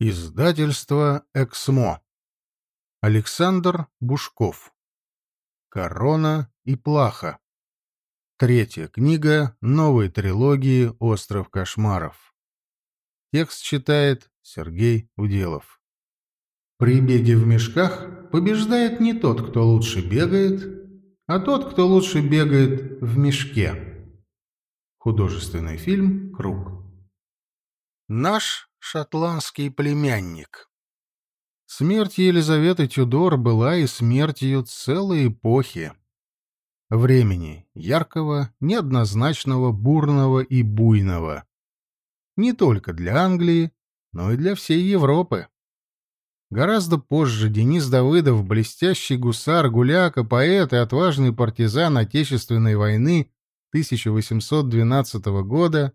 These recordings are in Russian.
Издательство «Эксмо». Александр Бушков. «Корона и плаха». Третья книга новой трилогии «Остров кошмаров». Текст читает Сергей Уделов. При беге в мешках побеждает не тот, кто лучше бегает, а тот, кто лучше бегает в мешке. Художественный фильм «Круг». Наш шотландский племянник. Смерть Елизаветы Тюдор была и смертью целой эпохи. Времени яркого, неоднозначного, бурного и буйного. Не только для Англии, но и для всей Европы. Гораздо позже Денис Давыдов, блестящий гусар, гуляка, поэт и отважный партизан Отечественной войны 1812 года,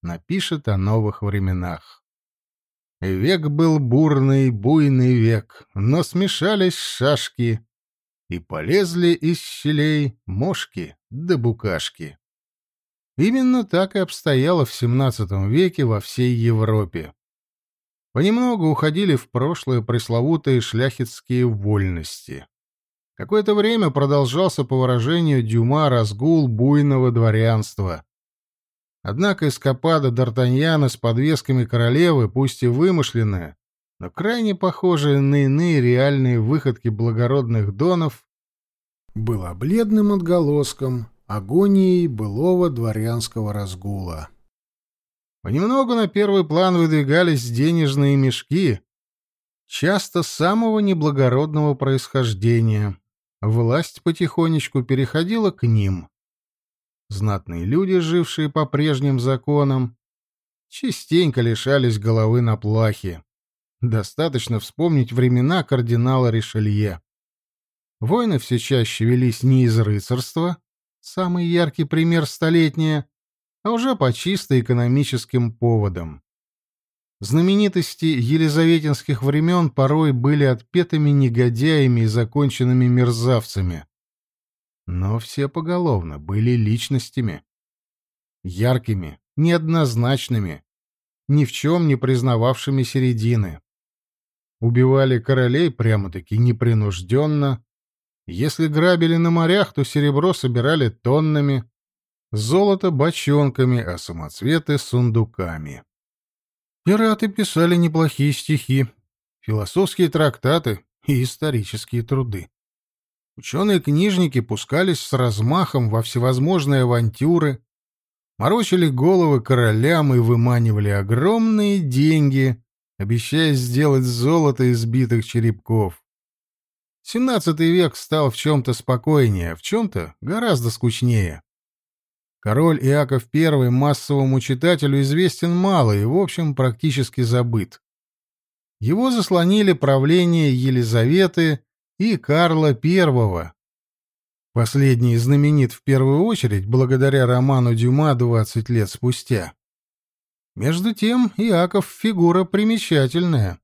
напишет о новых временах. Век был бурный, буйный век, но смешались шашки, и полезли из щелей мошки да букашки. Именно так и обстояло в XVII веке во всей Европе. Понемногу уходили в прошлое пресловутые шляхетские вольности. Какое-то время продолжался, по выражению Дюма, разгул буйного дворянства. Однако эскапада Д'Артаньяна с подвесками королевы, пусть и вымышленная, но крайне похожая на иные реальные выходки благородных донов, была бледным отголоском агонией былого дворянского разгула. Понемногу на первый план выдвигались денежные мешки, часто самого неблагородного происхождения. Власть потихонечку переходила к ним знатные люди, жившие по прежним законам, частенько лишались головы на плахе. Достаточно вспомнить времена кардинала Ришелье. Войны все чаще велись не из рыцарства, самый яркий пример столетняя, а уже по чисто экономическим поводам. Знаменитости елизаветинских времен порой были отпетыми негодяями и законченными мерзавцами но все поголовно были личностями. Яркими, неоднозначными, ни в чем не признававшими середины. Убивали королей прямо-таки непринужденно. Если грабили на морях, то серебро собирали тоннами, золото — бочонками, а самоцветы — сундуками. Пираты писали неплохие стихи, философские трактаты и исторические труды. Ученые-книжники пускались с размахом во всевозможные авантюры, морочили головы королям и выманивали огромные деньги, обещая сделать золото из битых черепков. XVII век стал в чем-то спокойнее, в чем-то гораздо скучнее. Король Иаков I массовому читателю известен мало и, в общем, практически забыт. Его заслонили правление Елизаветы и Карла I. Последний знаменит в первую очередь благодаря роману Дюма «20 лет спустя». Между тем, Иаков — фигура примечательная,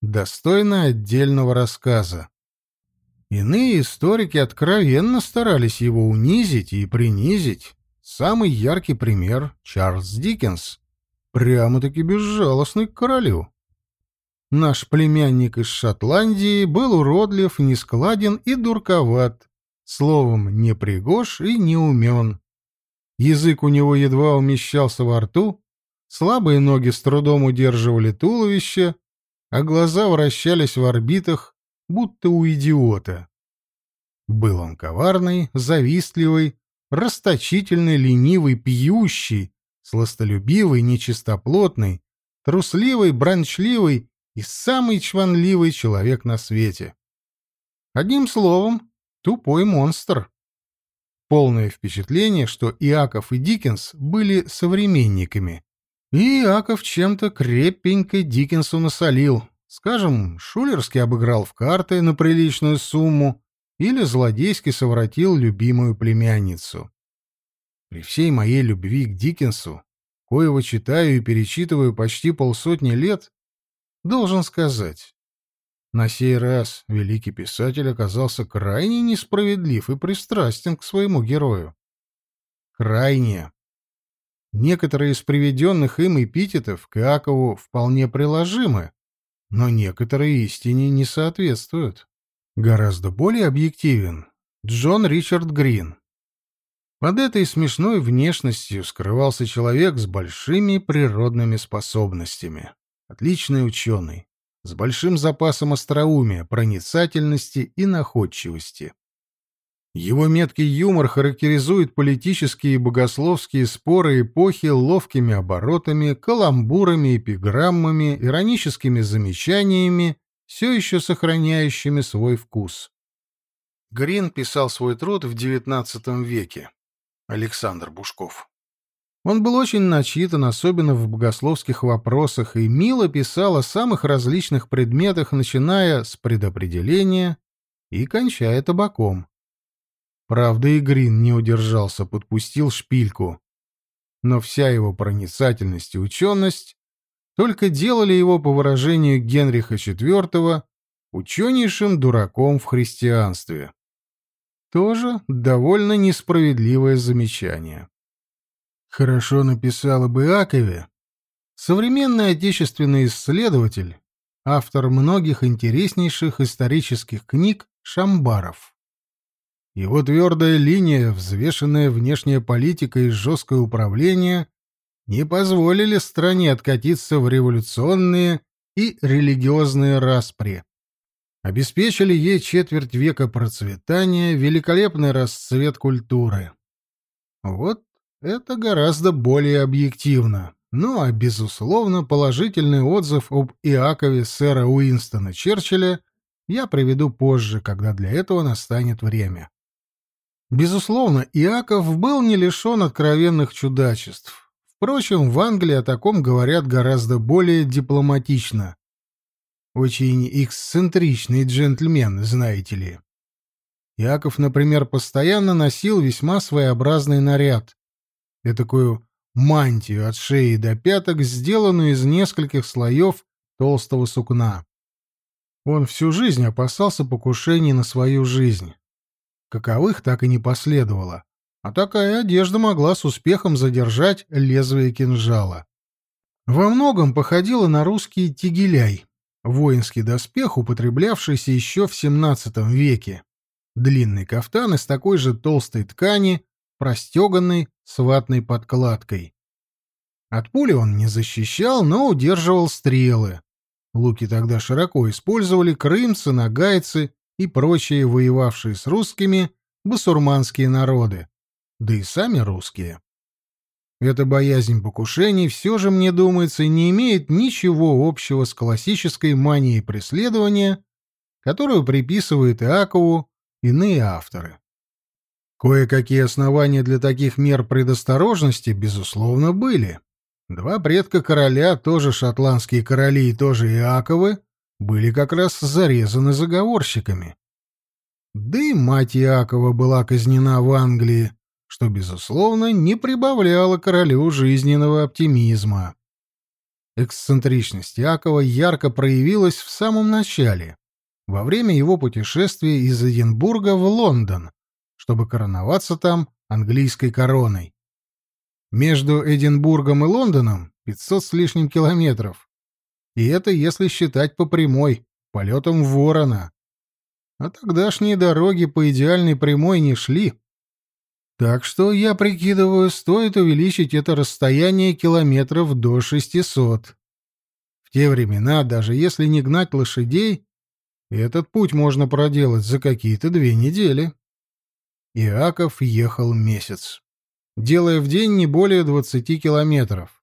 достойная отдельного рассказа. Иные историки откровенно старались его унизить и принизить. Самый яркий пример — Чарльз Диккенс. Прямо-таки безжалостный к королю. Наш племянник из Шотландии был уродлив, нескладен и дурковат, словом, не пригож и не умен. Язык у него едва умещался во рту, слабые ноги с трудом удерживали туловище, а глаза вращались в орбитах, будто у идиота. Был он коварный, завистливый, расточительный, ленивый, пьющий, сластолюбивый, нечистоплотный, трусливый, бранчливый и самый чванливый человек на свете. Одним словом, тупой монстр. Полное впечатление, что Иаков и Диккенс были современниками. И Иаков чем-то крепенько Диккенсу насолил. Скажем, шулерски обыграл в карты на приличную сумму или злодейски совратил любимую племянницу. При всей моей любви к Диккенсу, коего читаю и перечитываю почти полсотни лет, Должен сказать, на сей раз великий писатель оказался крайне несправедлив и пристрастен к своему герою. Крайне. Некоторые из приведенных им эпитетов к Иакову вполне приложимы, но некоторые истине не соответствуют. Гораздо более объективен Джон Ричард Грин. Под этой смешной внешностью скрывался человек с большими природными способностями. Отличный ученый, с большим запасом остроумия, проницательности и находчивости. Его меткий юмор характеризует политические и богословские споры эпохи ловкими оборотами, каламбурами, эпиграммами, ироническими замечаниями, все еще сохраняющими свой вкус. Грин писал свой труд в XIX веке. Александр Бушков. Он был очень начитан, особенно в богословских вопросах, и мило писал о самых различных предметах, начиная с предопределения и кончая табаком. Правда, и Грин не удержался, подпустил шпильку. Но вся его проницательность и ученость только делали его, по выражению Генриха IV, ученейшим дураком в христианстве. Тоже довольно несправедливое замечание. Хорошо написал об Иакове современный отечественный исследователь, автор многих интереснейших исторических книг Шамбаров. Его твердая линия, взвешенная внешняя политика и жесткое управление не позволили стране откатиться в революционные и религиозные распри. Обеспечили ей четверть века процветания, великолепный расцвет культуры. Вот это гораздо более объективно. Ну а, безусловно, положительный отзыв об Иакове сэра Уинстона Черчилля я приведу позже, когда для этого настанет время. Безусловно, Иаков был не лишен откровенных чудачеств. Впрочем, в Англии о таком говорят гораздо более дипломатично. Очень эксцентричный джентльмен, знаете ли. Иаков, например, постоянно носил весьма своеобразный наряд. Этакую мантию от шеи до пяток, сделанную из нескольких слоев толстого сукна. Он всю жизнь опасался покушений на свою жизнь. Каковых так и не последовало, а такая одежда могла с успехом задержать лезвие кинжала. Во многом походила на русский тигеляй, воинский доспех, употреблявшийся еще в XVII веке. Длинный кафтан из такой же толстой ткани, простеганный с ватной подкладкой. От пули он не защищал, но удерживал стрелы. Луки тогда широко использовали крымцы, нагайцы и прочие воевавшие с русскими басурманские народы, да и сами русские. Эта боязнь покушений все же, мне думается, не имеет ничего общего с классической манией преследования, которую приписывают Иакову иные авторы. Кое-какие основания для таких мер предосторожности, безусловно, были. Два предка короля, тоже шотландские короли и тоже Иаковы, были как раз зарезаны заговорщиками. Да и мать Иакова была казнена в Англии, что, безусловно, не прибавляло королю жизненного оптимизма. Эксцентричность Иакова ярко проявилась в самом начале, во время его путешествия из Эдинбурга в Лондон, чтобы короноваться там английской короной. Между Эдинбургом и Лондоном 500 с лишним километров, и это если считать по прямой, полетом ворона. А тогдашние дороги по идеальной прямой не шли. Так что, я прикидываю, стоит увеличить это расстояние километров до 600. В те времена, даже если не гнать лошадей, этот путь можно проделать за какие-то две недели. Иаков ехал месяц, делая в день не более 20 километров.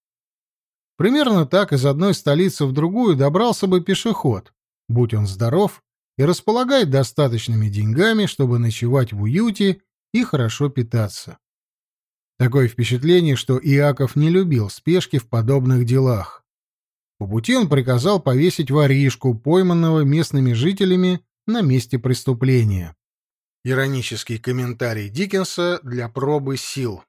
Примерно так из одной столицы в другую добрался бы пешеход, будь он здоров и располагает достаточными деньгами, чтобы ночевать в уюте и хорошо питаться. Такое впечатление, что Иаков не любил спешки в подобных делах. По пути он приказал повесить воришку, пойманного местными жителями на месте преступления. Иронический комментарий Диккенса для пробы сил.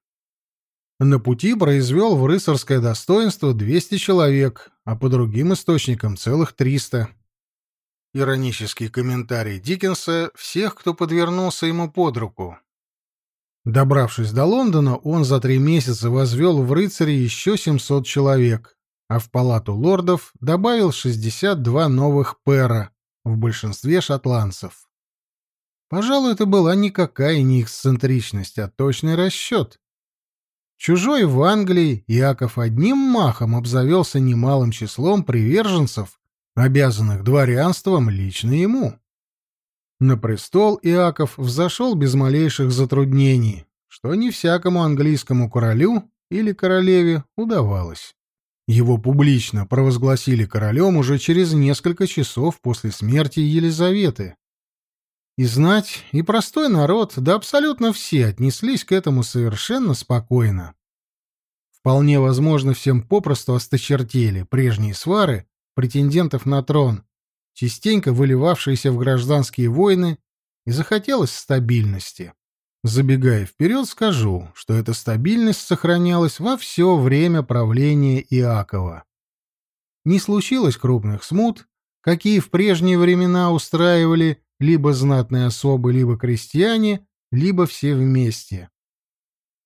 На пути произвел в рыцарское достоинство 200 человек, а по другим источникам целых 300. Иронический комментарий Диккенса всех, кто подвернулся ему под руку. Добравшись до Лондона, он за три месяца возвел в рыцари еще 700 человек, а в палату лордов добавил 62 новых пера, в большинстве шотландцев. Пожалуй, это была никакая не эксцентричность, а точный расчет. Чужой в Англии Иаков одним махом обзавелся немалым числом приверженцев, обязанных дворянством лично ему. На престол Иаков взошел без малейших затруднений, что не всякому английскому королю или королеве удавалось. Его публично провозгласили королем уже через несколько часов после смерти Елизаветы. И знать, и простой народ, да абсолютно все отнеслись к этому совершенно спокойно. Вполне возможно, всем попросту осточертели прежние свары претендентов на трон, частенько выливавшиеся в гражданские войны, и захотелось стабильности. Забегая вперед, скажу, что эта стабильность сохранялась во все время правления Иакова. Не случилось крупных смут, какие в прежние времена устраивали либо знатные особы, либо крестьяне, либо все вместе.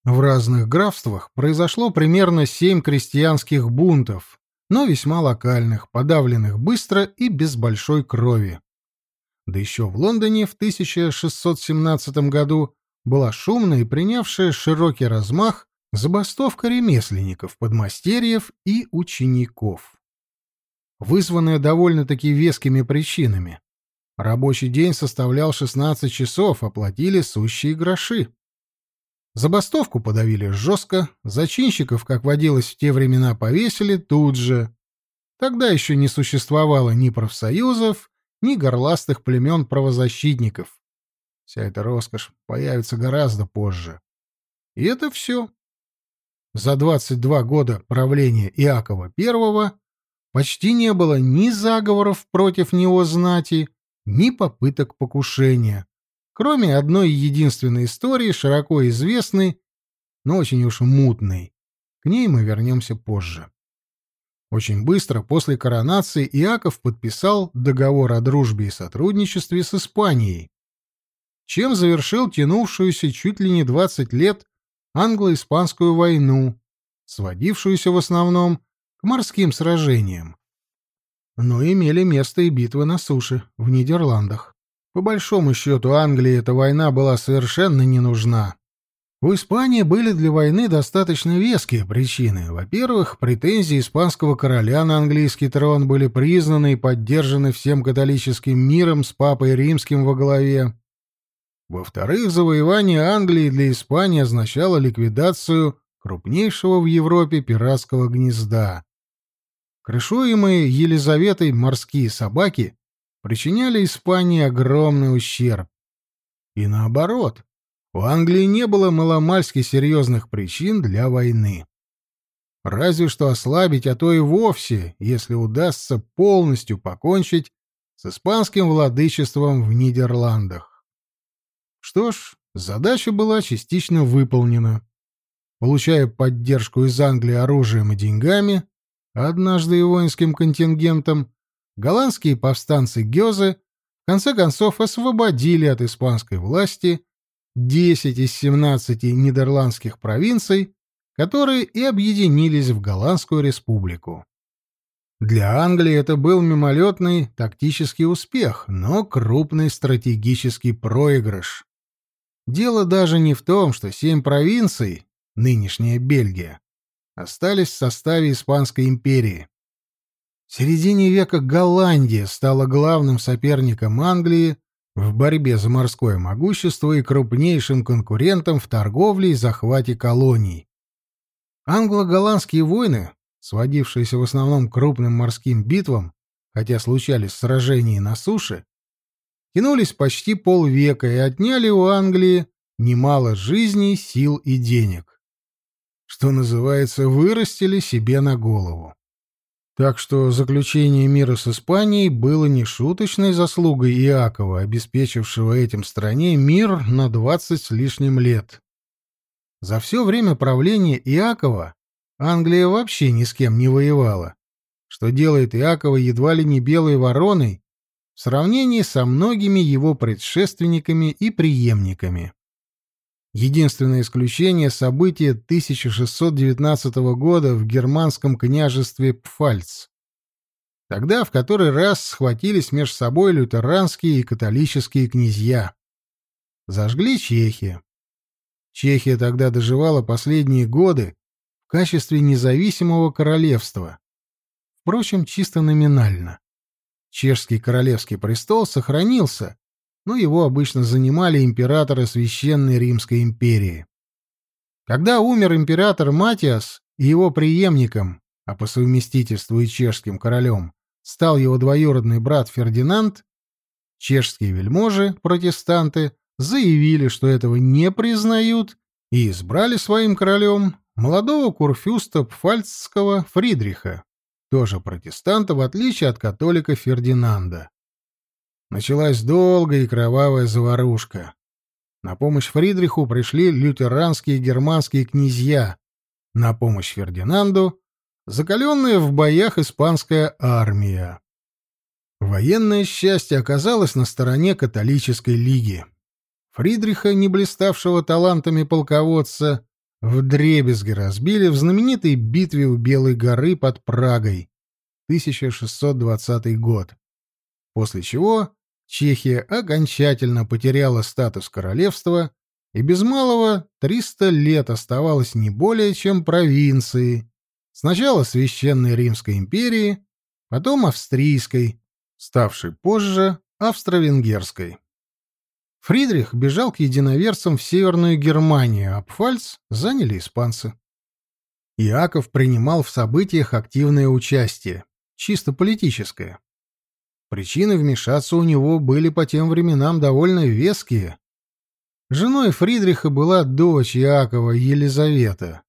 В разных графствах произошло примерно семь крестьянских бунтов, но весьма локальных, подавленных быстро и без большой крови. Да еще в Лондоне в 1617 году была шумная и принявшая широкий размах забастовка ремесленников, подмастерьев и учеников. Вызванная довольно-таки вескими причинами. Рабочий день составлял 16 часов, оплатили сущие гроши. Забастовку подавили жестко, зачинщиков, как водилось в те времена, повесили тут же. Тогда еще не существовало ни профсоюзов, ни горластых племен правозащитников. Вся эта роскошь появится гораздо позже. И это все. За 22 года правления Иакова I почти не было ни заговоров против него знати, ни попыток покушения, кроме одной единственной истории, широко известной, но очень уж мутной. К ней мы вернемся позже. Очень быстро после коронации Иаков подписал договор о дружбе и сотрудничестве с Испанией, чем завершил тянувшуюся чуть ли не 20 лет англо-испанскую войну, сводившуюся в основном к морским сражениям. Но имели место и битвы на суше, в Нидерландах. По большому счету Англии эта война была совершенно не нужна. У Испании были для войны достаточно веские причины. Во-первых, претензии испанского короля на английский трон были признаны и поддержаны всем католическим миром с папой римским во главе. Во-вторых, завоевание Англии для Испании означало ликвидацию крупнейшего в Европе пиратского гнезда. Крышуемые Елизаветой морские собаки причиняли Испании огромный ущерб. И наоборот, у Англии не было маломальски серьезных причин для войны. Разве что ослабить, а то и вовсе, если удастся полностью покончить с испанским владычеством в Нидерландах. Что ж, задача была частично выполнена. Получая поддержку из Англии оружием и деньгами, однажды и воинским контингентом, голландские повстанцы Гёзе в конце концов освободили от испанской власти 10 из 17 нидерландских провинций, которые и объединились в Голландскую республику. Для Англии это был мимолетный тактический успех, но крупный стратегический проигрыш. Дело даже не в том, что семь провинций, нынешняя Бельгия, остались в составе Испанской империи. В середине века Голландия стала главным соперником Англии в борьбе за морское могущество и крупнейшим конкурентом в торговле и захвате колоний. Англо-голландские войны, сводившиеся в основном к крупным морским битвам, хотя случались сражения на суше, тянулись почти полвека и отняли у Англии немало жизней, сил и денег. Что называется, вырастили себе на голову. Так что заключение мира с Испанией было не шуточной заслугой Иакова, обеспечившего этим стране мир на двадцать с лишним лет. За все время правления Иакова Англия вообще ни с кем не воевала, что делает Иакова едва ли не белой вороной в сравнении со многими его предшественниками и преемниками. Единственное исключение — события 1619 года в германском княжестве Пфальц. Тогда в который раз схватились между собой лютеранские и католические князья. Зажгли Чехия. Чехия тогда доживала последние годы в качестве независимого королевства. Впрочем, чисто номинально. Чешский королевский престол сохранился, но его обычно занимали императоры Священной Римской империи. Когда умер император Матиас и его преемником, а по совместительству и чешским королем, стал его двоюродный брат Фердинанд, чешские вельможи, протестанты, заявили, что этого не признают, и избрали своим королем молодого курфюста Пфальцского Фридриха, тоже протестанта, в отличие от католика Фердинанда. Началась долгая и кровавая заварушка. На помощь Фридриху пришли лютеранские германские князья, на помощь Фердинанду — закаленная в боях испанская армия. Военное счастье оказалось на стороне католической лиги. Фридриха, не блиставшего талантами полководца, вдребезги разбили в знаменитой битве у Белой горы под Прагой, 1620 год после чего Чехия окончательно потеряла статус королевства и без малого 300 лет оставалась не более чем провинцией, сначала Священной Римской империи, потом Австрийской, ставшей позже Австро-Венгерской. Фридрих бежал к единоверцам в Северную Германию, а Пфальц заняли испанцы. Иаков принимал в событиях активное участие, чисто политическое. Причины вмешаться у него были по тем временам довольно веские. Женой Фридриха была дочь Иакова Елизавета.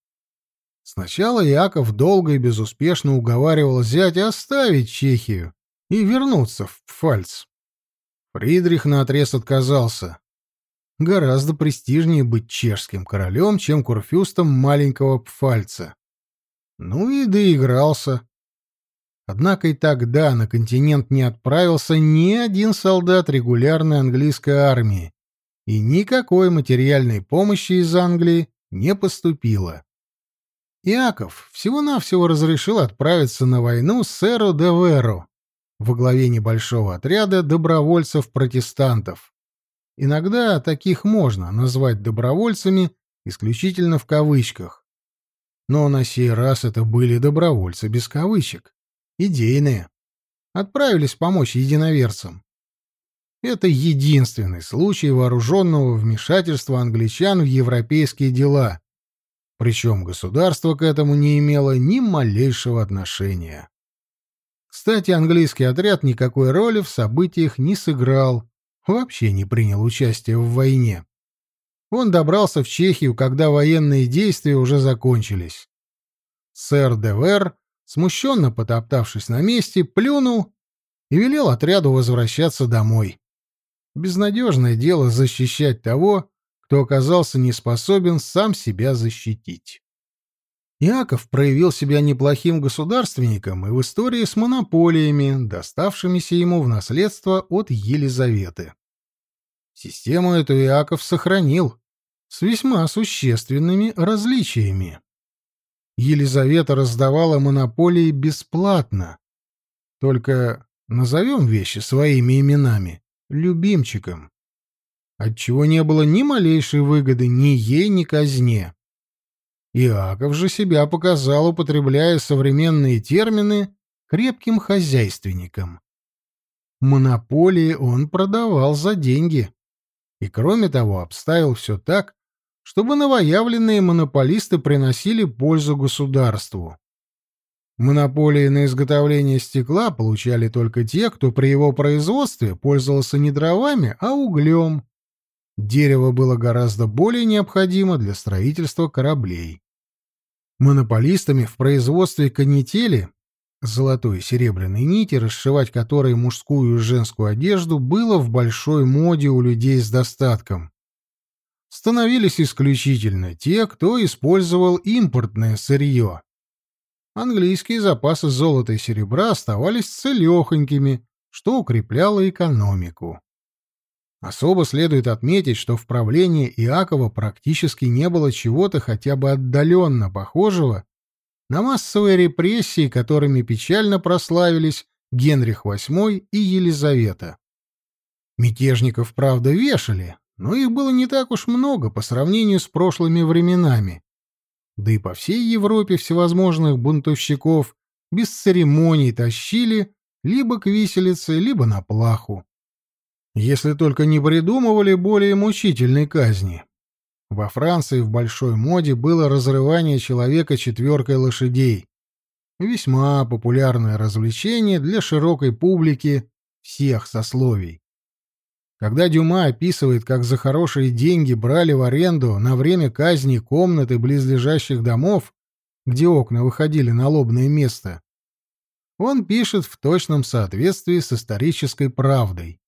Сначала Иаков долго и безуспешно уговаривал зятя оставить Чехию и вернуться в Пфальц. Фридрих наотрез отказался. Гораздо престижнее быть чешским королем, чем курфюстом маленького Пфальца. Ну и доигрался. Однако и тогда на континент не отправился ни один солдат регулярной английской армии, и никакой материальной помощи из Англии не поступило. Иаков всего-навсего разрешил отправиться на войну сэру де Веру во главе небольшого отряда добровольцев-протестантов. Иногда таких можно назвать добровольцами исключительно в кавычках. Но на сей раз это были добровольцы без кавычек идейные. Отправились помочь единоверцам. Это единственный случай вооруженного вмешательства англичан в европейские дела. Причем государство к этому не имело ни малейшего отношения. Кстати, английский отряд никакой роли в событиях не сыграл, вообще не принял участие в войне. Он добрался в Чехию, когда военные действия уже закончились. Сэр Девер смущенно потоптавшись на месте, плюнул и велел отряду возвращаться домой. Безнадежное дело защищать того, кто оказался не способен сам себя защитить. Иаков проявил себя неплохим государственником и в истории с монополиями, доставшимися ему в наследство от Елизаветы. Систему эту Иаков сохранил с весьма существенными различиями. Елизавета раздавала монополии бесплатно. Только назовем вещи своими именами — любимчиком. Отчего не было ни малейшей выгоды ни ей, ни казне. Иаков же себя показал, употребляя современные термины, крепким хозяйственником. Монополии он продавал за деньги. И, кроме того, обставил все так, чтобы новоявленные монополисты приносили пользу государству. Монополии на изготовление стекла получали только те, кто при его производстве пользовался не дровами, а углем. Дерево было гораздо более необходимо для строительства кораблей. Монополистами в производстве канители, золотой и серебряной нити, расшивать которой мужскую и женскую одежду, было в большой моде у людей с достатком становились исключительно те, кто использовал импортное сырье. Английские запасы золота и серебра оставались целехонькими, что укрепляло экономику. Особо следует отметить, что в правлении Иакова практически не было чего-то хотя бы отдаленно похожего на массовые репрессии, которыми печально прославились Генрих VIII и Елизавета. Мятежников, правда, вешали, но их было не так уж много по сравнению с прошлыми временами. Да и по всей Европе всевозможных бунтовщиков без церемоний тащили либо к виселице, либо на плаху. Если только не придумывали более мучительной казни. Во Франции в большой моде было разрывание человека четверкой лошадей. Весьма популярное развлечение для широкой публики всех сословий. Когда Дюма описывает, как за хорошие деньги брали в аренду на время казни комнаты близлежащих домов, где окна выходили на лобное место, он пишет в точном соответствии с исторической правдой.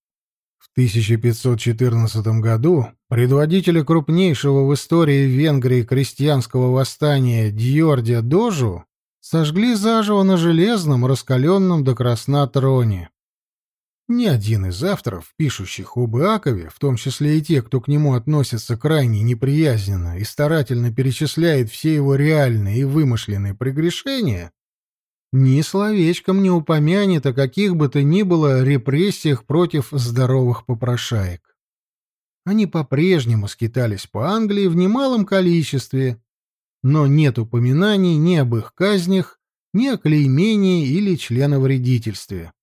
В 1514 году предводителя крупнейшего в истории Венгрии крестьянского восстания Дьордия Дожу сожгли заживо на железном, раскаленном до красна троне. Ни один из авторов, пишущих об Иакове, в том числе и те, кто к нему относится крайне неприязненно и старательно перечисляет все его реальные и вымышленные прегрешения, ни словечком не упомянет о каких бы то ни было репрессиях против здоровых попрошаек. Они по-прежнему скитались по Англии в немалом количестве, но нет упоминаний ни об их казнях, ни о клеймении или членовредительстве.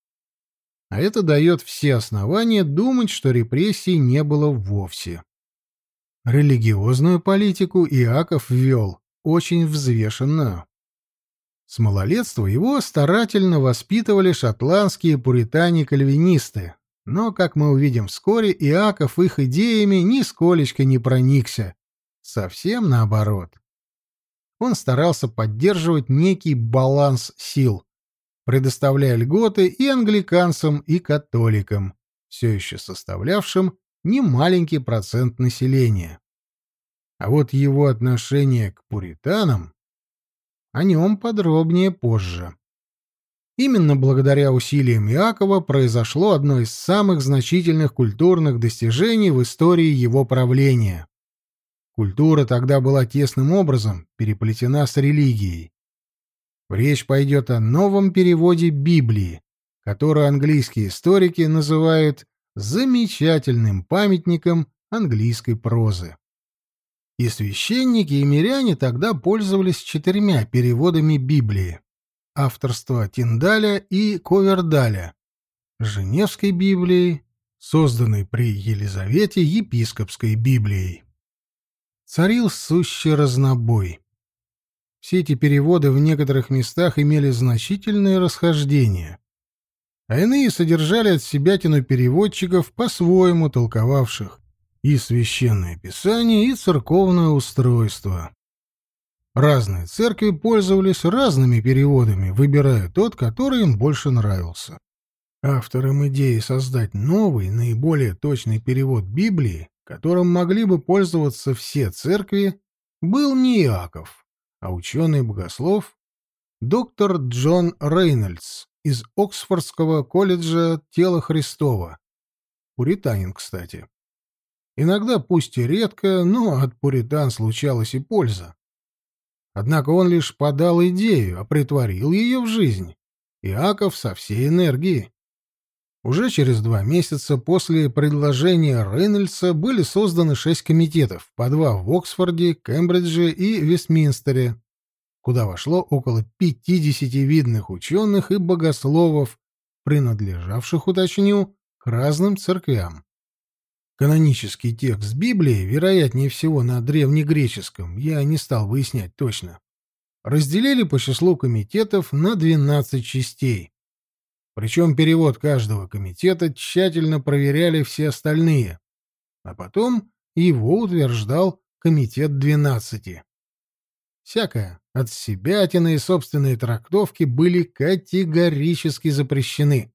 А это дает все основания думать, что репрессий не было вовсе. Религиозную политику Иаков вел очень взвешенную. С малолетства его старательно воспитывали шотландские пуритане-кальвинисты, но, как мы увидим вскоре, Иаков их идеями нисколечко не проникся. Совсем наоборот. Он старался поддерживать некий баланс сил, предоставляя льготы и англиканцам, и католикам, все еще составлявшим немаленький процент населения. А вот его отношение к пуританам о нем подробнее позже. Именно благодаря усилиям Иакова произошло одно из самых значительных культурных достижений в истории его правления. Культура тогда была тесным образом переплетена с религией. Речь пойдет о новом переводе Библии, которую английские историки называют замечательным памятником английской прозы. И священники, и миряне тогда пользовались четырьмя переводами Библии. Авторство Тиндаля и Ковердаля, Женевской Библией, созданной при Елизавете епископской Библией. Царил сущий разнобой. Все эти переводы в некоторых местах имели значительные расхождения, а иные содержали от себя тяну переводчиков, по-своему толковавших и священное писание, и церковное устройство. Разные церкви пользовались разными переводами, выбирая тот, который им больше нравился. Автором идеи создать новый, наиболее точный перевод Библии, которым могли бы пользоваться все церкви, был не Иаков, а ученый-богослов доктор Джон Рейнольдс из Оксфордского колледжа Тела Христова. Пуританин, кстати. Иногда, пусть и редко, но от пуритан случалась и польза. Однако он лишь подал идею, а притворил ее в жизнь. Иаков со всей энергией. Уже через два месяца после предложения Рейнольдса были созданы шесть комитетов, по два в Оксфорде, Кембридже и Вестминстере, куда вошло около 50 видных ученых и богословов, принадлежавших, уточню, к разным церквям. Канонический текст Библии, вероятнее всего на древнегреческом, я не стал выяснять точно, разделили по числу комитетов на 12 частей. Причем перевод каждого комитета тщательно проверяли все остальные, а потом его утверждал комитет 12. Всякое от себятины и собственной трактовки были категорически запрещены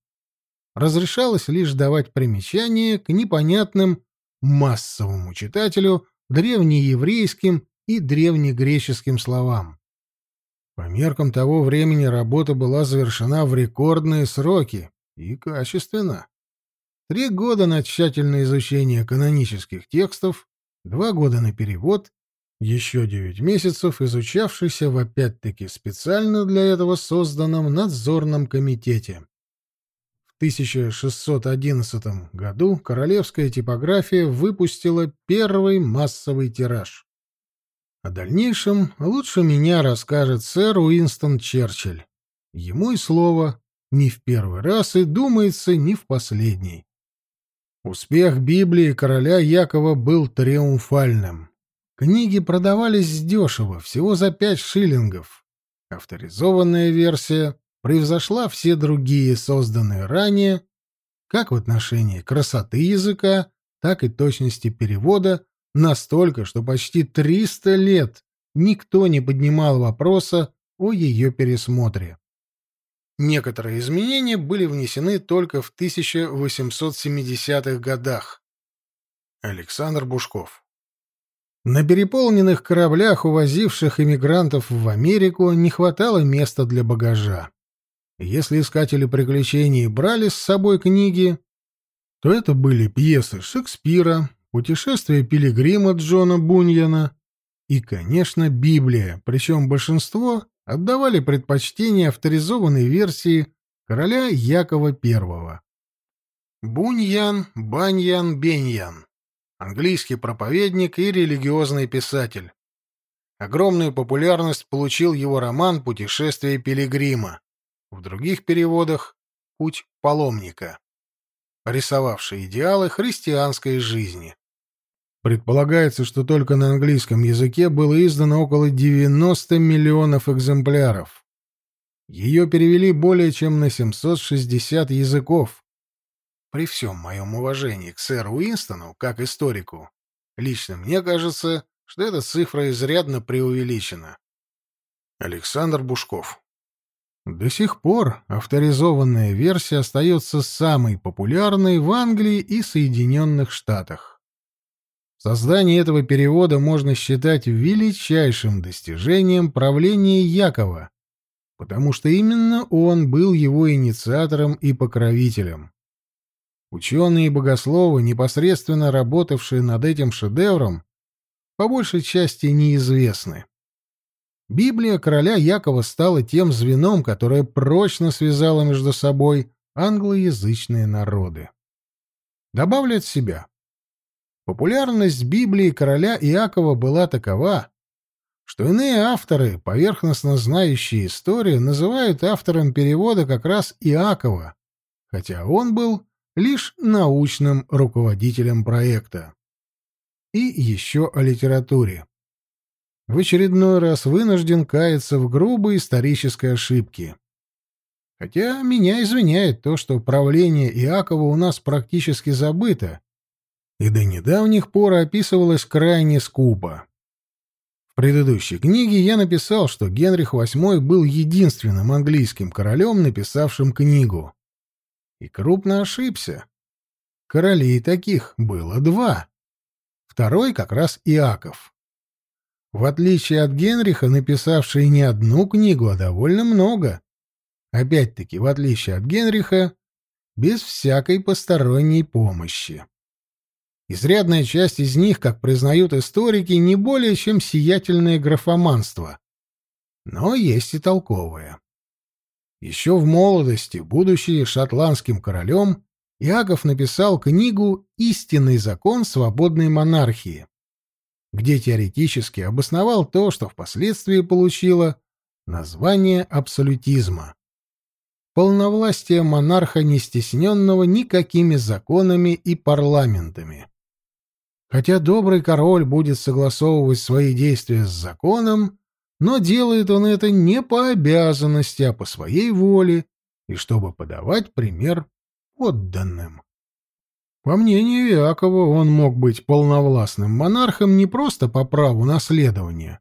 разрешалось лишь давать примечания к непонятным массовому читателю древнееврейским и древнегреческим словам. По меркам того времени работа была завершена в рекордные сроки и качественно. три года на тщательное изучение канонических текстов, два года на перевод, еще девять месяцев изучавшийся в опять-таки специально для этого созданном надзорном комитете. В 1611 году королевская типография выпустила первый массовый тираж. О дальнейшем лучше меня расскажет сэр Уинстон Черчилль. Ему и слово не в первый раз и, думается, не в последний. Успех Библии короля Якова был триумфальным. Книги продавались дешево, всего за пять шиллингов. Авторизованная версия превзошла все другие, созданные ранее, как в отношении красоты языка, так и точности перевода, настолько, что почти 300 лет никто не поднимал вопроса о ее пересмотре. Некоторые изменения были внесены только в 1870-х годах. Александр Бушков На переполненных кораблях, увозивших иммигрантов в Америку, не хватало места для багажа. Если искатели приключений брали с собой книги, то это были пьесы Шекспира, «Путешествие пилигрима» Джона Буньяна и, конечно, Библия, причем большинство отдавали предпочтение авторизованной версии короля Якова I. Буньян, Баньян, Беньян. Английский проповедник и религиозный писатель. Огромную популярность получил его роман «Путешествие пилигрима», в других переводах «Путь паломника», рисовавший идеалы христианской жизни. Предполагается, что только на английском языке было издано около 90 миллионов экземпляров. Ее перевели более чем на 760 языков. При всем моем уважении к сэру Уинстону, как историку, лично мне кажется, что эта цифра изрядно преувеличена. Александр Бушков до сих пор авторизованная версия остается самой популярной в Англии и Соединенных Штатах. Создание этого перевода можно считать величайшим достижением правления Якова, потому что именно он был его инициатором и покровителем. Ученые и богословы, непосредственно работавшие над этим шедевром, по большей части неизвестны. Библия короля Якова стала тем звеном, которое прочно связало между собой англоязычные народы. Добавлю от себя. Популярность Библии короля Иакова была такова, что иные авторы, поверхностно знающие историю, называют автором перевода как раз Иакова, хотя он был лишь научным руководителем проекта. И еще о литературе. В очередной раз вынужден каяться в грубой исторической ошибке. Хотя меня извиняет то, что правление Иакова у нас практически забыто, и до недавних пор описывалось крайне скупо. В предыдущей книге я написал, что Генрих VIII был единственным английским королем, написавшим книгу. И крупно ошибся. Королей таких было два. Второй как раз Иаков. В отличие от Генриха, написавший не одну книгу, а довольно много. Опять-таки, в отличие от Генриха, без всякой посторонней помощи. Изрядная часть из них, как признают историки, не более чем сиятельное графоманство. Но есть и толковое. Еще в молодости, будучи шотландским королем, Иаков написал книгу «Истинный закон свободной монархии», где теоретически обосновал то, что впоследствии получило название абсолютизма. Полновластие монарха, не стесненного никакими законами и парламентами. Хотя добрый король будет согласовывать свои действия с законом, но делает он это не по обязанности, а по своей воле, и чтобы подавать пример подданным. По мнению Якова, он мог быть полновластным монархом не просто по праву наследования,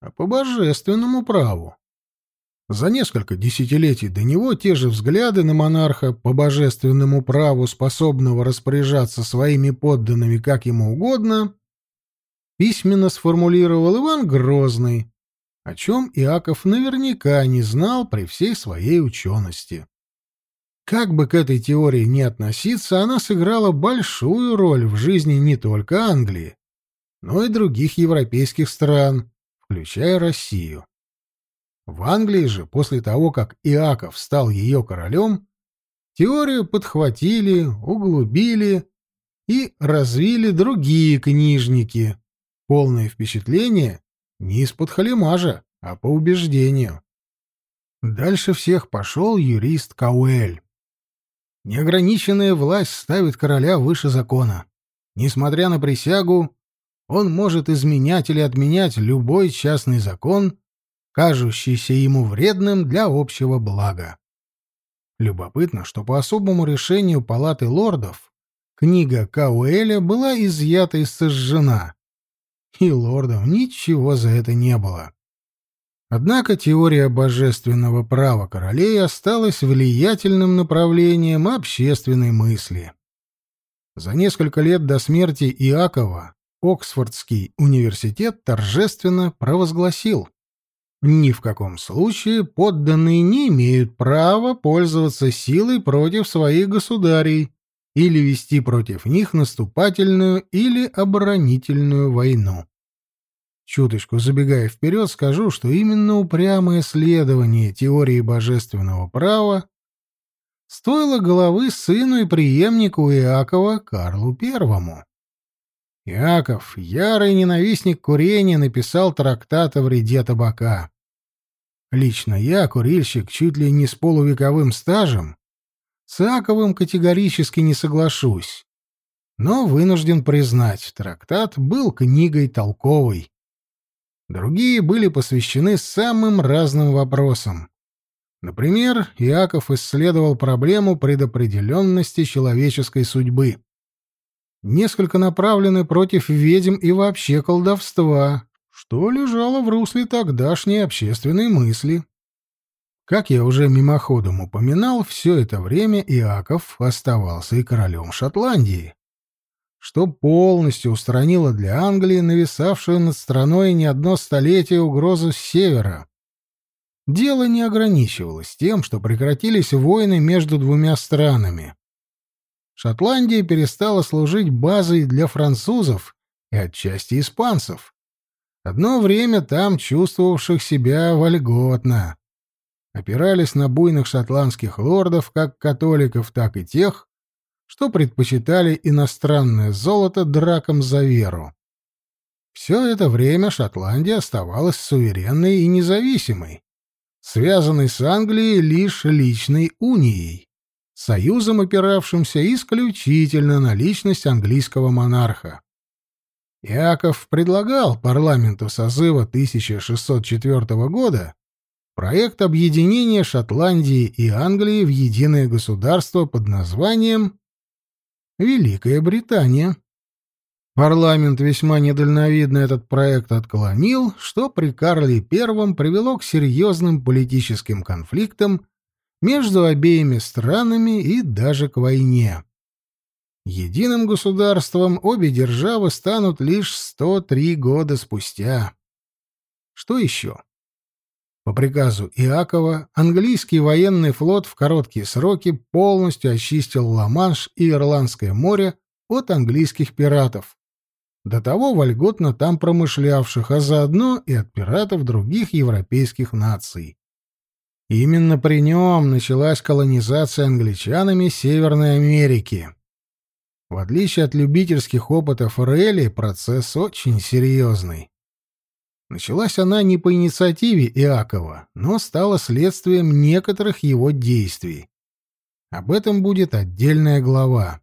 а по божественному праву. За несколько десятилетий до него те же взгляды на монарха по божественному праву, способного распоряжаться своими подданными как ему угодно, письменно сформулировал Иван Грозный, о чем Иаков наверняка не знал при всей своей учености. Как бы к этой теории ни относиться, она сыграла большую роль в жизни не только Англии, но и других европейских стран, включая Россию. В Англии же, после того, как Иаков стал ее королем, теорию подхватили, углубили и развили другие книжники, полное впечатление не из-под халимажа, а по убеждению. Дальше всех пошел юрист Кауэль. Неограниченная власть ставит короля выше закона. Несмотря на присягу, он может изменять или отменять любой частный закон, кажущийся ему вредным для общего блага. Любопытно, что по особому решению Палаты лордов книга Кауэля была изъята и сожжена, и лордам ничего за это не было. Однако теория божественного права королей осталась влиятельным направлением общественной мысли. За несколько лет до смерти Иакова Оксфордский университет торжественно провозгласил ни в каком случае подданные не имеют права пользоваться силой против своих государей или вести против них наступательную или оборонительную войну. Чуточку забегая вперед, скажу, что именно упрямое следование теории божественного права стоило головы сыну и преемнику Иакова Карлу Первому. Иаков, ярый ненавистник курения, написал трактат о вреде табака. Лично я, курильщик чуть ли не с полувековым стажем, с Иаковым категорически не соглашусь, но вынужден признать, трактат был книгой толковой. Другие были посвящены самым разным вопросам. Например, Иаков исследовал проблему предопределенности человеческой судьбы. Несколько направлены против ведьм и вообще колдовства, что лежало в русле тогдашней общественной мысли. Как я уже мимоходом упоминал, все это время Иаков оставался и королем Шотландии что полностью устранило для Англии нависавшую над страной не одно столетие угрозу с севера. Дело не ограничивалось тем, что прекратились войны между двумя странами. Шотландия перестала служить базой для французов и отчасти испанцев, одно время там чувствовавших себя вольготно. Опирались на буйных шотландских лордов, как католиков, так и тех, что предпочитали иностранное золото дракам за веру. Все это время Шотландия оставалась суверенной и независимой, связанной с Англией лишь личной унией, союзом, опиравшимся исключительно на личность английского монарха. Яков предлагал парламенту созыва 1604 года проект объединения Шотландии и Англии в единое государство под названием Великая Британия. Парламент весьма недальновидно этот проект отклонил, что при Карле I привело к серьезным политическим конфликтам между обеими странами и даже к войне. Единым государством обе державы станут лишь 103 года спустя. Что еще? По приказу Иакова английский военный флот в короткие сроки полностью очистил Ла-Манш и Ирландское море от английских пиратов, до того вольготно там промышлявших, а заодно и от пиратов других европейских наций. Именно при нем началась колонизация англичанами Северной Америки. В отличие от любительских опытов Релли, процесс очень серьезный. Началась она не по инициативе Иакова, но стала следствием некоторых его действий. Об этом будет отдельная глава.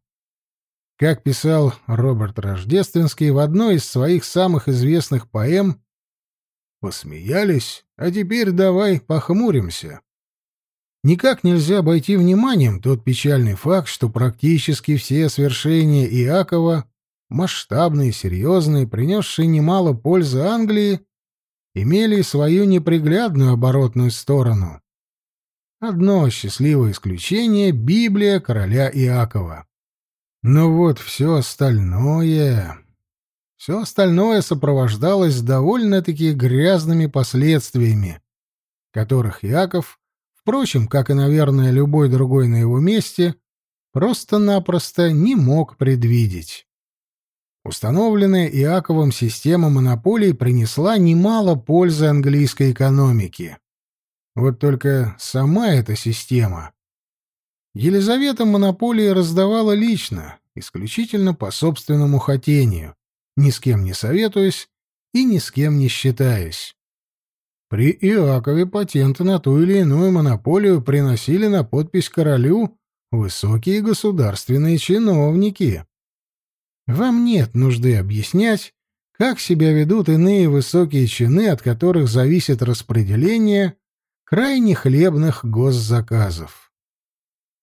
Как писал Роберт Рождественский в одной из своих самых известных поэм «Посмеялись, а теперь давай похмуримся». Никак нельзя обойти вниманием тот печальный факт, что практически все свершения Иакова, масштабные, серьезные, принесшие немало пользы Англии, имели свою неприглядную оборотную сторону. Одно счастливое исключение — Библия короля Иакова. Но вот все остальное... Все остальное сопровождалось довольно-таки грязными последствиями, которых Иаков впрочем, как и, наверное, любой другой на его месте, просто-напросто не мог предвидеть. Установленная Иаковом система монополий принесла немало пользы английской экономике. Вот только сама эта система. Елизавета монополии раздавала лично, исключительно по собственному хотению, ни с кем не советуясь и ни с кем не считаясь. При Иакове патенты на ту или иную монополию приносили на подпись королю высокие государственные чиновники. Вам нет нужды объяснять, как себя ведут иные высокие чины, от которых зависит распределение крайне хлебных госзаказов.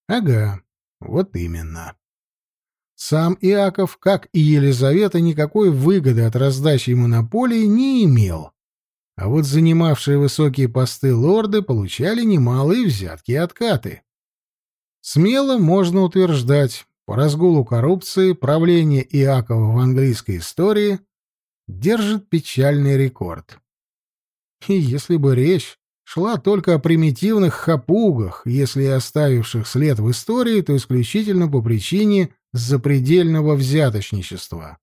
Ага, вот именно. Сам Иаков, как и Елизавета, никакой выгоды от раздачи монополии не имел. А вот занимавшие высокие посты лорды получали немалые взятки и откаты. Смело можно утверждать, по разгулу коррупции правление Иакова в английской истории держит печальный рекорд. И если бы речь шла только о примитивных хапугах, если и оставивших след в истории, то исключительно по причине запредельного взяточничества.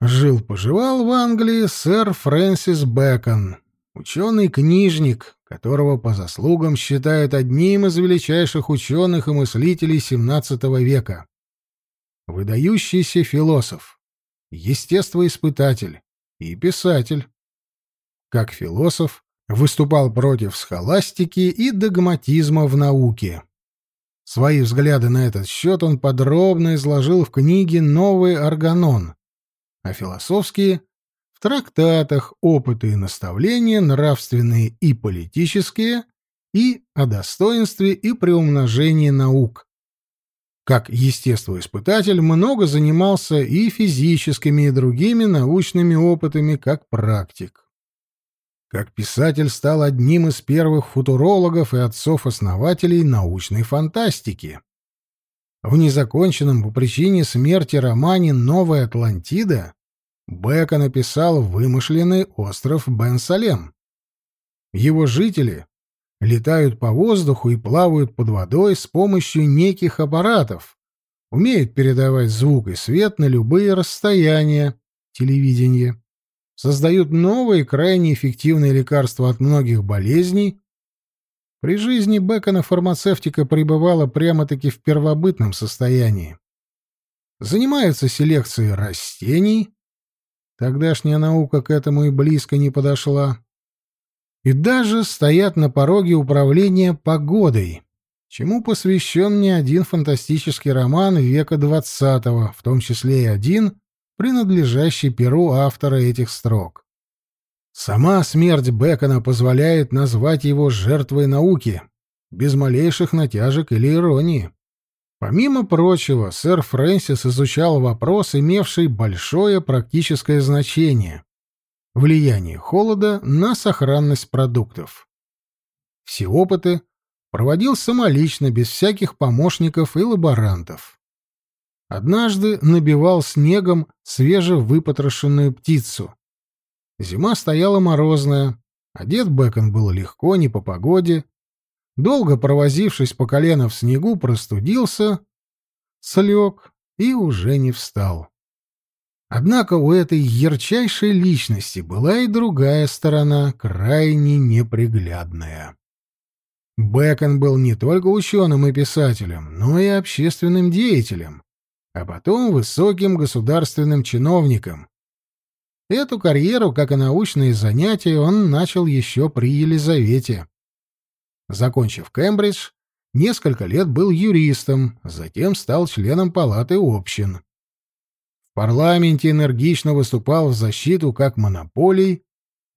Жил-поживал в Англии сэр Фрэнсис Бэкон, ученый-книжник, которого по заслугам считают одним из величайших ученых и мыслителей XVII века. Выдающийся философ, естествоиспытатель и писатель. Как философ, выступал против схоластики и догматизма в науке. Свои взгляды на этот счет он подробно изложил в книге «Новый органон», а философские трактатах опыты и наставления нравственные и политические и о достоинстве и приумножении наук. Как естествоиспытатель много занимался и физическими, и другими научными опытами как практик. Как писатель стал одним из первых футурологов и отцов-основателей научной фантастики. В незаконченном по причине смерти романе «Новая Атлантида» Бека написал вымышленный остров Бен-Салем. Его жители летают по воздуху и плавают под водой с помощью неких аппаратов, умеют передавать звук и свет на любые расстояния, телевидение, создают новые крайне эффективные лекарства от многих болезней. При жизни Бекона фармацевтика пребывала прямо-таки в первобытном состоянии. Занимаются селекцией растений, Тогдашняя наука к этому и близко не подошла. И даже стоят на пороге управления погодой, чему посвящен не один фантастический роман века XX, в том числе и один, принадлежащий перу автора этих строк. Сама смерть Бекона позволяет назвать его жертвой науки, без малейших натяжек или иронии. Помимо прочего, сэр Фрэнсис изучал вопрос, имевший большое практическое значение — влияние холода на сохранность продуктов. Все опыты проводил самолично, без всяких помощников и лаборантов. Однажды набивал снегом свежевыпотрошенную птицу. Зима стояла морозная, одет Бэкон был легко, не по погоде, долго провозившись по колено в снегу, простудился, слег и уже не встал. Однако у этой ярчайшей личности была и другая сторона, крайне неприглядная. Бэкон был не только ученым и писателем, но и общественным деятелем, а потом высоким государственным чиновником. Эту карьеру, как и научные занятия, он начал еще при Елизавете. Закончив Кембридж, несколько лет был юристом, затем стал членом палаты общин. В парламенте энергично выступал в защиту как монополий,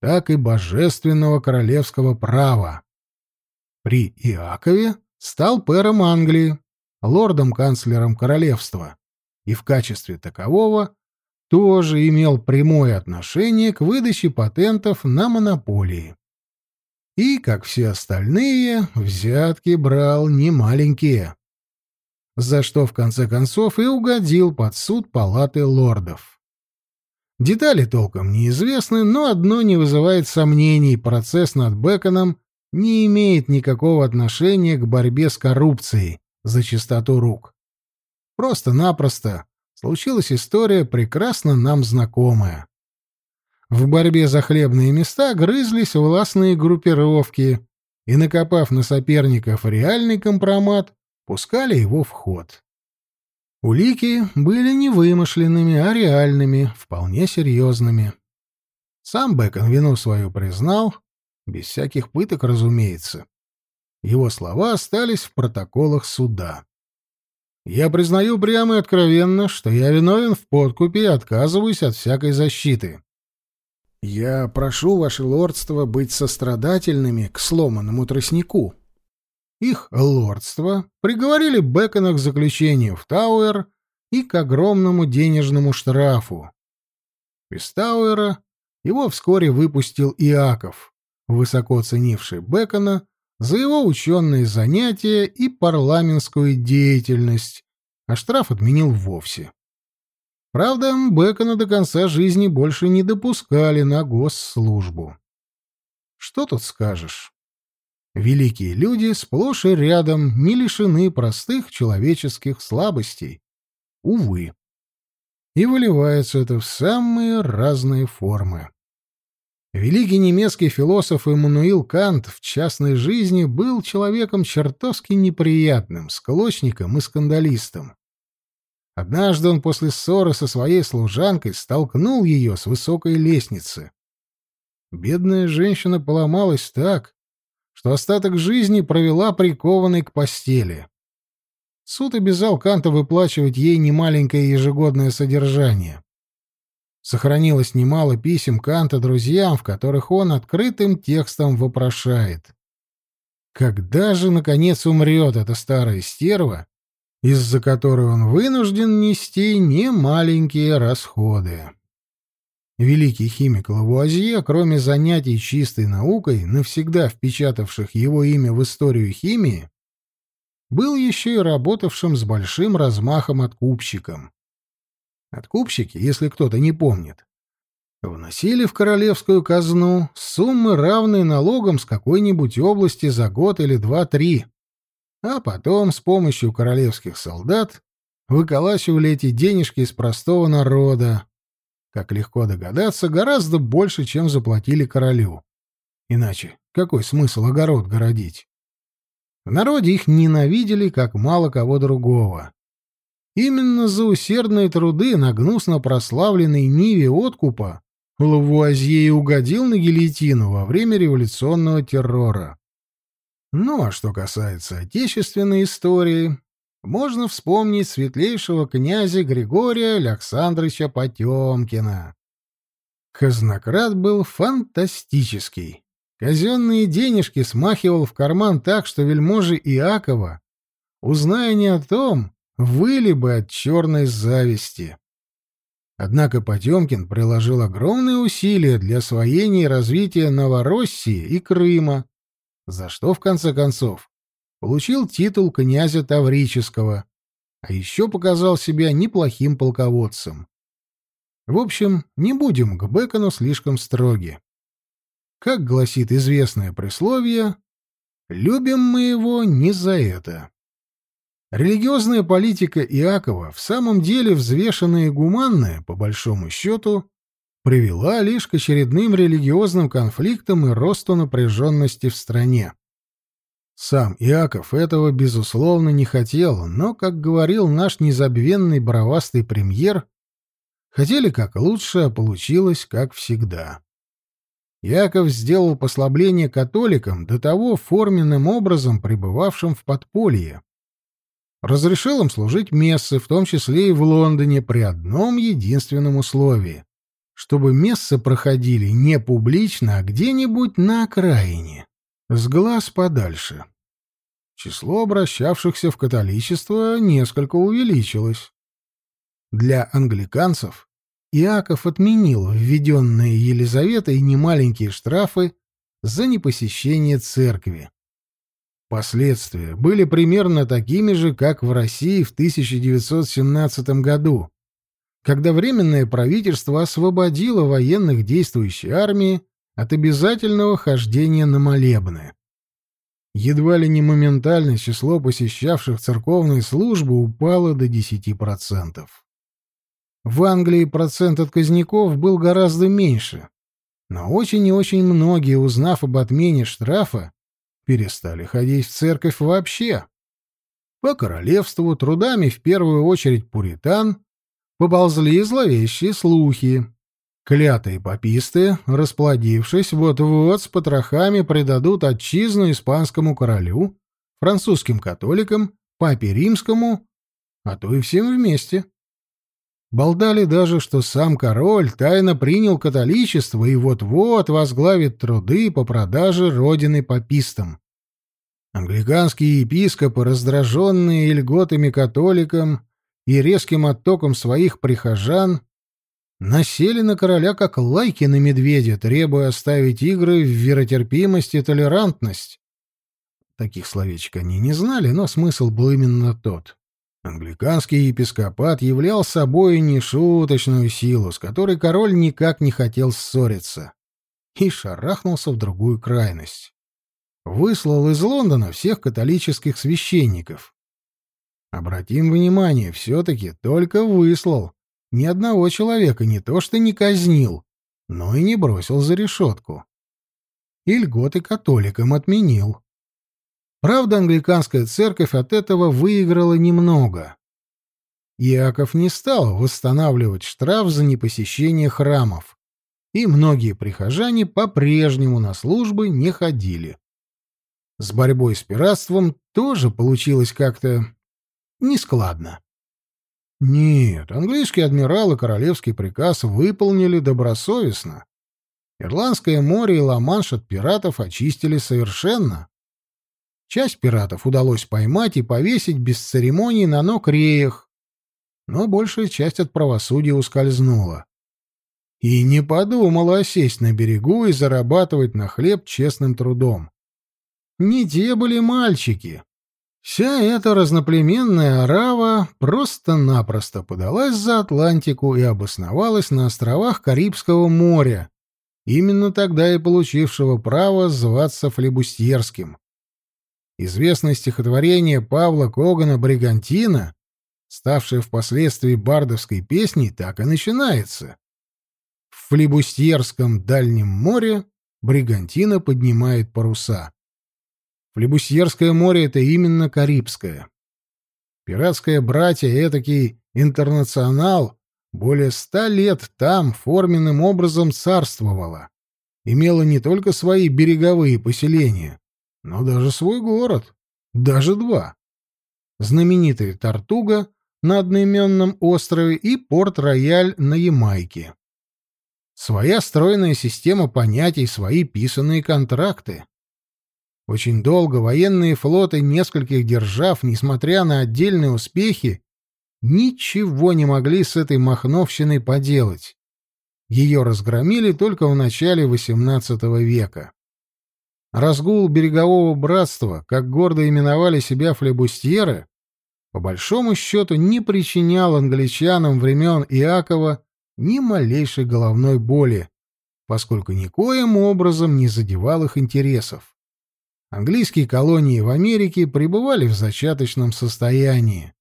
так и божественного королевского права. При Иакове стал пэром Англии, лордом-канцлером королевства, и в качестве такового тоже имел прямое отношение к выдаче патентов на монополии и, как все остальные, взятки брал немаленькие, за что в конце концов и угодил под суд палаты лордов. Детали толком неизвестны, но одно не вызывает сомнений — процесс над Беконом не имеет никакого отношения к борьбе с коррупцией за чистоту рук. Просто-напросто случилась история, прекрасно нам знакомая. В борьбе за хлебные места грызлись властные группировки и, накопав на соперников реальный компромат, пускали его в ход. Улики были не вымышленными, а реальными, вполне серьезными. Сам Бэкон вину свою признал, без всяких пыток, разумеется. Его слова остались в протоколах суда. Я признаю прямо и откровенно, что я виновен в подкупе и отказываюсь от всякой защиты. Я прошу ваше лордство быть сострадательными к сломанному тростнику. Их лордство приговорили Бекона к заключению в Тауэр и к огромному денежному штрафу. Из Тауэра его вскоре выпустил Иаков, высоко ценивший Бекона за его ученые занятия и парламентскую деятельность, а штраф отменил вовсе. Правда, Бекона до конца жизни больше не допускали на госслужбу. Что тут скажешь? Великие люди сплошь и рядом не лишены простых человеческих слабостей. Увы. И выливается это в самые разные формы. Великий немецкий философ Эммануил Кант в частной жизни был человеком чертовски неприятным, склочником и скандалистом. Однажды он после ссоры со своей служанкой столкнул ее с высокой лестницы. Бедная женщина поломалась так, что остаток жизни провела прикованной к постели. Суд обязал Канта выплачивать ей немаленькое ежегодное содержание. Сохранилось немало писем Канта друзьям, в которых он открытым текстом вопрошает. Когда же, наконец, умрет эта старая стерва, из-за которой он вынужден нести немаленькие расходы? Великий химик Лавуазье, кроме занятий чистой наукой, навсегда впечатавших его имя в историю химии, был еще и работавшим с большим размахом откупщиком. Откупщики, если кто-то не помнит, вносили в королевскую казну суммы, равные налогам с какой-нибудь области за год или два-три, а потом с помощью королевских солдат выколачивали эти денежки из простого народа, как легко догадаться, гораздо больше, чем заплатили королю. Иначе какой смысл огород городить? В народе их ненавидели, как мало кого другого. Именно за усердные труды на гнусно прославленной Ниве откупа Лавуазье и угодил на гильотину во время революционного террора. Ну а что касается отечественной истории, можно вспомнить светлейшего князя Григория Александровича Потемкина. Казнократ был фантастический. Казенные денежки смахивал в карман так, что вельможи Иакова, узная не о том, выли бы от черной зависти. Однако Потемкин приложил огромные усилия для освоения и развития Новороссии и Крыма, за что, в конце концов, получил титул князя Таврического, а еще показал себя неплохим полководцем. В общем, не будем к Бекону слишком строги. Как гласит известное присловие, любим мы его не за это. Религиозная политика Иакова, в самом деле взвешенная и гуманная, по большому счету, привела лишь к очередным религиозным конфликтам и росту напряженности в стране. Сам Иаков этого, безусловно, не хотел, но, как говорил наш незабвенный бравастый премьер, хотели как лучше, а получилось как всегда. Яков сделал послабление католикам, до того форменным образом пребывавшим в подполье разрешил им служить мессы, в том числе и в Лондоне, при одном единственном условии — чтобы мессы проходили не публично, а где-нибудь на окраине, с глаз подальше. Число обращавшихся в католичество несколько увеличилось. Для англиканцев Иаков отменил введенные Елизаветой немаленькие штрафы за непосещение церкви. Последствия были примерно такими же, как в России в 1917 году, когда Временное правительство освободило военных действующей армии от обязательного хождения на молебны. Едва ли не моментально число посещавших церковные службы упало до 10%. В Англии процент отказников был гораздо меньше, но очень и очень многие, узнав об отмене штрафа, перестали ходить в церковь вообще. По королевству трудами в первую очередь пуритан поползли зловещие слухи. Клятые пописты, расплодившись, вот-вот с потрохами предадут отчизну испанскому королю, французским католикам, папе римскому, а то и всем вместе. Болдали даже, что сам король тайно принял католичество и вот-вот возглавит труды по продаже родины попистам. Англиканские епископы, раздраженные льготами католикам и резким оттоком своих прихожан, насели на короля как лайки на медведя, требуя оставить игры в веротерпимость и толерантность. Таких словечек они не знали, но смысл был именно тот. Англиканский епископат являл собой нешуточную силу, с которой король никак не хотел ссориться, и шарахнулся в другую крайность. Выслал из Лондона всех католических священников. Обратим внимание, все-таки только выслал, ни одного человека не то что не казнил, но и не бросил за решетку. И льготы католикам отменил. Правда, англиканская церковь от этого выиграла немного. Иаков не стал восстанавливать штраф за непосещение храмов, и многие прихожане по-прежнему на службы не ходили. С борьбой с пиратством тоже получилось как-то нескладно. Нет, английский адмирал и королевский приказ выполнили добросовестно. Ирландское море и Ла-Манш от пиратов очистили совершенно. Часть пиратов удалось поймать и повесить без церемоний на ног реях, но большая часть от правосудия ускользнула. И не подумала сесть на берегу и зарабатывать на хлеб честным трудом. Не те были мальчики. Вся эта разноплеменная арава просто-напросто подалась за Атлантику и обосновалась на островах Карибского моря, именно тогда и получившего право зваться флебустьерским. Известное стихотворение Павла Когана «Бригантина», ставшее впоследствии бардовской песней, так и начинается. В флебустьерском дальнем море Бригантина поднимает паруса. Флебусьерское море — это именно Карибское. Пиратское братья — этакий интернационал, более ста лет там форменным образом царствовало. Имело не только свои береговые поселения, но даже свой город, даже два. Знаменитая Тартуга на одноименном острове и Порт-Рояль на Ямайке. Своя стройная система понятий, свои писанные контракты. Очень долго военные флоты нескольких держав, несмотря на отдельные успехи, ничего не могли с этой махновщиной поделать. Ее разгромили только в начале XVIII века. Разгул берегового братства, как гордо именовали себя флебустьеры, по большому счету не причинял англичанам времен Иакова ни малейшей головной боли, поскольку никоим образом не задевал их интересов. Английские колонии в Америке пребывали в зачаточном состоянии.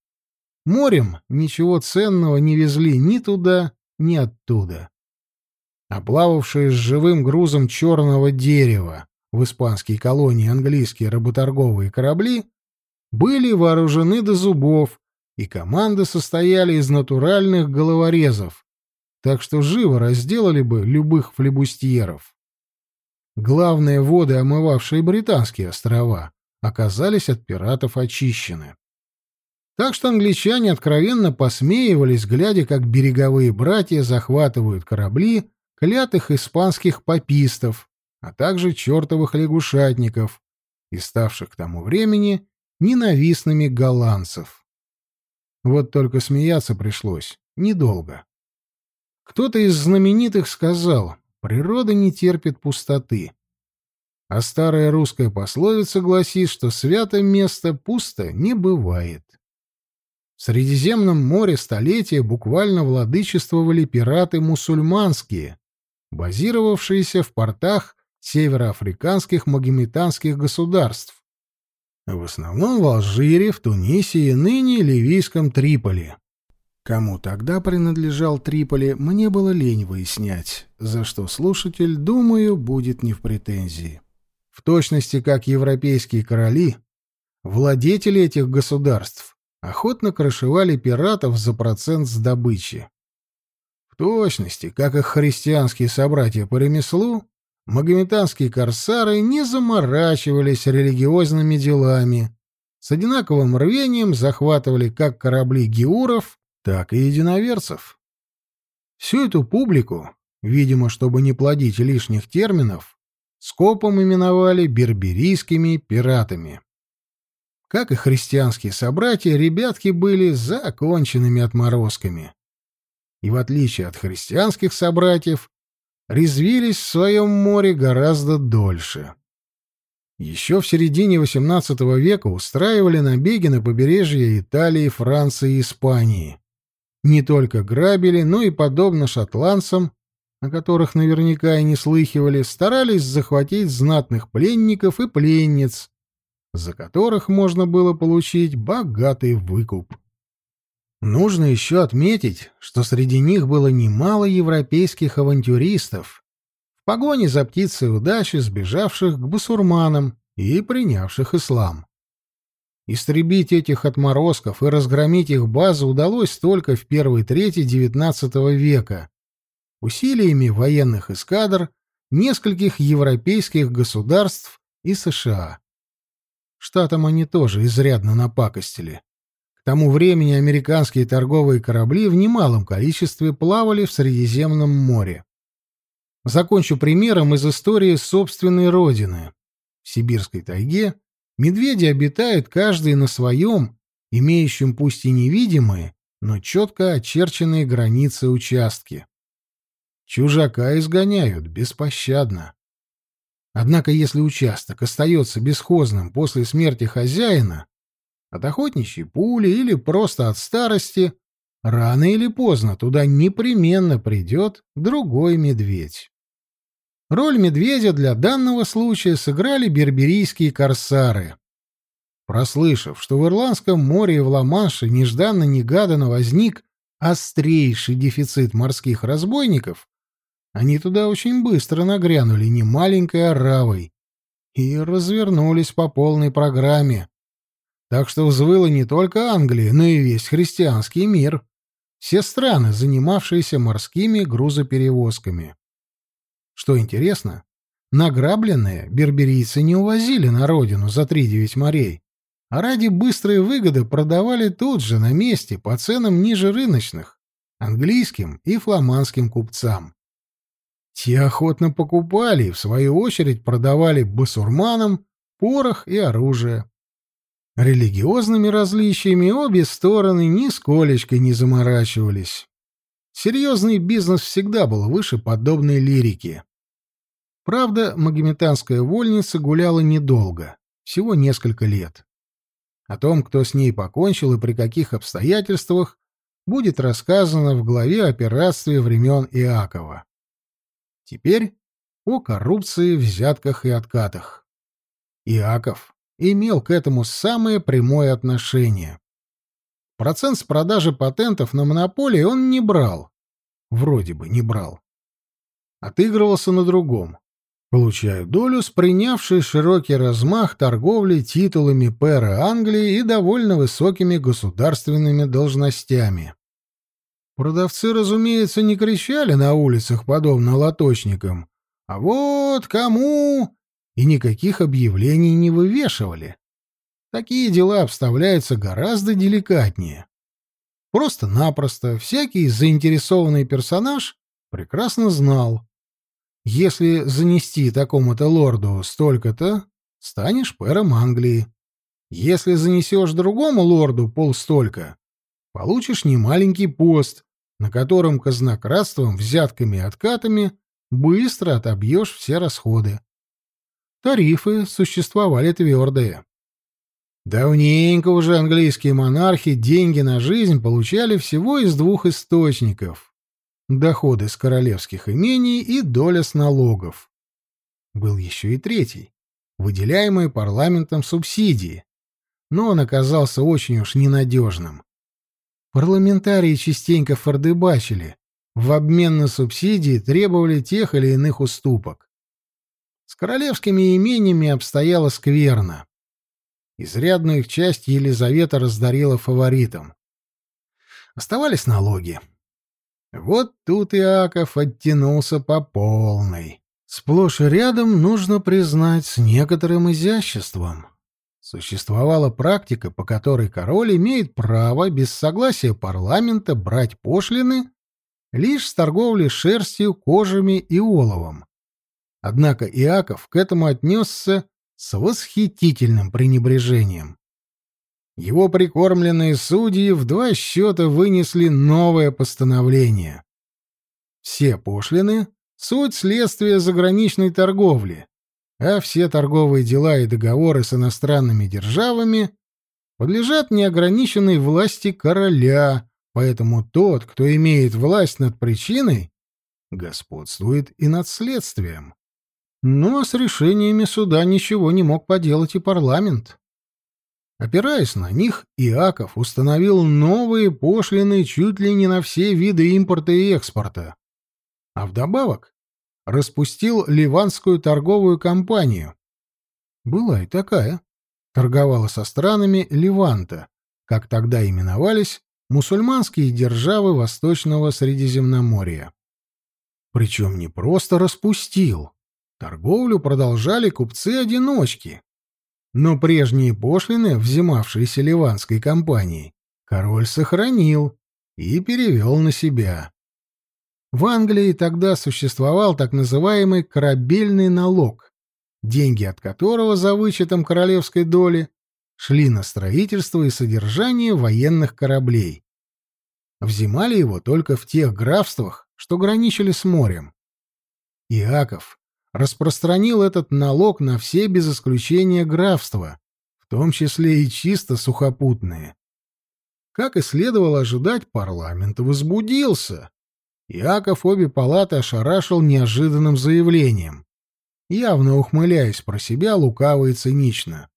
Морем ничего ценного не везли ни туда, ни оттуда. А плававшие с живым грузом черного дерева в испанские колонии английские работорговые корабли были вооружены до зубов, и команды состояли из натуральных головорезов, так что живо разделали бы любых флебустьеров. Главные воды, омывавшие британские острова, оказались от пиратов очищены. Так что англичане откровенно посмеивались, глядя, как береговые братья захватывают корабли клятых испанских попистов, а также чертовых лягушатников и ставших к тому времени ненавистными голландцев. Вот только смеяться пришлось недолго. Кто-то из знаменитых сказал, Природа не терпит пустоты. А старая русская пословица гласит, что святое место пусто не бывает. В Средиземном море столетия буквально владычествовали пираты мусульманские, базировавшиеся в портах североафриканских магометанских государств, В основном в Алжире, в Тунисе и ныне ливийском Триполи. Кому тогда принадлежал Триполи, мне было лень выяснять, за что слушатель, думаю, будет не в претензии. В точности, как европейские короли, владетели этих государств охотно крышевали пиратов за процент с добычи. В точности, как их христианские собратья по ремеслу, магометанские корсары не заморачивались религиозными делами, с одинаковым рвением захватывали как корабли геуров, так и единоверцев. Всю эту публику, видимо, чтобы не плодить лишних терминов, скопом именовали берберийскими пиратами. Как и христианские собратья, ребятки были законченными отморозками и, в отличие от христианских собратьев, резвились в своем море гораздо дольше. Еще в середине XVIII века устраивали набеги на побережье Италии, Франции и Испании. Не только грабили, но и, подобно шотландцам, о которых наверняка и не слыхивали, старались захватить знатных пленников и пленниц, за которых можно было получить богатый выкуп. Нужно еще отметить, что среди них было немало европейских авантюристов, в погоне за птицей удачи, сбежавших к бусурманам и принявших ислам. Истребить этих отморозков и разгромить их базу удалось только в первой трети XIX века усилиями военных эскадр нескольких европейских государств и США. Штатам они тоже изрядно напакостили. Тому времени американские торговые корабли в немалом количестве плавали в Средиземном море. Закончу примером из истории собственной родины. В сибирской тайге медведи обитают каждый на своем, имеющем пусть и невидимые, но четко очерченные границы участки. Чужака изгоняют беспощадно. Однако если участок остается бесхозным после смерти хозяина, от охотничьей пули или просто от старости, рано или поздно туда непременно придет другой медведь. Роль медведя для данного случая сыграли берберийские корсары. Прослышав, что в Ирландском море и в Ла-Манше нежданно-негаданно возник острейший дефицит морских разбойников, они туда очень быстро нагрянули немаленькой оравой и развернулись по полной программе, так что взвыла не только Англия, но и весь христианский мир. Все страны, занимавшиеся морскими грузоперевозками. Что интересно, награбленные берберийцы не увозили на родину за три-девять морей, а ради быстрой выгоды продавали тут же, на месте, по ценам ниже рыночных, английским и фламандским купцам. Те охотно покупали и, в свою очередь, продавали басурманам порох и оружие. Религиозными различиями обе стороны нисколечко не заморачивались. Серьезный бизнес всегда был выше подобной лирики. Правда, магометанская вольница гуляла недолго, всего несколько лет. О том, кто с ней покончил и при каких обстоятельствах, будет рассказано в главе о пиратстве времен Иакова. Теперь о коррупции, взятках и откатах. Иаков имел к этому самое прямое отношение. Процент с продажи патентов на монополии он не брал. Вроде бы не брал. Отыгрывался на другом. Получая долю с принявшей широкий размах торговли титулами пэра Англии и довольно высокими государственными должностями. Продавцы, разумеется, не кричали на улицах, подобно лоточникам. «А вот кому и никаких объявлений не вывешивали. Такие дела обставляются гораздо деликатнее. Просто-напросто всякий заинтересованный персонаж прекрасно знал. Если занести такому-то лорду столько-то, станешь пэром Англии. Если занесешь другому лорду полстолько, получишь немаленький пост, на котором казнократством, взятками и откатами быстро отобьешь все расходы. Тарифы существовали твердые. Давненько уже английские монархи деньги на жизнь получали всего из двух источников — доходы с королевских имений и доля с налогов. Был еще и третий — выделяемые парламентом субсидии, но он оказался очень уж ненадежным. Парламентарии частенько фордыбачили, в обмен на субсидии требовали тех или иных уступок. С королевскими имениями обстояло скверно. Изрядную их часть Елизавета раздарила фаворитам. Оставались налоги. Вот тут Иаков оттянулся по полной. Сплошь и рядом, нужно признать, с некоторым изяществом. Существовала практика, по которой король имеет право без согласия парламента брать пошлины лишь с торговли шерстью, кожами и оловом. Однако Иаков к этому отнесся с восхитительным пренебрежением. Его прикормленные судьи в два счета вынесли новое постановление. Все пошлины — суть следствия заграничной торговли, а все торговые дела и договоры с иностранными державами подлежат неограниченной власти короля, поэтому тот, кто имеет власть над причиной, господствует и над следствием. Но с решениями суда ничего не мог поделать и парламент. Опираясь на них, Иаков установил новые пошлины чуть ли не на все виды импорта и экспорта. А вдобавок распустил Ливанскую торговую компанию. Была и такая. Торговала со странами Ливанта, как тогда именовались мусульманские державы Восточного Средиземноморья. Причем не просто распустил, Торговлю продолжали купцы-одиночки. Но прежние пошлины, взимавшиеся ливанской компанией, король сохранил и перевел на себя. В Англии тогда существовал так называемый корабельный налог, деньги от которого за вычетом королевской доли шли на строительство и содержание военных кораблей. Взимали его только в тех графствах, что граничили с морем. Иаков распространил этот налог на все без исключения графства, в том числе и чисто сухопутные. Как и следовало ожидать, парламент возбудился. Яков обе палаты ошарашил неожиданным заявлением, явно ухмыляясь про себя лукаво и цинично.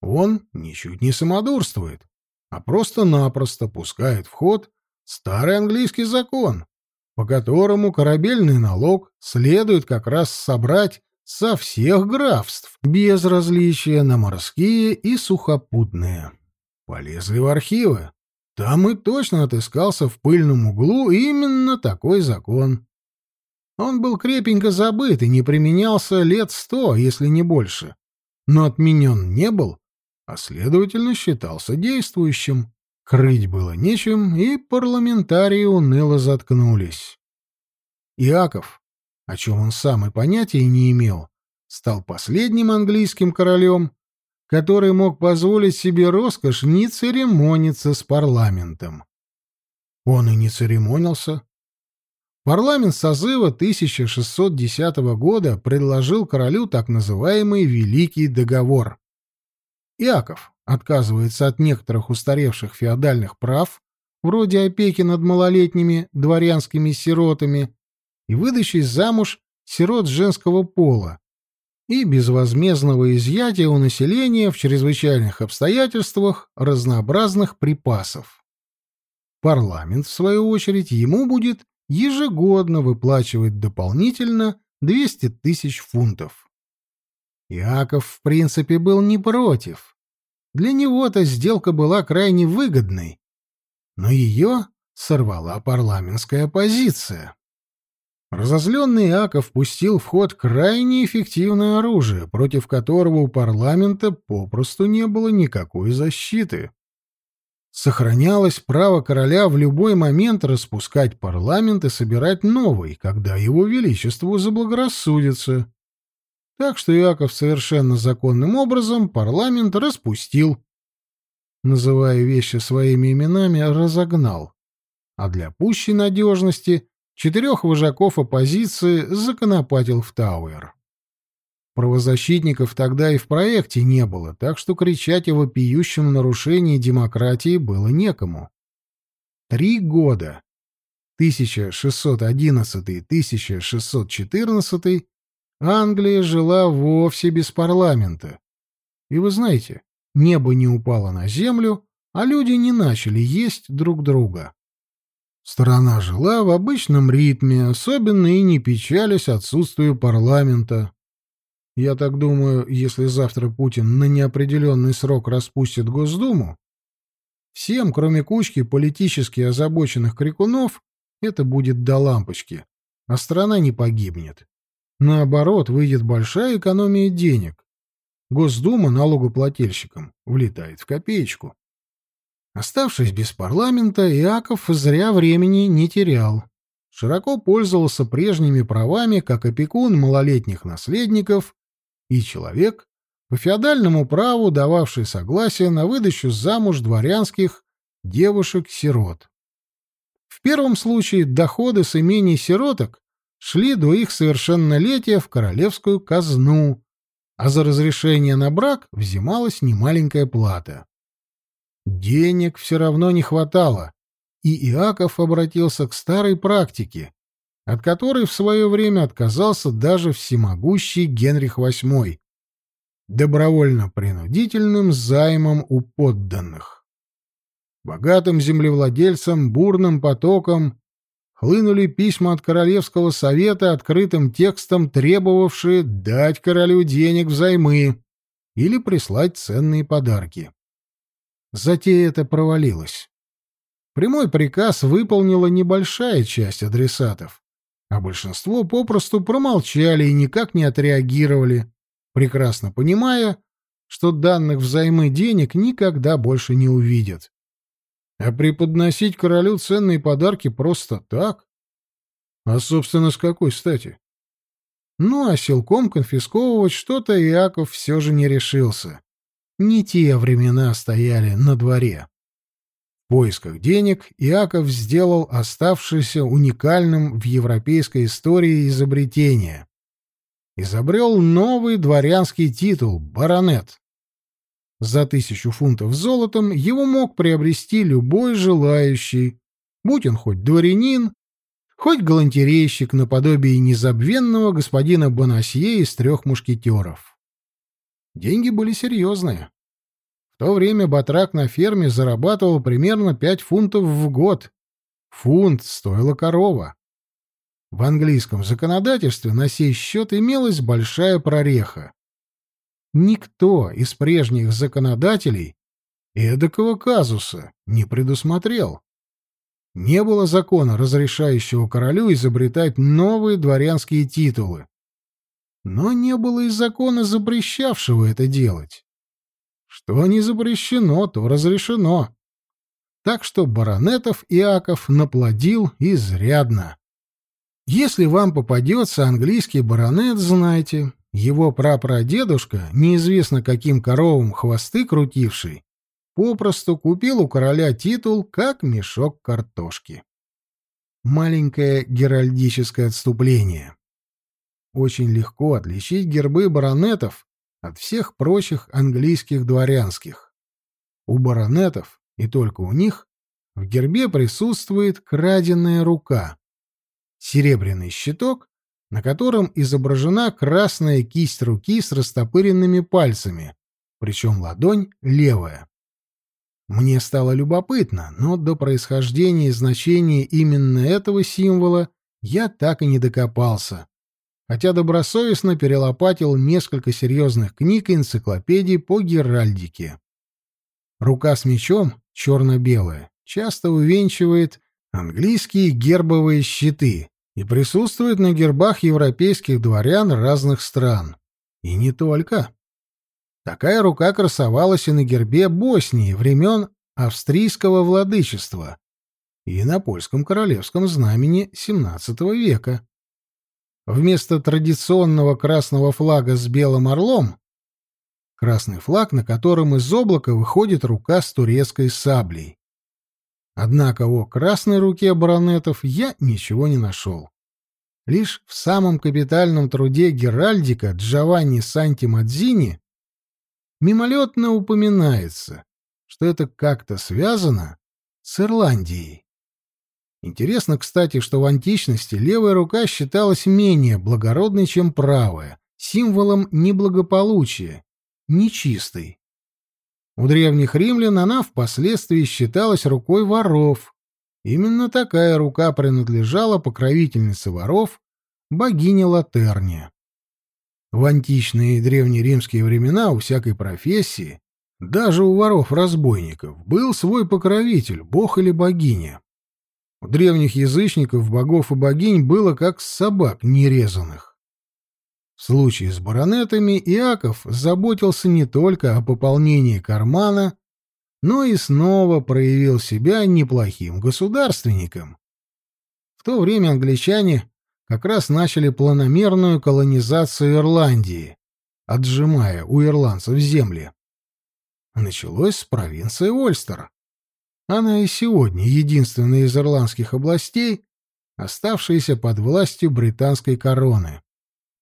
Он ничуть не самодурствует, а просто-напросто пускает в ход старый английский закон, по которому корабельный налог следует как раз собрать со всех графств, без различия на морские и сухопутные. Полезли в архивы. Там и точно отыскался в пыльном углу именно такой закон. Он был крепенько забыт и не применялся лет сто, если не больше. Но отменен не был, а, следовательно, считался действующим. Крыть было нечем, и парламентарии уныло заткнулись. Иаков, о чем он сам и понятия не имел, стал последним английским королем, который мог позволить себе роскошь не церемониться с парламентом. Он и не церемонился. Парламент созыва 1610 года предложил королю так называемый Великий договор. Иаков, отказывается от некоторых устаревших феодальных прав, вроде опеки над малолетними дворянскими сиротами и выдачи замуж сирот женского пола, и безвозмездного изъятия у населения в чрезвычайных обстоятельствах разнообразных припасов. Парламент, в свою очередь, ему будет ежегодно выплачивать дополнительно 200 тысяч фунтов. Иаков, в принципе, был не против. Для него-то сделка была крайне выгодной, но ее сорвала парламентская оппозиция. Разозленный Иаков пустил в ход крайне эффективное оружие, против которого у парламента попросту не было никакой защиты. Сохранялось право короля в любой момент распускать парламент и собирать новый, когда его величеству заблагорассудится. Так что Иаков совершенно законным образом парламент распустил. Называя вещи своими именами, разогнал. А для пущей надежности четырех вожаков оппозиции законопатил в Тауэр. Правозащитников тогда и в проекте не было, так что кричать о вопиющем нарушении демократии было некому. Три года 1611-1614 Англия жила вовсе без парламента. И вы знаете, небо не упало на землю, а люди не начали есть друг друга. Страна жила в обычном ритме, особенно и не печались отсутствию парламента. Я так думаю, если завтра Путин на неопределенный срок распустит Госдуму, всем, кроме кучки политически озабоченных крикунов, это будет до лампочки, а страна не погибнет. Наоборот, выйдет большая экономия денег. Госдума налогоплательщикам влетает в копеечку. Оставшись без парламента, Иаков зря времени не терял. Широко пользовался прежними правами как опекун малолетних наследников и человек, по феодальному праву дававший согласие на выдачу замуж дворянских девушек-сирот. В первом случае доходы с имений сироток шли до их совершеннолетия в королевскую казну, а за разрешение на брак взималась немаленькая плата. Денег все равно не хватало, и Иаков обратился к старой практике, от которой в свое время отказался даже всемогущий Генрих VIII — добровольно-принудительным займом у подданных. Богатым землевладельцам бурным потоком хлынули письма от Королевского совета открытым текстом, требовавшие дать королю денег взаймы или прислать ценные подарки. Затея эта провалилась. Прямой приказ выполнила небольшая часть адресатов, а большинство попросту промолчали и никак не отреагировали, прекрасно понимая, что данных взаймы денег никогда больше не увидят. А преподносить королю ценные подарки просто так? А, собственно, с какой стати? Ну, а силком конфисковывать что-то Иаков все же не решился. Не те времена стояли на дворе. В поисках денег Иаков сделал оставшееся уникальным в европейской истории изобретение. Изобрел новый дворянский титул — баронет. За тысячу фунтов золотом его мог приобрести любой желающий, будь он хоть дворянин, хоть галантерейщик наподобие незабвенного господина Бонасье из трех мушкетеров. Деньги были серьезные. В то время батрак на ферме зарабатывал примерно 5 фунтов в год. Фунт стоила корова. В английском законодательстве на сей счет имелась большая прореха. Никто из прежних законодателей эдакого казуса не предусмотрел. Не было закона, разрешающего королю изобретать новые дворянские титулы но не было и закона, запрещавшего это делать. Что не запрещено, то разрешено. Так что баронетов Иаков наплодил изрядно. Если вам попадется английский баронет, знайте, его прапрадедушка, неизвестно каким коровам хвосты крутивший, попросту купил у короля титул как мешок картошки. Маленькое геральдическое отступление очень легко отличить гербы баронетов от всех прочих английских дворянских. У баронетов, и только у них, в гербе присутствует краденая рука. Серебряный щиток, на котором изображена красная кисть руки с растопыренными пальцами, причем ладонь левая. Мне стало любопытно, но до происхождения и значения именно этого символа я так и не докопался хотя добросовестно перелопатил несколько серьезных книг и энциклопедий по геральдике. Рука с мечом, черно-белая, часто увенчивает английские гербовые щиты и присутствует на гербах европейских дворян разных стран. И не только. Такая рука красовалась и на гербе Боснии времен австрийского владычества и на польском королевском знамени XVII века. Вместо традиционного красного флага с белым орлом — красный флаг, на котором из облака выходит рука с турецкой саблей. Однако о красной руке баронетов я ничего не нашел. Лишь в самом капитальном труде Геральдика Джованни Санти Мадзини мимолетно упоминается, что это как-то связано с Ирландией. Интересно, кстати, что в античности левая рука считалась менее благородной, чем правая, символом неблагополучия, нечистой. У древних римлян она впоследствии считалась рукой воров. Именно такая рука принадлежала покровительнице воров, богине Латерне. В античные и древнеримские времена у всякой профессии, даже у воров-разбойников, был свой покровитель, бог или богиня. У древних язычников богов и богинь было как собак нерезанных. В случае с баронетами Иаков заботился не только о пополнении кармана, но и снова проявил себя неплохим государственником. В то время англичане как раз начали планомерную колонизацию Ирландии, отжимая у ирландцев земли. Началось с провинции Ольстер. Она и сегодня единственная из ирландских областей, оставшаяся под властью британской короны.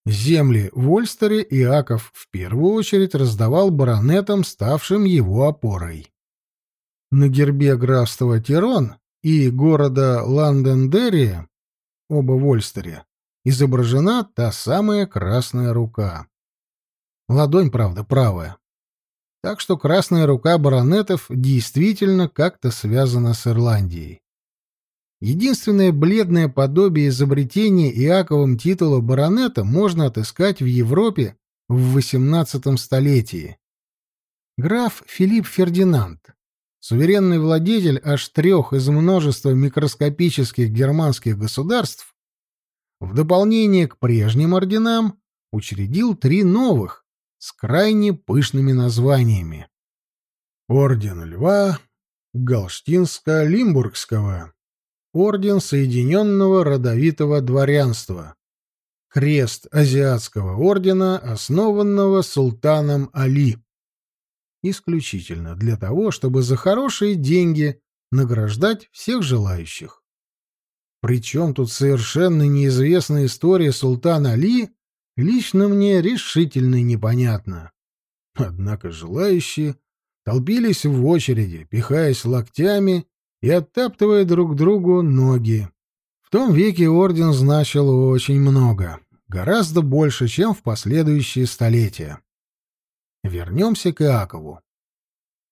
Земли в Ольстере Иаков в первую очередь раздавал баронетам, ставшим его опорой. На гербе графства Тирон и города Ландендерия оба в Ольстере, изображена та самая красная рука. Ладонь, правда, правая. Так что красная рука баронетов действительно как-то связана с Ирландией. Единственное бледное подобие изобретения Иаковым титула баронета можно отыскать в Европе в XVIII столетии. Граф Филипп Фердинанд, суверенный владетель аж трех из множества микроскопических германских государств, в дополнение к прежним орденам учредил три новых с крайне пышными названиями. Орден Льва, Галштинско-Лимбургского, Орден Соединенного Родовитого Дворянства, Крест Азиатского Ордена, основанного султаном Али исключительно для того, чтобы за хорошие деньги награждать всех желающих. Причем тут совершенно неизвестная история султана Али лично мне решительно непонятна. Однако желающие толпились в очереди, пихаясь локтями и оттаптывая друг другу ноги. В том веке орден значил очень много, гораздо больше, чем в последующие столетия. Вернемся к Иакову.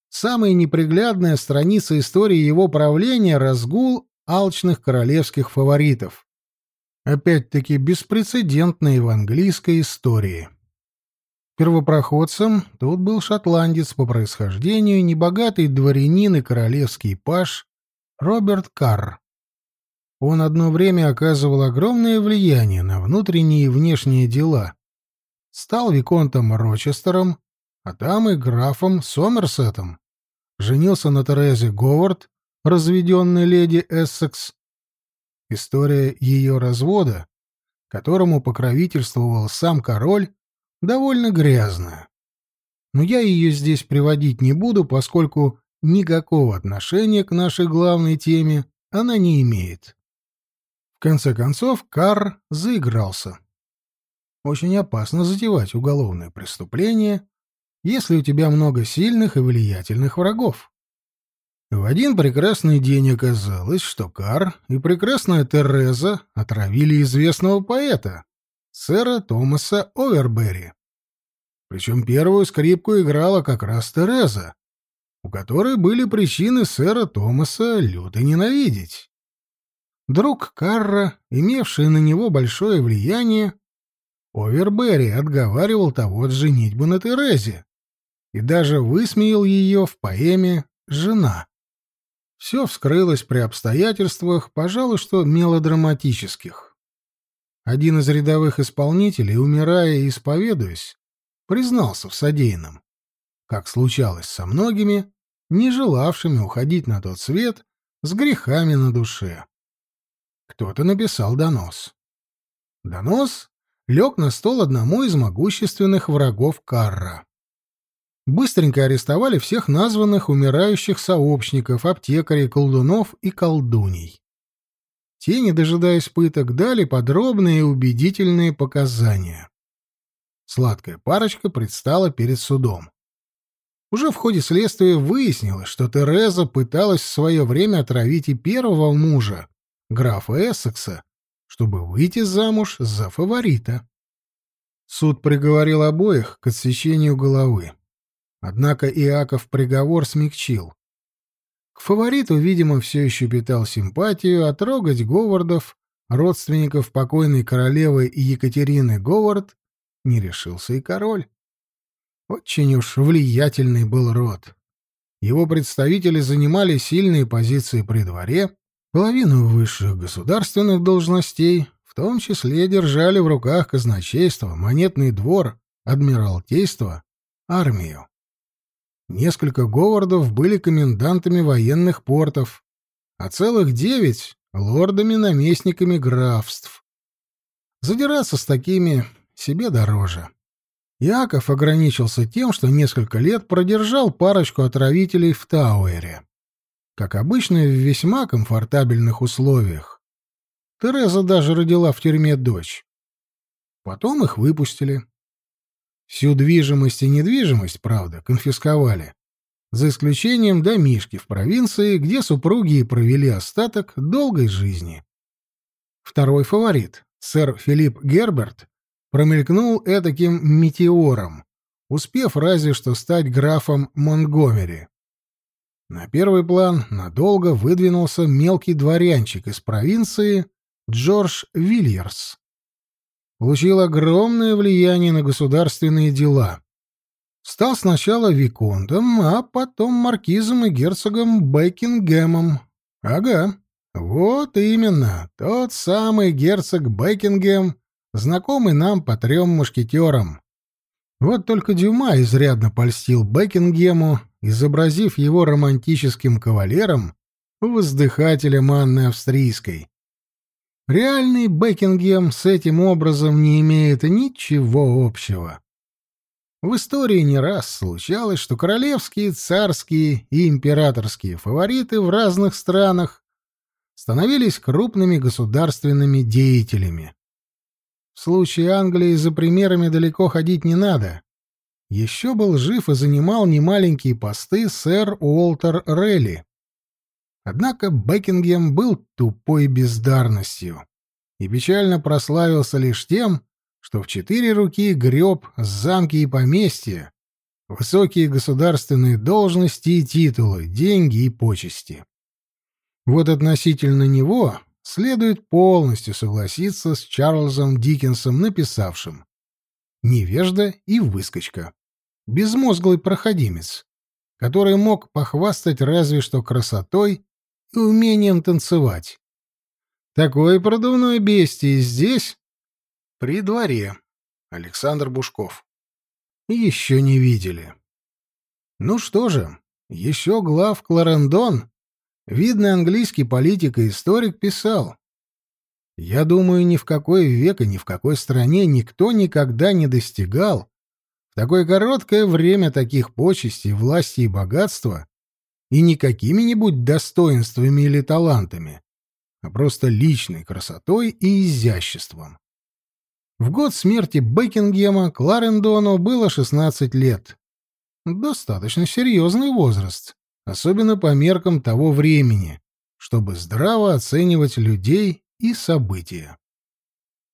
Самая неприглядная страница истории его правления — разгул алчных королевских фаворитов. Опять-таки беспрецедентные в английской истории. Первопроходцем тут был шотландец по происхождению, небогатый дворянин и королевский паж Роберт Карр. Он одно время оказывал огромное влияние на внутренние и внешние дела. Стал виконтом Рочестером, а там и графом Сомерсетом. Женился на Терезе Говард, разведенной леди Эссекс. История ее развода, которому покровительствовал сам король, довольно грязная. Но я ее здесь приводить не буду, поскольку никакого отношения к нашей главной теме она не имеет. В конце концов, Карр заигрался. Очень опасно затевать уголовное преступление, если у тебя много сильных и влиятельных врагов. В один прекрасный день оказалось, что Кар и прекрасная Тереза отравили известного поэта, сэра Томаса Овербери. Причем первую скрипку играла как раз Тереза, у которой были причины сэра Томаса люто ненавидеть. Друг Карра, имевший на него большое влияние, Овербери отговаривал того от женитьбы на Терезе, и даже высмеял ее в поэме «Жена». Все вскрылось при обстоятельствах, пожалуй, что мелодраматических. Один из рядовых исполнителей, умирая и исповедуясь, признался в содеянном, как случалось со многими, не желавшими уходить на тот свет с грехами на душе. Кто-то написал донос. Донос лег на стол одному из могущественных врагов Карра быстренько арестовали всех названных умирающих сообщников, аптекарей, колдунов и колдуней. Те, не дожидаясь пыток, дали подробные и убедительные показания. Сладкая парочка предстала перед судом. Уже в ходе следствия выяснилось, что Тереза пыталась в свое время отравить и первого мужа, графа Эссекса, чтобы выйти замуж за фаворита. Суд приговорил обоих к отсечению головы. Однако Иаков приговор смягчил. К фавориту, видимо, все еще питал симпатию, а трогать Говардов, родственников покойной королевы Екатерины Говард, не решился и король. Очень уж влиятельный был род. Его представители занимали сильные позиции при дворе, половину высших государственных должностей, в том числе держали в руках казначейство, монетный двор, адмиралтейство, армию. Несколько Говардов были комендантами военных портов, а целых девять — лордами-наместниками графств. Задираться с такими себе дороже. Яков ограничился тем, что несколько лет продержал парочку отравителей в Тауэре. Как обычно, в весьма комфортабельных условиях. Тереза даже родила в тюрьме дочь. Потом их выпустили. Всю движимость и недвижимость, правда, конфисковали. За исключением домишки в провинции, где супруги провели остаток долгой жизни. Второй фаворит, сэр Филипп Герберт, промелькнул этаким метеором, успев разве что стать графом Монтгомери. На первый план надолго выдвинулся мелкий дворянчик из провинции Джордж Вильерс, получил огромное влияние на государственные дела. Стал сначала виконтом, а потом маркизом и герцогом Бекингемом. Ага, вот именно, тот самый герцог Бекингем, знакомый нам по трем мушкетерам. Вот только Дюма изрядно польстил Бекингему, изобразив его романтическим кавалером, воздыхателем Анны Австрийской. Реальный Бекингем с этим образом не имеет ничего общего. В истории не раз случалось, что королевские, царские и императорские фавориты в разных странах становились крупными государственными деятелями. В случае Англии за примерами далеко ходить не надо. Еще был жив и занимал немаленькие посты сэр Уолтер Релли, Однако Бекингем был тупой бездарностью и печально прославился лишь тем, что в четыре руки греб замки и поместья, высокие государственные должности и титулы, деньги и почести. Вот относительно него следует полностью согласиться с Чарльзом Диккенсом, написавшим «Невежда и выскочка», безмозглый проходимец, который мог похвастать разве что красотой и умением танцевать. Такое продувное бестие здесь, при дворе, Александр Бушков. Еще не видели. Ну что же, еще глав Кларендон, видный английский политик и историк, писал. Я думаю, ни в какой век и ни в какой стране никто никогда не достигал в такое короткое время таких почестей, власти и богатства, и не какими-нибудь достоинствами или талантами, а просто личной красотой и изяществом. В год смерти Бекингема Кларендону было 16 лет. Достаточно серьезный возраст, особенно по меркам того времени, чтобы здраво оценивать людей и события.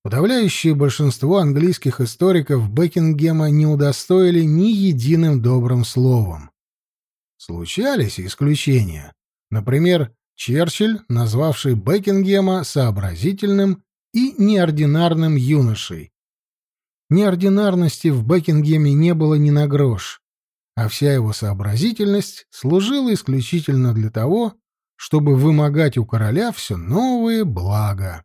Подавляющее большинство английских историков Бекингема не удостоили ни единым добрым словом. Случались исключения. Например, Черчилль, назвавший Бекингема сообразительным и неординарным юношей. Неординарности в Бекингеме не было ни на грош, а вся его сообразительность служила исключительно для того, чтобы вымогать у короля все новые блага.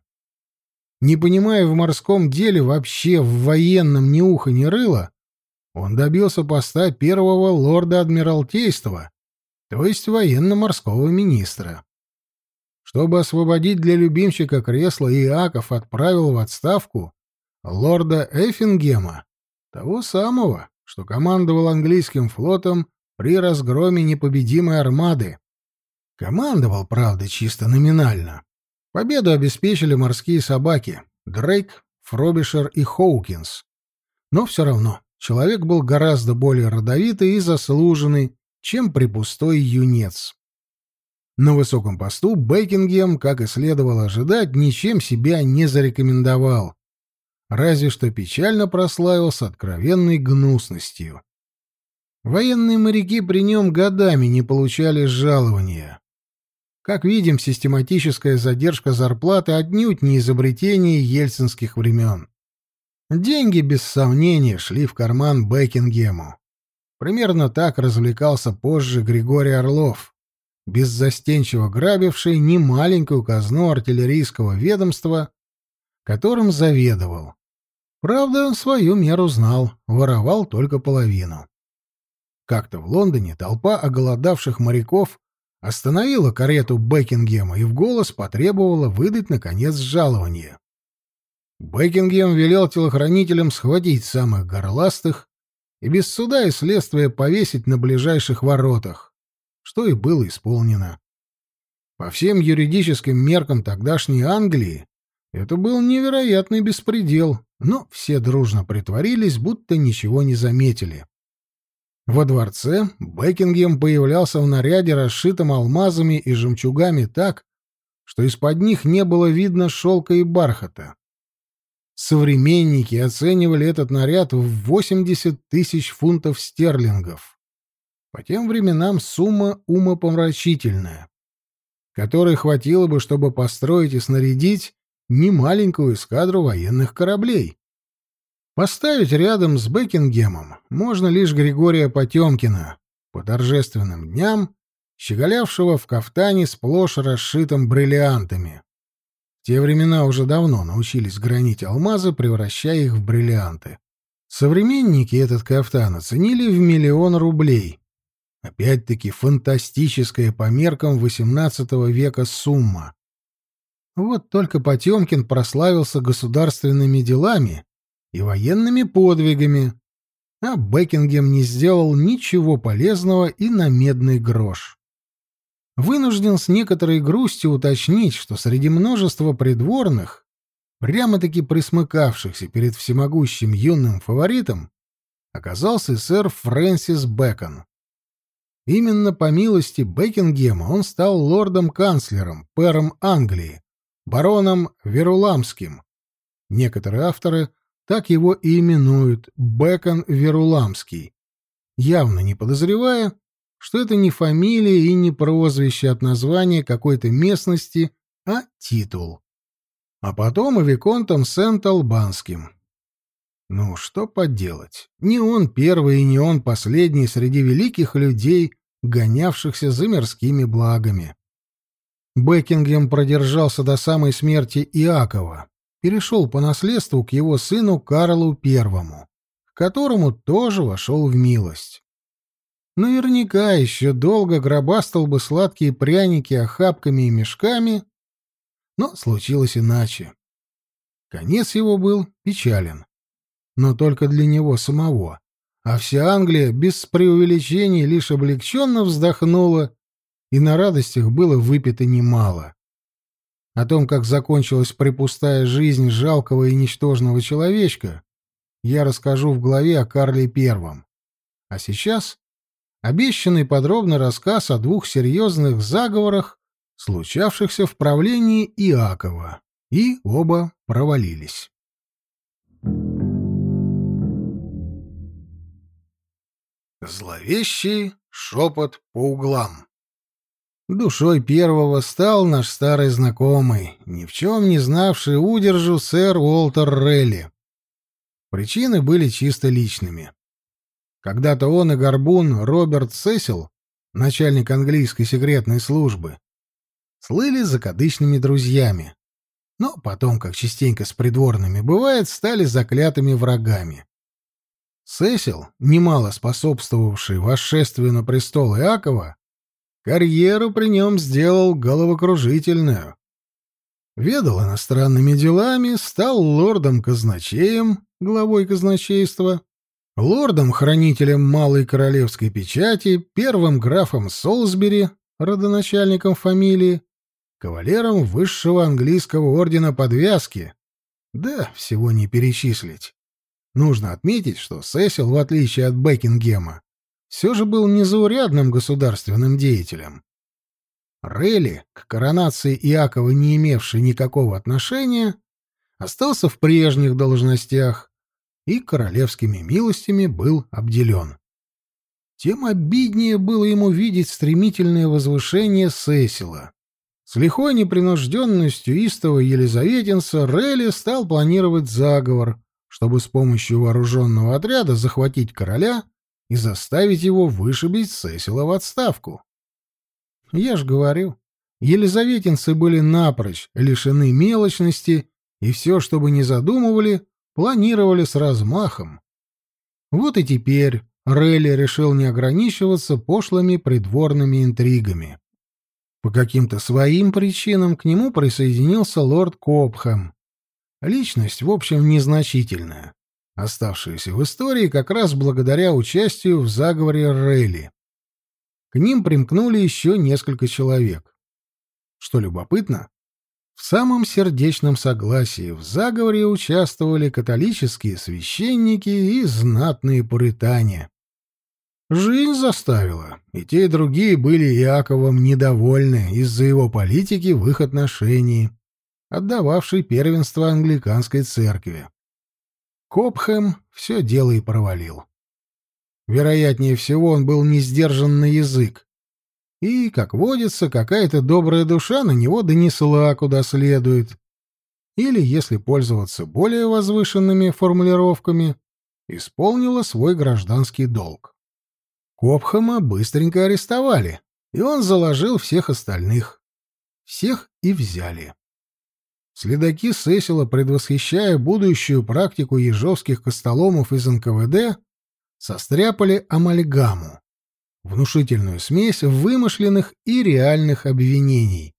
Не понимая в морском деле вообще в военном ни уха ни рыла, он добился поста первого лорда Адмиралтейства, то есть военно-морского министра. Чтобы освободить для любимчика кресло, Иаков отправил в отставку лорда Эффингема, того самого, что командовал английским флотом при разгроме непобедимой армады. Командовал, правда, чисто номинально. Победу обеспечили морские собаки — Дрейк, Фробишер и Хоукинс. Но все равно человек был гораздо более родовитый и заслуженный, чем припустой юнец. На высоком посту Бекингем, как и следовало ожидать, ничем себя не зарекомендовал, разве что печально прославился откровенной гнусностью. Военные моряки при нем годами не получали жалования. Как видим, систематическая задержка зарплаты отнюдь не изобретение ельцинских времен. Деньги, без сомнения, шли в карман Бекингему. Примерно так развлекался позже Григорий Орлов, беззастенчиво грабивший немаленькую казну артиллерийского ведомства, которым заведовал. Правда, свою меру знал, воровал только половину. Как-то в Лондоне толпа оголодавших моряков остановила карету Бекингема и в голос потребовала выдать, наконец, жалование. Бекингем велел телохранителям схватить самых горластых и без суда и следствия повесить на ближайших воротах, что и было исполнено. По всем юридическим меркам тогдашней Англии это был невероятный беспредел, но все дружно притворились, будто ничего не заметили. Во дворце Бекингем появлялся в наряде, расшитом алмазами и жемчугами так, что из-под них не было видно шелка и бархата. Современники оценивали этот наряд в 80 тысяч фунтов стерлингов. По тем временам сумма умопомрачительная, которой хватило бы, чтобы построить и снарядить немаленькую эскадру военных кораблей. Поставить рядом с Бекингемом можно лишь Григория Потемкина, по торжественным дням, щеголявшего в кафтане сплошь расшитым бриллиантами. В те времена уже давно научились гранить алмазы, превращая их в бриллианты. Современники этот кафтан оценили в миллион рублей. Опять-таки фантастическая по меркам XVIII века сумма. Вот только Потемкин прославился государственными делами и военными подвигами, а Бекингем не сделал ничего полезного и на медный грош. Вынужден с некоторой грустью уточнить, что среди множества придворных, прямо-таки присмыкавшихся перед всемогущим юным фаворитом, оказался сэр Фрэнсис Бэкон. Именно по милости Бекингема он стал лордом-канцлером, пэром Англии, бароном Веруламским. Некоторые авторы так его и именуют Бекон Веруламский, явно не подозревая, что это не фамилия и не прозвище от названия какой-то местности, а титул. А потом и Виконтом Сент-Албанским. Ну, что поделать, не он первый и не он последний среди великих людей, гонявшихся за мирскими благами. Бекингем продержался до самой смерти Иакова, перешел по наследству к его сыну Карлу I, к которому тоже вошел в милость. Наверняка еще долго гробастал бы сладкие пряники охапками и мешками, но случилось иначе. Конец его был печален, но только для него самого, а вся Англия без преувеличений лишь облегченно вздохнула, и на радостях было выпито немало. О том, как закончилась припустая жизнь жалкого и ничтожного человечка, я расскажу в главе о Карле Первом. А сейчас обещанный подробный рассказ о двух серьезных заговорах, случавшихся в правлении Иакова, и оба провалились. Зловещий шепот по углам Душой первого стал наш старый знакомый, ни в чем не знавший удержу сэр Уолтер Релли. Причины были чисто личными. Когда-то он и горбун Роберт Сесил, начальник английской секретной службы, слыли закадычными друзьями, но потом, как частенько с придворными бывает, стали заклятыми врагами. Сесил, немало способствовавший восшествию на престол Иакова, Карьеру при нем сделал головокружительную. Ведал иностранными делами, стал лордом-казначеем, главой казначейства, лордом-хранителем Малой Королевской печати, первым графом Солсбери, родоначальником фамилии, кавалером высшего английского ордена подвязки. Да, всего не перечислить. Нужно отметить, что Сесил, в отличие от Бекингема, все же был незаурядным государственным деятелем. Релли, к коронации Иакова не имевший никакого отношения, остался в прежних должностях и королевскими милостями был обделен. тем обиднее было ему видеть стремительное возвышение Сесила. С лихой непринужденностью истого Елизаветинца Релли стал планировать заговор, чтобы с помощью вооруженного отряда захватить короля и заставить его вышибить Сесила в отставку. Я ж говорю, елизаветинцы были напрочь лишены мелочности, и все, что бы ни задумывали, планировали с размахом. Вот и теперь Релли решил не ограничиваться пошлыми придворными интригами. По каким-то своим причинам к нему присоединился лорд Копхэм. Личность, в общем, незначительная, оставшаяся в истории как раз благодаря участию в заговоре Релли. К ним примкнули еще несколько человек. Что любопытно, в самом сердечном согласии в заговоре участвовали католические священники и знатные пуритане. Жизнь заставила, и те, и другие были Иаковом недовольны из-за его политики в их отношении, отдававшей первенство англиканской церкви. Копхэм все дело и провалил. Вероятнее всего, он был не сдержан на язык. И, как водится, какая-то добрая душа на него донесла куда следует. Или, если пользоваться более возвышенными формулировками, исполнила свой гражданский долг. Копхама быстренько арестовали, и он заложил всех остальных. Всех и взяли. Следаки Сесила, предвосхищая будущую практику ежовских костоломов из НКВД, состряпали амальгаму — внушительную смесь вымышленных и реальных обвинений.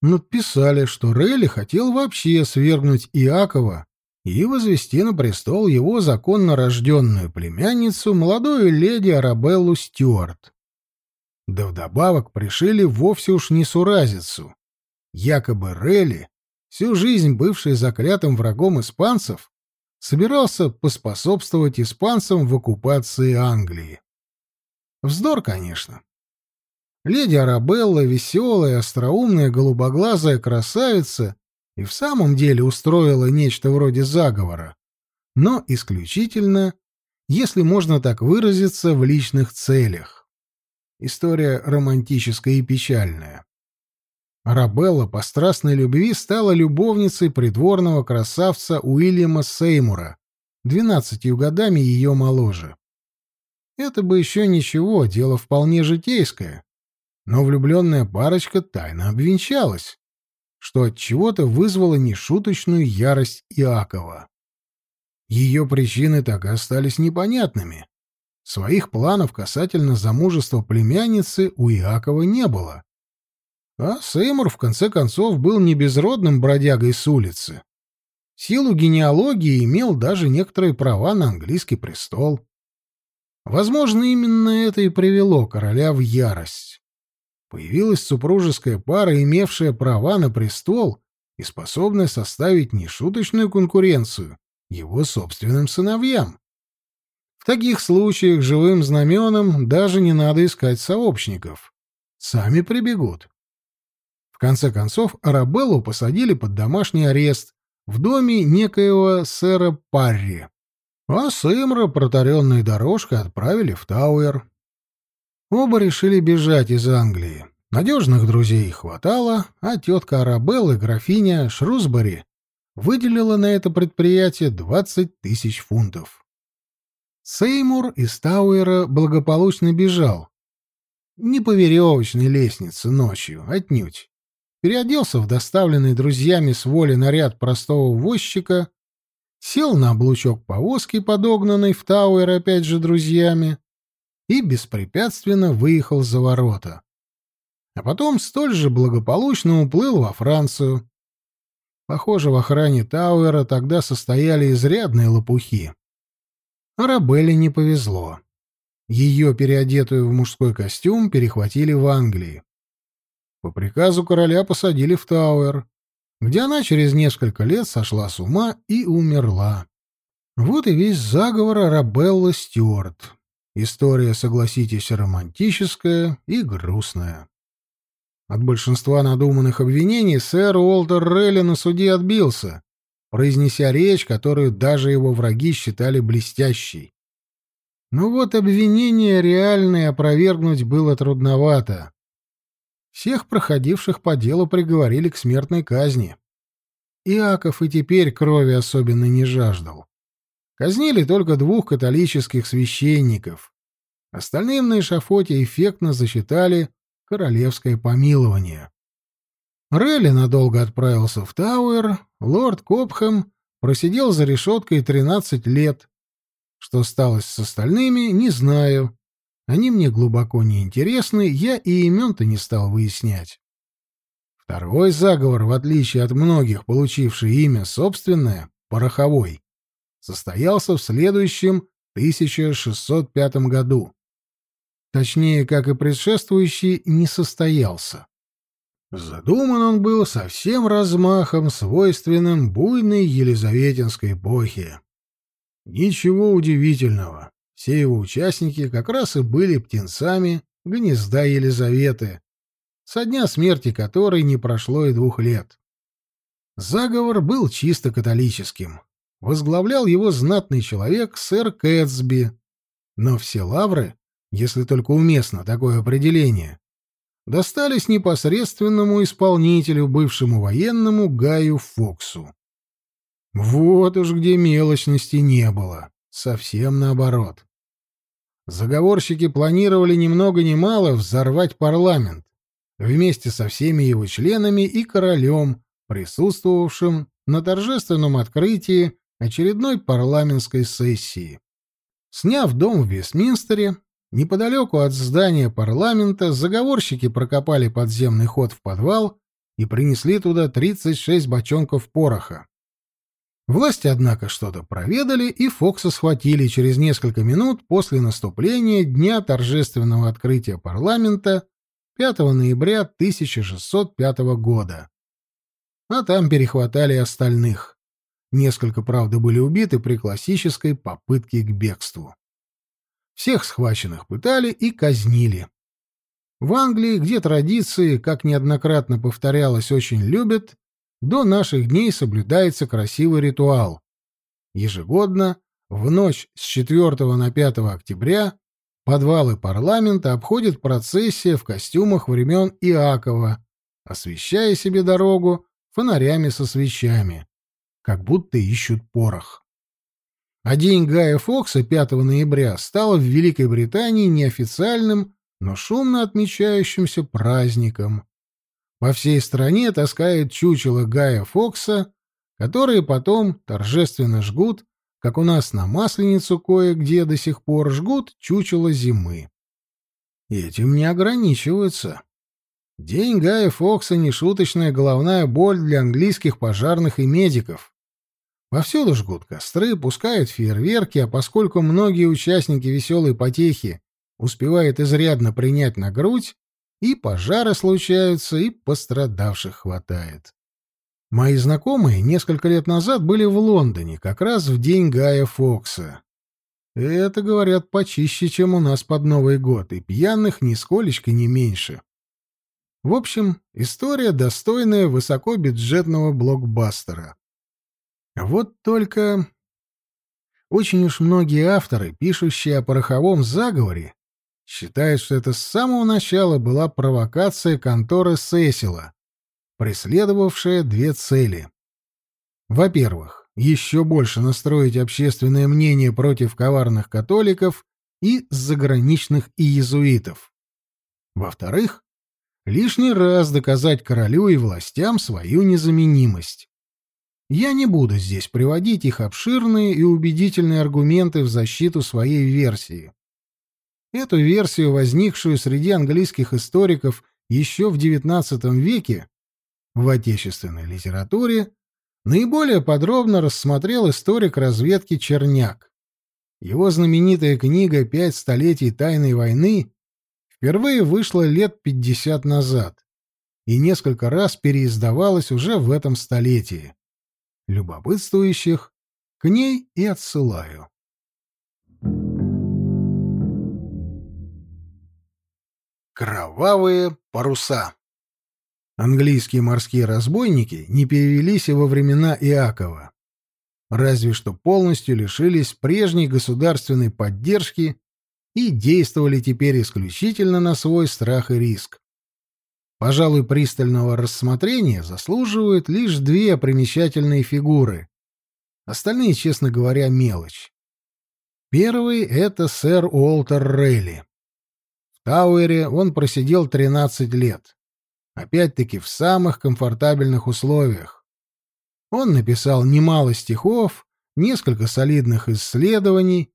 Надписали, что Релли хотел вообще свергнуть Иакова и возвести на престол его законно рожденную племянницу, молодую леди Арабеллу Стюарт. Да вдобавок пришили вовсе уж не суразицу. Якобы Релли, всю жизнь бывший заклятым врагом испанцев, собирался поспособствовать испанцам в оккупации Англии. Вздор, конечно. Леди Арабелла, веселая, остроумная, голубоглазая красавица, и в самом деле устроила нечто вроде заговора, но исключительно, если можно так выразиться, в личных целях. История романтическая и печальная. Арабелла по страстной любви стала любовницей придворного красавца Уильяма Сеймура, двенадцатью годами ее моложе. Это бы еще ничего, дело вполне житейское. Но влюбленная парочка тайно обвенчалась что от чего-то вызвало нешуточную ярость Иакова. Ее причины так и остались непонятными. Своих планов касательно замужества племянницы у Иакова не было. А Сеймур, в конце концов, был не безродным бродягой с улицы. Силу генеалогии имел даже некоторые права на английский престол. Возможно, именно это и привело короля в ярость появилась супружеская пара, имевшая права на престол и способная составить нешуточную конкуренцию его собственным сыновьям. В таких случаях живым знаменам даже не надо искать сообщников. Сами прибегут. В конце концов, Арабеллу посадили под домашний арест в доме некоего сэра Парри, а Сымра протаренной дорожкой отправили в Тауэр. Оба решили бежать из Англии. Надежных друзей хватало, а тетка Арабеллы, графиня Шрусбери, выделила на это предприятие 20 тысяч фунтов. Сеймур из Тауэра благополучно бежал. Не по веревочной лестнице ночью, отнюдь. Переоделся в доставленный друзьями с воли наряд простого возчика, сел на облучок повозки, подогнанной в Тауэр опять же друзьями, и беспрепятственно выехал за ворота. А потом столь же благополучно уплыл во Францию. Похоже, в охране Тауэра тогда состояли изрядные лопухи. Арабелле не повезло. Ее, переодетую в мужской костюм, перехватили в Англии. По приказу короля посадили в Тауэр, где она через несколько лет сошла с ума и умерла. Вот и весь заговор Арабеллы Стюарт. История, согласитесь, романтическая и грустная. От большинства надуманных обвинений сэр Уолтер Релли на суде отбился, произнеся речь, которую даже его враги считали блестящей. Но вот обвинение реальное опровергнуть было трудновато. Всех проходивших по делу приговорили к смертной казни. Иаков и теперь крови особенно не жаждал. Казнили только двух католических священников. Остальным на эшафоте эффектно засчитали королевское помилование. Релли надолго отправился в Тауэр, лорд Копхэм просидел за решеткой 13 лет. Что стало с остальными, не знаю. Они мне глубоко не интересны, я и имен-то не стал выяснять. Второй заговор, в отличие от многих, получивший имя собственное, пороховой, состоялся в следующем 1605 году. Точнее, как и предшествующий, не состоялся. Задуман он был со всем размахом, свойственным буйной Елизаветинской эпохе. Ничего удивительного. Все его участники как раз и были птенцами гнезда Елизаветы, со дня смерти которой не прошло и двух лет. Заговор был чисто католическим. Возглавлял его знатный человек сэр Кэтсби. Но все лавры, если только уместно такое определение, достались непосредственному исполнителю, бывшему военному Гаю Фоксу. Вот уж где мелочности не было. Совсем наоборот. Заговорщики планировали ни много ни мало взорвать парламент вместе со всеми его членами и королем, присутствовавшим на торжественном открытии очередной парламентской сессии. Сняв дом в Вестминстере, неподалеку от здания парламента заговорщики прокопали подземный ход в подвал и принесли туда 36 бочонков пороха. Власти, однако, что-то проведали, и Фокса схватили через несколько минут после наступления дня торжественного открытия парламента 5 ноября 1605 года. А там перехватали остальных. Несколько, правда, были убиты при классической попытке к бегству. Всех схваченных пытали и казнили. В Англии, где традиции, как неоднократно повторялось, очень любят, до наших дней соблюдается красивый ритуал. Ежегодно, в ночь с 4 на 5 октября, подвалы парламента обходит процессия в костюмах времен Иакова, освещая себе дорогу фонарями со свечами, как будто ищут порох. А день Гая Фокса 5 ноября стал в Великой Британии неофициальным, но шумно отмечающимся праздником. По всей стране таскают чучело Гая Фокса, которые потом торжественно жгут, как у нас на Масленицу кое-где до сих пор жгут чучело зимы. Этим не ограничиваются. День Гая Фокса — нешуточная головная боль для английских пожарных и медиков. Повсюду жгут костры, пускают фейерверки, а поскольку многие участники веселой потехи успевают изрядно принять на грудь, и пожары случаются, и пострадавших хватает. Мои знакомые несколько лет назад были в Лондоне, как раз в день Гая Фокса. Это, говорят, почище, чем у нас под Новый год, и пьяных нисколечко не меньше. В общем, история, достойная высокобюджетного блокбастера. Вот только... Очень уж многие авторы, пишущие о пороховом заговоре, считает, что это с самого начала была провокация конторы Сесила, преследовавшая две цели. Во-первых, еще больше настроить общественное мнение против коварных католиков и заграничных иезуитов. Во-вторых, лишний раз доказать королю и властям свою незаменимость. Я не буду здесь приводить их обширные и убедительные аргументы в защиту своей версии. Эту версию, возникшую среди английских историков еще в XIX веке, в отечественной литературе наиболее подробно рассмотрел историк разведки Черняк. Его знаменитая книга «Пять столетий тайной войны» впервые вышла лет пятьдесят назад и несколько раз переиздавалась уже в этом столетии. Любопытствующих к ней и отсылаю. Кровавые паруса. Английские морские разбойники не перевелись и во времена Иакова. Разве что полностью лишились прежней государственной поддержки и действовали теперь исключительно на свой страх и риск. Пожалуй, пристального рассмотрения заслуживают лишь две примечательные фигуры. Остальные, честно говоря, мелочь. Первый — это сэр Уолтер Рейли. Тауэре он просидел 13 лет. Опять-таки в самых комфортабельных условиях. Он написал немало стихов, несколько солидных исследований,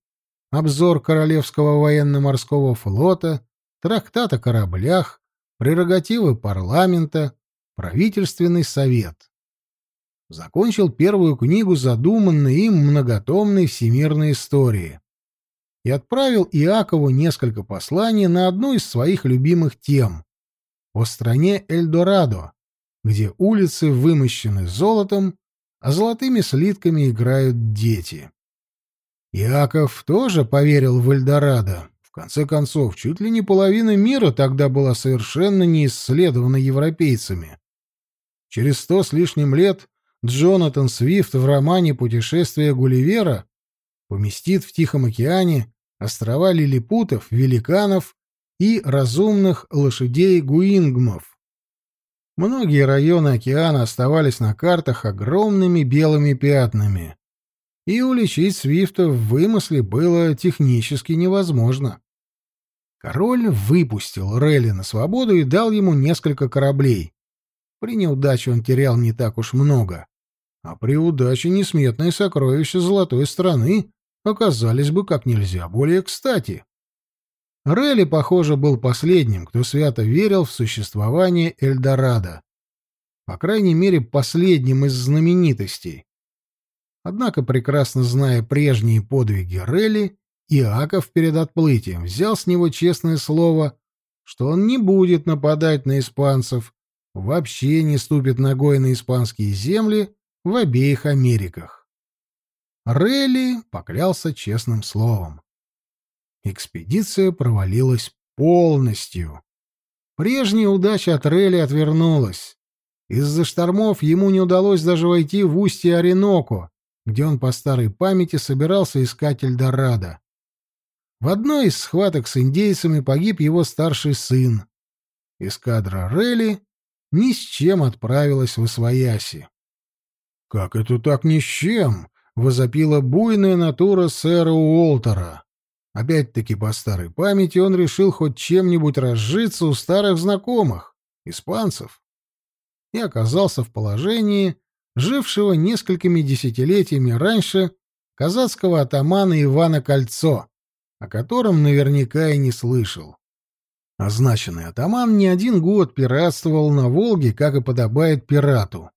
обзор Королевского военно-морского флота, трактат о кораблях, прерогативы парламента, правительственный совет. Закончил первую книгу задуманной им многотомной всемирной истории и отправил Иакову несколько посланий на одну из своих любимых тем — о стране Эльдорадо, где улицы вымощены золотом, а золотыми слитками играют дети. Иаков тоже поверил в Эльдорадо. В конце концов, чуть ли не половина мира тогда была совершенно не исследована европейцами. Через сто с лишним лет Джонатан Свифт в романе «Путешествие Гулливера» поместит в Тихом океане острова лилипутов, великанов и разумных лошадей-гуингмов. Многие районы океана оставались на картах огромными белыми пятнами и уличить Свифта в вымысле было технически невозможно. Король выпустил Релли на свободу и дал ему несколько кораблей. При неудаче он терял не так уж много, а при удаче несметные сокровища золотой страны оказались бы как нельзя более кстати. Релли, похоже, был последним, кто свято верил в существование Эльдорадо. По крайней мере, последним из знаменитостей. Однако, прекрасно зная прежние подвиги Релли, Иаков перед отплытием взял с него честное слово, что он не будет нападать на испанцев, вообще не ступит ногой на испанские земли в обеих Америках. Релли поклялся честным словом. Экспедиция провалилась полностью. Прежняя удача от Релли отвернулась. Из-за штормов ему не удалось даже войти в устье Ореноко, где он по старой памяти собирался искать Эльдорадо. В одной из схваток с индейцами погиб его старший сын. Эскадра Релли ни с чем отправилась в Освояси. «Как это так ни с чем?» — возопила буйная натура сэра Уолтера. Опять-таки по старой памяти он решил хоть чем-нибудь разжиться у старых знакомых, испанцев, и оказался в положении, жившего несколькими десятилетиями раньше казацкого атамана Ивана Кольцо, о котором наверняка и не слышал. Означенный атаман не один год пиратствовал на Волге, как и подобает пирату.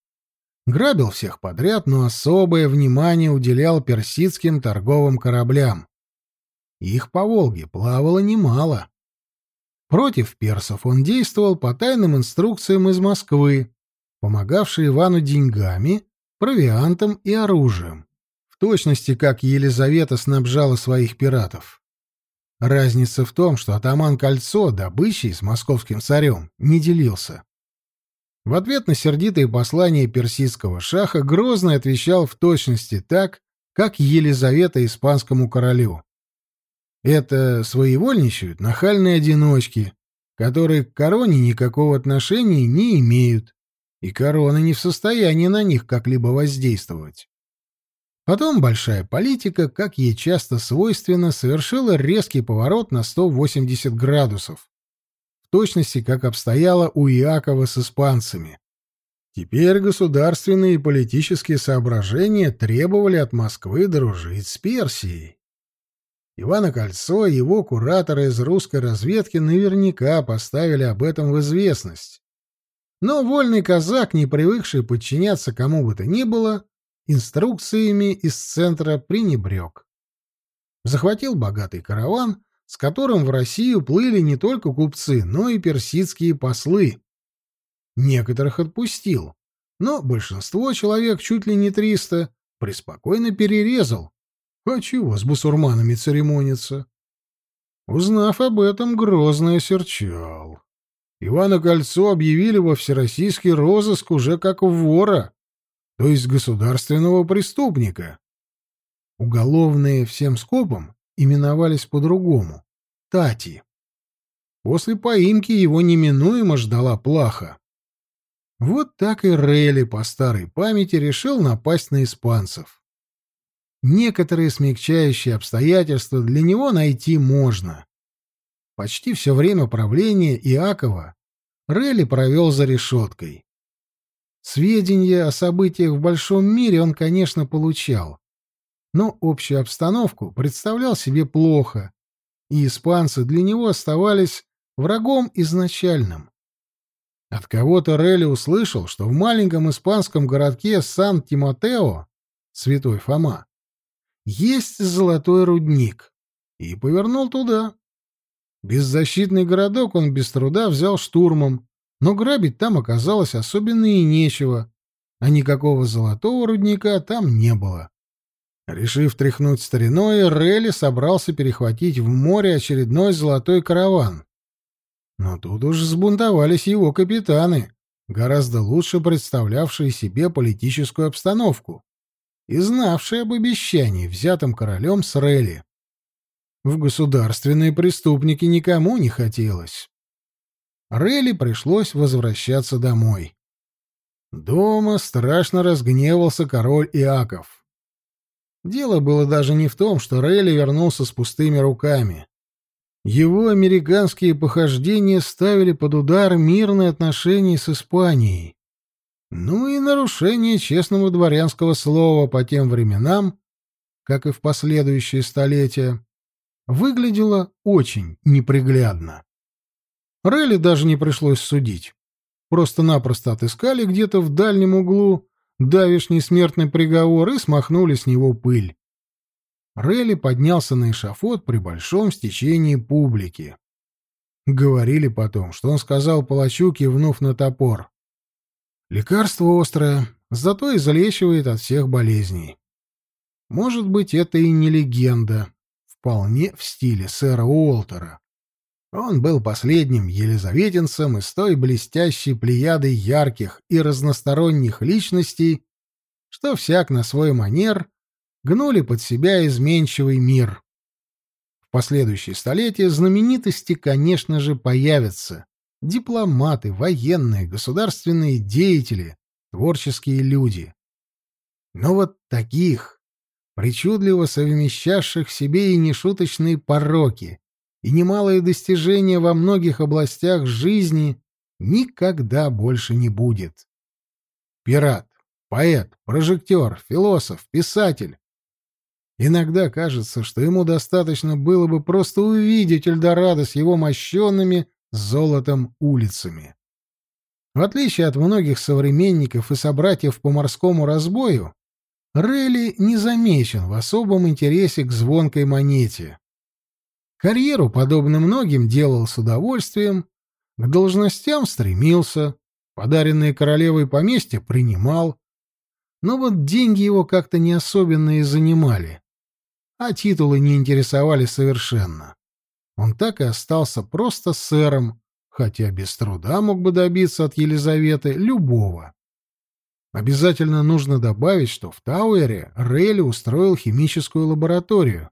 Грабил всех подряд, но особое внимание уделял персидским торговым кораблям. Их по Волге плавало немало. Против персов он действовал по тайным инструкциям из Москвы, помогавший Ивану деньгами, провиантом и оружием, в точности как Елизавета снабжала своих пиратов. Разница в том, что атаман Кольцо добычей с московским царем не делился. В ответ на сердитые послания персидского шаха Грозный отвечал в точности так, как Елизавета испанскому королю. Это своевольничают нахальные одиночки, которые к короне никакого отношения не имеют, и корона не в состоянии на них как-либо воздействовать. Потом большая политика, как ей часто свойственно, совершила резкий поворот на 180 градусов, точности как обстояло у Иакова с испанцами. Теперь государственные и политические соображения требовали от Москвы дружить с Персией. Ивана Кольцо и его кураторы из русской разведки наверняка поставили об этом в известность. Но вольный казак, не привыкший подчиняться кому бы то ни было, инструкциями из центра пренебрег. Захватил богатый караван, с которым в Россию плыли не только купцы, но и персидские послы. Некоторых отпустил, но большинство человек, чуть ли не триста, преспокойно перерезал. А чего с бусурманами церемониться? Узнав об этом, Грозный осерчал. Ивана Кольцо объявили во всероссийский розыск уже как вора, то есть государственного преступника. Уголовные всем скопом именовались по-другому. Тати. После поимки его неминуемо ждала плаха. Вот так и Релли по старой памяти решил напасть на испанцев. Некоторые смягчающие обстоятельства для него найти можно. Почти все время правления Иакова Релли провел за решеткой. Сведения о событиях в большом мире он, конечно, получал, но общую обстановку представлял себе плохо, и испанцы для него оставались врагом изначальным. От кого-то Релли услышал, что в маленьком испанском городке Сан-Тимотео, Святой Фома, есть золотой рудник, и повернул туда. Беззащитный городок он без труда взял штурмом, но грабить там оказалось особенно и нечего, а никакого золотого рудника там не было. Решив тряхнуть стариной, Релли собрался перехватить в море очередной золотой караван. Но тут уж сбунтовались его капитаны, гораздо лучше представлявшие себе политическую обстановку и знавшие об обещании, взятом королем с Релли. В государственные преступники никому не хотелось. Релли пришлось возвращаться домой. Дома страшно разгневался король Иаков. Дело было даже не в том, что Релли вернулся с пустыми руками. Его американские похождения ставили под удар мирные отношения с Испанией. Ну и нарушение честного дворянского слова по тем временам, как и в последующие столетия, выглядело очень неприглядно. Релли даже не пришлось судить. Просто-напросто отыскали где-то в дальнем углу давишний смертный приговор и смахнули с него пыль. Релли поднялся на эшафот при большом стечении публики. Говорили потом, что он сказал палачу, кивнув на топор. «Лекарство острое, зато излечивает от всех болезней». Может быть, это и не легенда, вполне в стиле сэра Уолтера. Он был последним елизаветинцем из той блестящей плеяды ярких и разносторонних личностей, что всяк на свой манер гнули под себя изменчивый мир. В последующие столетия знаменитости, конечно же, появятся. Дипломаты, военные, государственные деятели, творческие люди. Но вот таких, причудливо совмещавших в себе и нешуточные пороки, и немалые достижения во многих областях жизни никогда больше не будет. Пират, поэт, прожектор, философ, писатель. Иногда кажется, что ему достаточно было бы просто увидеть Эльдорадо с его мощенными золотом улицами. В отличие от многих современников и собратьев по морскому разбою, Релли не замечен в особом интересе к звонкой монете. Карьеру, подобно многим, делал с удовольствием, к должностям стремился, подаренные королевой поместья принимал, но вот деньги его как-то не особенно и занимали, а титулы не интересовали совершенно. Он так и остался просто сэром, хотя без труда мог бы добиться от Елизаветы любого. Обязательно нужно добавить, что в Тауэре Рейли устроил химическую лабораторию,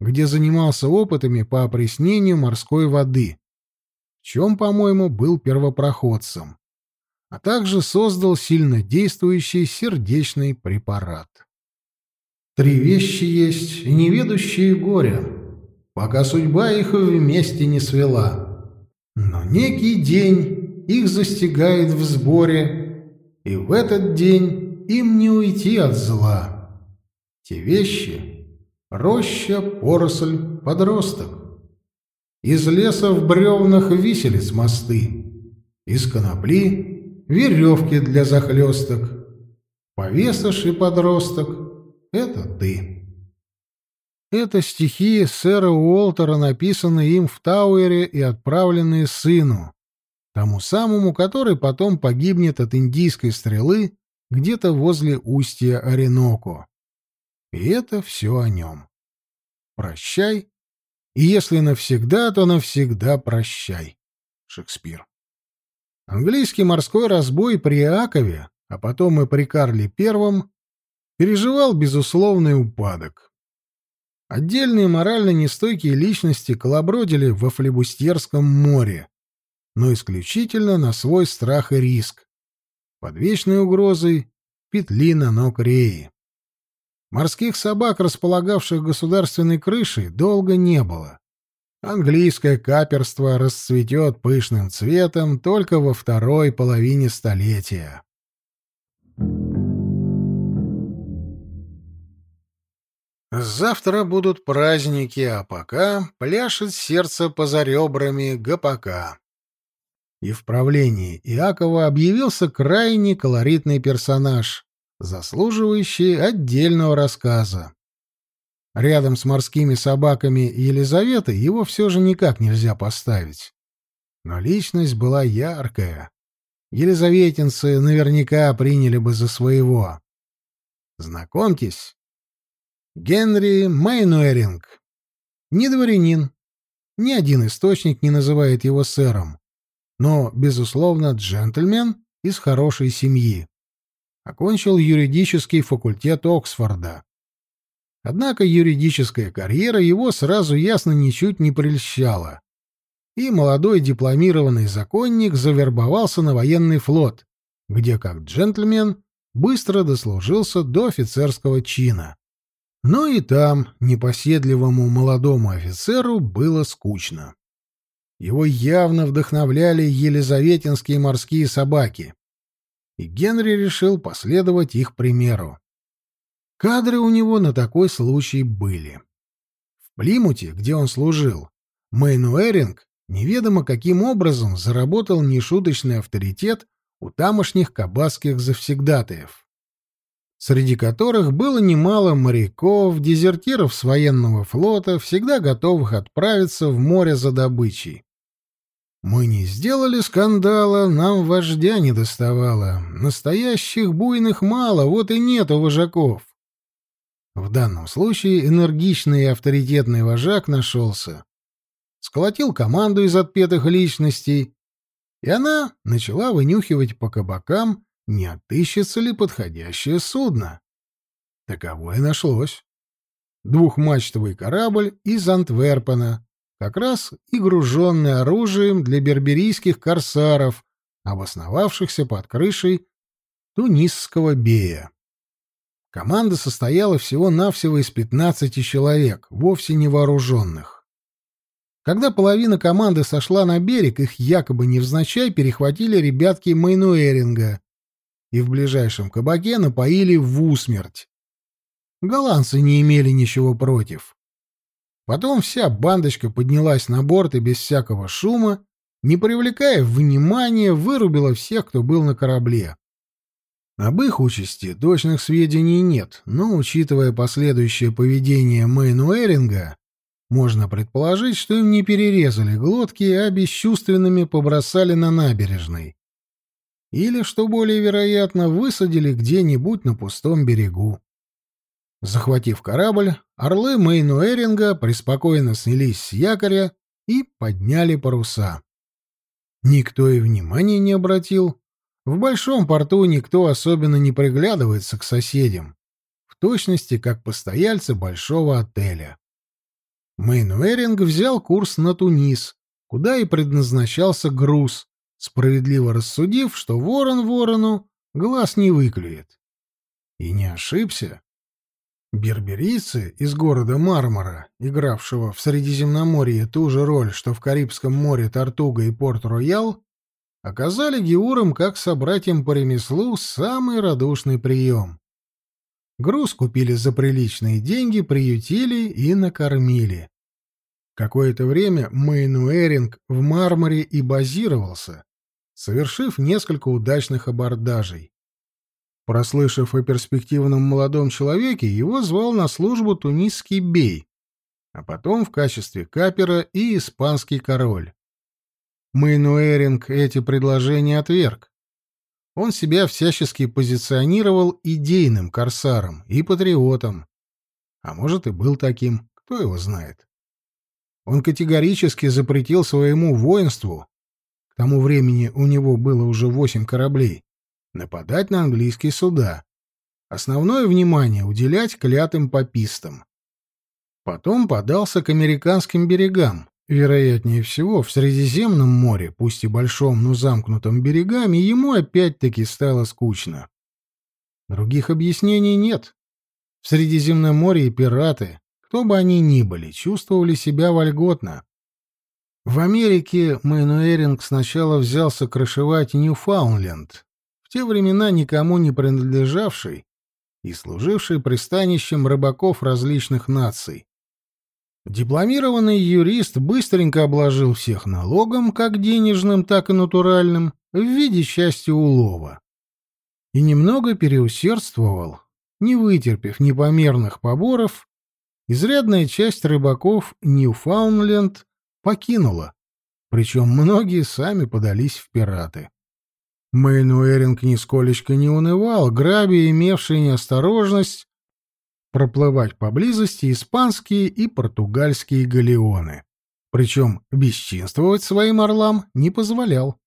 где занимался опытами по опреснению морской воды, в чем, по-моему, был первопроходцем, а также создал сильно действующий сердечный препарат. Три вещи есть, неведущие горя, пока судьба их вместе не свела. Но некий день их застигает в сборе, и в этот день им не уйти от зла. Те вещи Роща, поросль, подросток. Из леса в бревнах виселиц мосты. Из конопли веревки для захлесток. Повесыш и подросток — это ты. Это стихи сэра Уолтера, написанные им в Тауэре и отправленные сыну, тому самому, который потом погибнет от индийской стрелы где-то возле устья Ореноко. И это все о нем. Прощай, и если навсегда, то навсегда прощай. Шекспир. Английский морской разбой при Иакове, а потом и при Карле Первом, переживал безусловный упадок. Отдельные морально нестойкие личности колобродили во флебустерском море, но исключительно на свой страх и риск. Под вечной угрозой петли на ног реи. Морских собак, располагавших государственной крышей, долго не было. Английское каперство расцветет пышным цветом только во второй половине столетия. Завтра будут праздники, а пока пляшет сердце поза ребрами ГПК. И в правлении Иакова объявился крайне колоритный персонаж, заслуживающий отдельного рассказа. Рядом с морскими собаками Елизаветы его все же никак нельзя поставить. Но личность была яркая. Елизаветинцы наверняка приняли бы за своего. Знакомьтесь, Генри Мейнуэринг. Не дворянин. Ни один источник не называет его сэром. Но, безусловно, джентльмен из хорошей семьи. Окончил юридический факультет Оксфорда. Однако юридическая карьера его сразу ясно ничуть не прельщала. И молодой дипломированный законник завербовался на военный флот, где, как джентльмен, быстро дослужился до офицерского чина. Но и там непоседливому молодому офицеру было скучно. Его явно вдохновляли елизаветинские морские собаки, и Генри решил последовать их примеру. Кадры у него на такой случай были. В Плимуте, где он служил, Мэйнуэринг неведомо каким образом заработал нешуточный авторитет у тамошних кабацких завсегдатаев среди которых было немало моряков, дезертиров с военного флота, всегда готовых отправиться в море за добычей. Мы не сделали скандала, нам вождя не доставало. Настоящих буйных мало, вот и нету вожаков. В данном случае энергичный и авторитетный вожак нашелся. Сколотил команду из отпетых личностей, и она начала вынюхивать по кабакам не отыщется ли подходящее судно. Таковое нашлось. Двухмачтовый корабль из Антверпена, как раз и груженный оружием для берберийских корсаров, обосновавшихся под крышей Тунисского бея. Команда состояла всего-навсего из 15 человек, вовсе не вооруженных. Когда половина команды сошла на берег, их якобы невзначай перехватили ребятки Майнуэринга, и в ближайшем кабаке напоили в усмерть. Голландцы не имели ничего против. Потом вся бандочка поднялась на борт и без всякого шума, не привлекая внимания, вырубила всех, кто был на корабле. Об их участи точных сведений нет, но, учитывая последующее поведение Мэйнуэринга, можно предположить, что им не перерезали глотки, а бесчувственными побросали на набережной или, что более вероятно, высадили где-нибудь на пустом берегу. Захватив корабль, орлы Мейнуэринга преспокойно снялись с якоря и подняли паруса. Никто и внимания не обратил. В большом порту никто особенно не приглядывается к соседям, в точности как постояльцы большого отеля. Мейнуэринг взял курс на Тунис, куда и предназначался груз, справедливо рассудив, что ворон ворону глаз не выклюет. И не ошибся. Берберийцы из города Мармара, игравшего в Средиземноморье ту же роль, что в Карибском море Тартуга и Порт-Роял, оказали Геурам как собратьям по ремеслу самый радушный прием. Груз купили за приличные деньги, приютили и накормили. Какое-то время Мейнуэринг в Мармаре и базировался, совершив несколько удачных абордажей. Прослышав о перспективном молодом человеке, его звал на службу тунисский бей, а потом в качестве капера и испанский король. Мейнуэринг эти предложения отверг. Он себя всячески позиционировал идейным корсаром и патриотом. А может, и был таким, кто его знает. Он категорически запретил своему воинству тому времени у него было уже восемь кораблей, нападать на английские суда. Основное внимание уделять клятым попистам. Потом подался к американским берегам, вероятнее всего, в Средиземном море, пусть и большом, но замкнутом берегами, ему опять-таки стало скучно. Других объяснений нет. В Средиземноморье пираты, кто бы они ни были, чувствовали себя вольготно. В Америке Мейнуэринг сначала взялся крышевать Ньюфаундленд, в те времена никому не принадлежавший и служивший пристанищем рыбаков различных наций. Дипломированный юрист быстренько обложил всех налогом, как денежным, так и натуральным, в виде части улова. И немного переусердствовал, не вытерпев непомерных поборов, изрядная часть рыбаков Ньюфаундленд покинула, причем многие сами подались в пираты. Мэйн Уэринг нисколечко не унывал, грабя имевшие неосторожность проплывать поблизости испанские и португальские галеоны. Причем бесчинствовать своим орлам не позволял.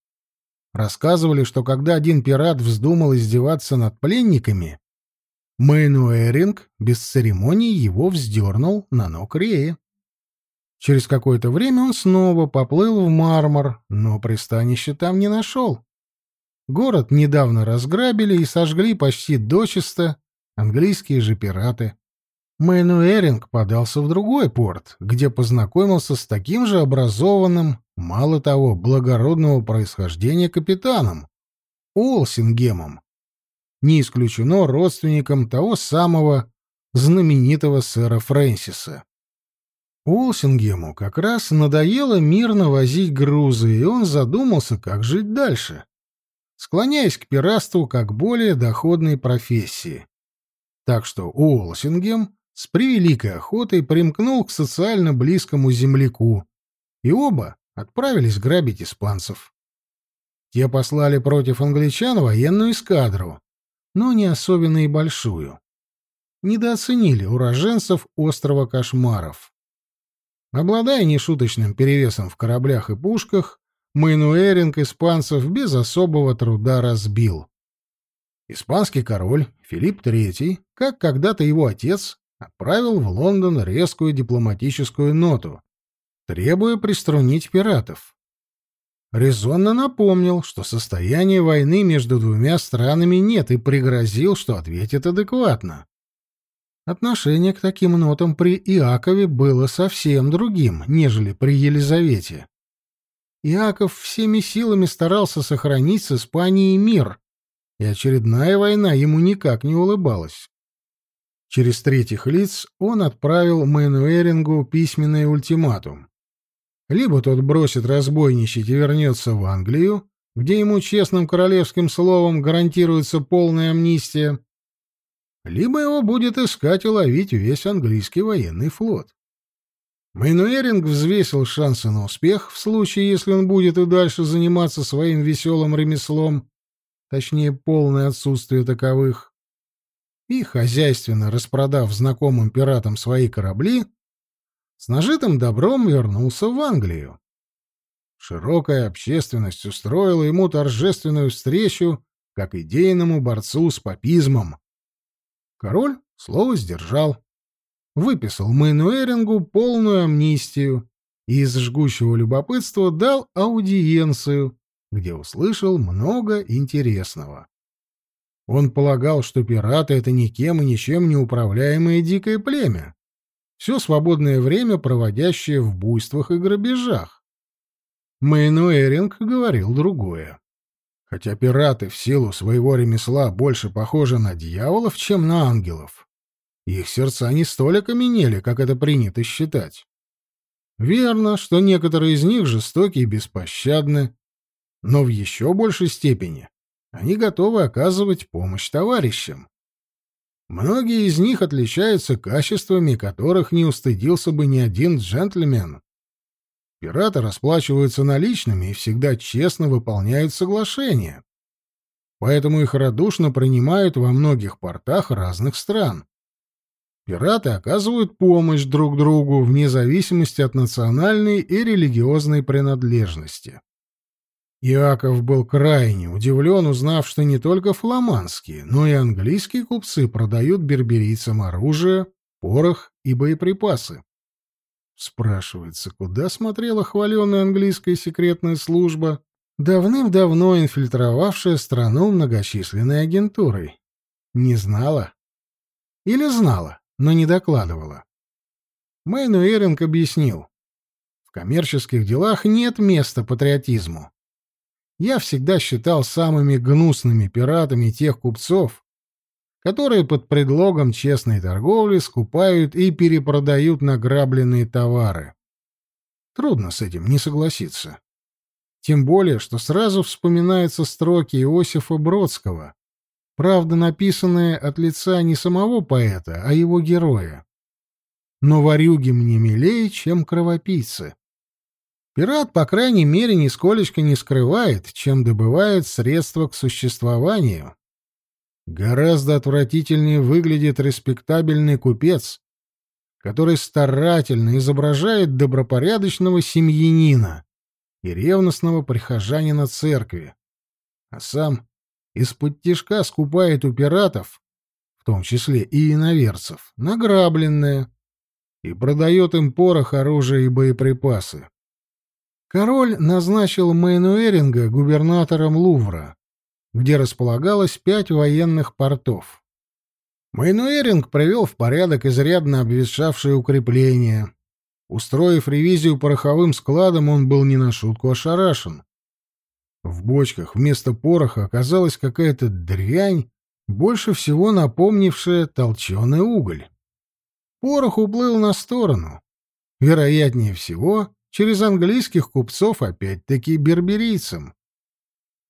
Рассказывали, что когда один пират вздумал издеваться над пленниками, Мейнуэринг без церемоний его вздернул на ног Рея. Через какое-то время он снова поплыл в Мармар, но пристанище там не нашел. Город недавно разграбили и сожгли почти дочисто английские же пираты. Мейнуэринг подался в другой порт, где познакомился с таким же образованным, мало того, благородного происхождения капитаном, Олсингемом. Не исключено родственником того самого знаменитого сэра Фрэнсиса. Уолсингему как раз надоело мирно возить грузы, и он задумался, как жить дальше, склоняясь к пиратству как более доходной профессии. Так что Уолсингем с превеликой охотой примкнул к социально близкому земляку, и оба отправились грабить испанцев. Те послали против англичан военную эскадру, но не особенно и большую. Недооценили уроженцев острова Кошмаров. Обладая нешуточным перевесом в кораблях и пушках, Мейнуэринг испанцев без особого труда разбил. Испанский король Филипп III, как когда-то его отец, отправил в Лондон резкую дипломатическую ноту, требуя приструнить пиратов. Резонно напомнил, что состояния войны между двумя странами нет и пригрозил, что ответит адекватно. Отношение к таким нотам при Иакове было совсем другим, нежели при Елизавете. Иаков всеми силами старался сохранить с Испанией мир, и очередная война ему никак не улыбалась. Через третьих лиц он отправил Мэнуэрингу письменный ультиматум. Либо тот бросит разбойничать и вернется в Англию, где ему честным королевским словом гарантируется полная амнистия, либо его будет искать и ловить весь английский военный флот. Мейнуэринг взвесил шансы на успех в случае, если он будет и дальше заниматься своим веселым ремеслом, точнее, полное отсутствие таковых, и, хозяйственно распродав знакомым пиратам свои корабли, с нажитым добром вернулся в Англию. Широкая общественность устроила ему торжественную встречу как идейному борцу с папизмом. Король слово сдержал. Выписал Мейнуэрингу полную амнистию и из жгущего любопытства дал аудиенцию, где услышал много интересного. Он полагал, что пираты — это никем и ничем не управляемое дикое племя, все свободное время проводящее в буйствах и грабежах. Мейнуэринг говорил другое. Хотя пираты в силу своего ремесла больше похожи на дьяволов, чем на ангелов, их сердца не столь окаменели, как это принято считать. Верно, что некоторые из них жестоки и беспощадны, но в еще большей степени они готовы оказывать помощь товарищам. Многие из них отличаются качествами, которых не устыдился бы ни один джентльмен. Пираты расплачиваются наличными и всегда честно выполняют соглашения. Поэтому их радушно принимают во многих портах разных стран. Пираты оказывают помощь друг другу вне зависимости от национальной и религиозной принадлежности. Иаков был крайне удивлен, узнав, что не только фламандские, но и английские купцы продают берберийцам оружие, порох и боеприпасы. Спрашивается, куда смотрела хваленая английская секретная служба, давным-давно инфильтровавшая страну многочисленной агентурой? Не знала? Или знала, но не докладывала? Мэйну Эринг объяснил. В коммерческих делах нет места патриотизму. Я всегда считал самыми гнусными пиратами тех купцов, которые под предлогом честной торговли скупают и перепродают награбленные товары. Трудно с этим не согласиться. Тем более, что сразу вспоминаются строки Иосифа Бродского, правда, написанные от лица не самого поэта, а его героя. «Но варюги мне милее, чем кровопийцы». Пират, по крайней мере, нисколечко не скрывает, чем добывает средства к существованию. Гораздо отвратительнее выглядит респектабельный купец, который старательно изображает добропорядочного семьянина и ревностного прихожанина церкви, а сам из-под тишка скупает у пиратов, в том числе и иноверцев, награбленное и продает им порох, оружие и боеприпасы. Король назначил Мэйну Эринга губернатором Лувра, где располагалось пять военных портов. Майнуэринг провел в порядок изрядно обветшавшие укрепления. Устроив ревизию пороховым складом, он был не на шутку ошарашен. В бочках вместо пороха оказалась какая-то дрянь, больше всего напомнившая толченый уголь. Порох уплыл на сторону. Вероятнее всего, через английских купцов опять-таки берберийцам.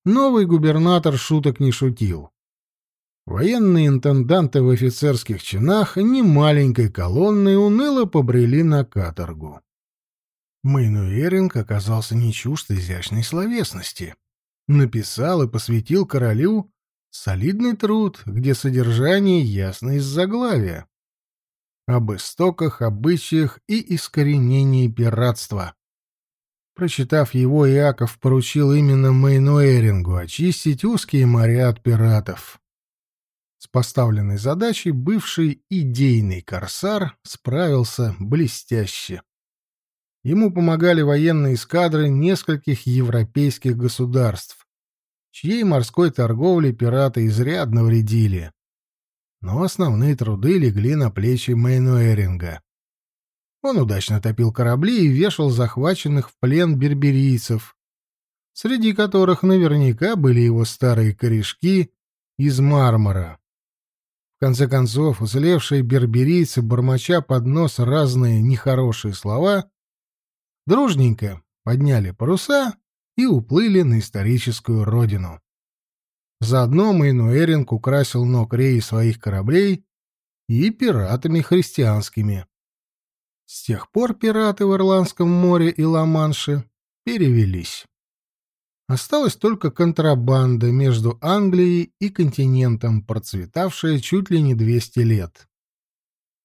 Новый губернатор шуток не шутил. Военные интенданты в офицерских чинах немаленькой колонной уныло побрели на каторгу. Мейнуэринг оказался не чужд изящной словесности. Написал и посвятил королю солидный труд, где содержание ясно из заглавия. Об истоках, обычаях и искоренении пиратства. Прочитав его, Иаков поручил именно Мейнуэрингу очистить узкие моря от пиратов. С поставленной задачей бывший идейный корсар справился блестяще. Ему помогали военные эскадры нескольких европейских государств, чьей морской торговле пираты изрядно вредили. Но основные труды легли на плечи Мейнуэринга. Он удачно топил корабли и вешал захваченных в плен берберийцев, среди которых наверняка были его старые корешки из мармара. В конце концов, уцелевшие берберийцы, бормоча под нос разные нехорошие слова, дружненько подняли паруса и уплыли на историческую родину. Заодно Мейнуэринг украсил ног реи своих кораблей и пиратами христианскими. С тех пор пираты в Ирландском море и Ла-Манше перевелись. Осталась только контрабанда между Англией и континентом, процветавшая чуть ли не 200 лет.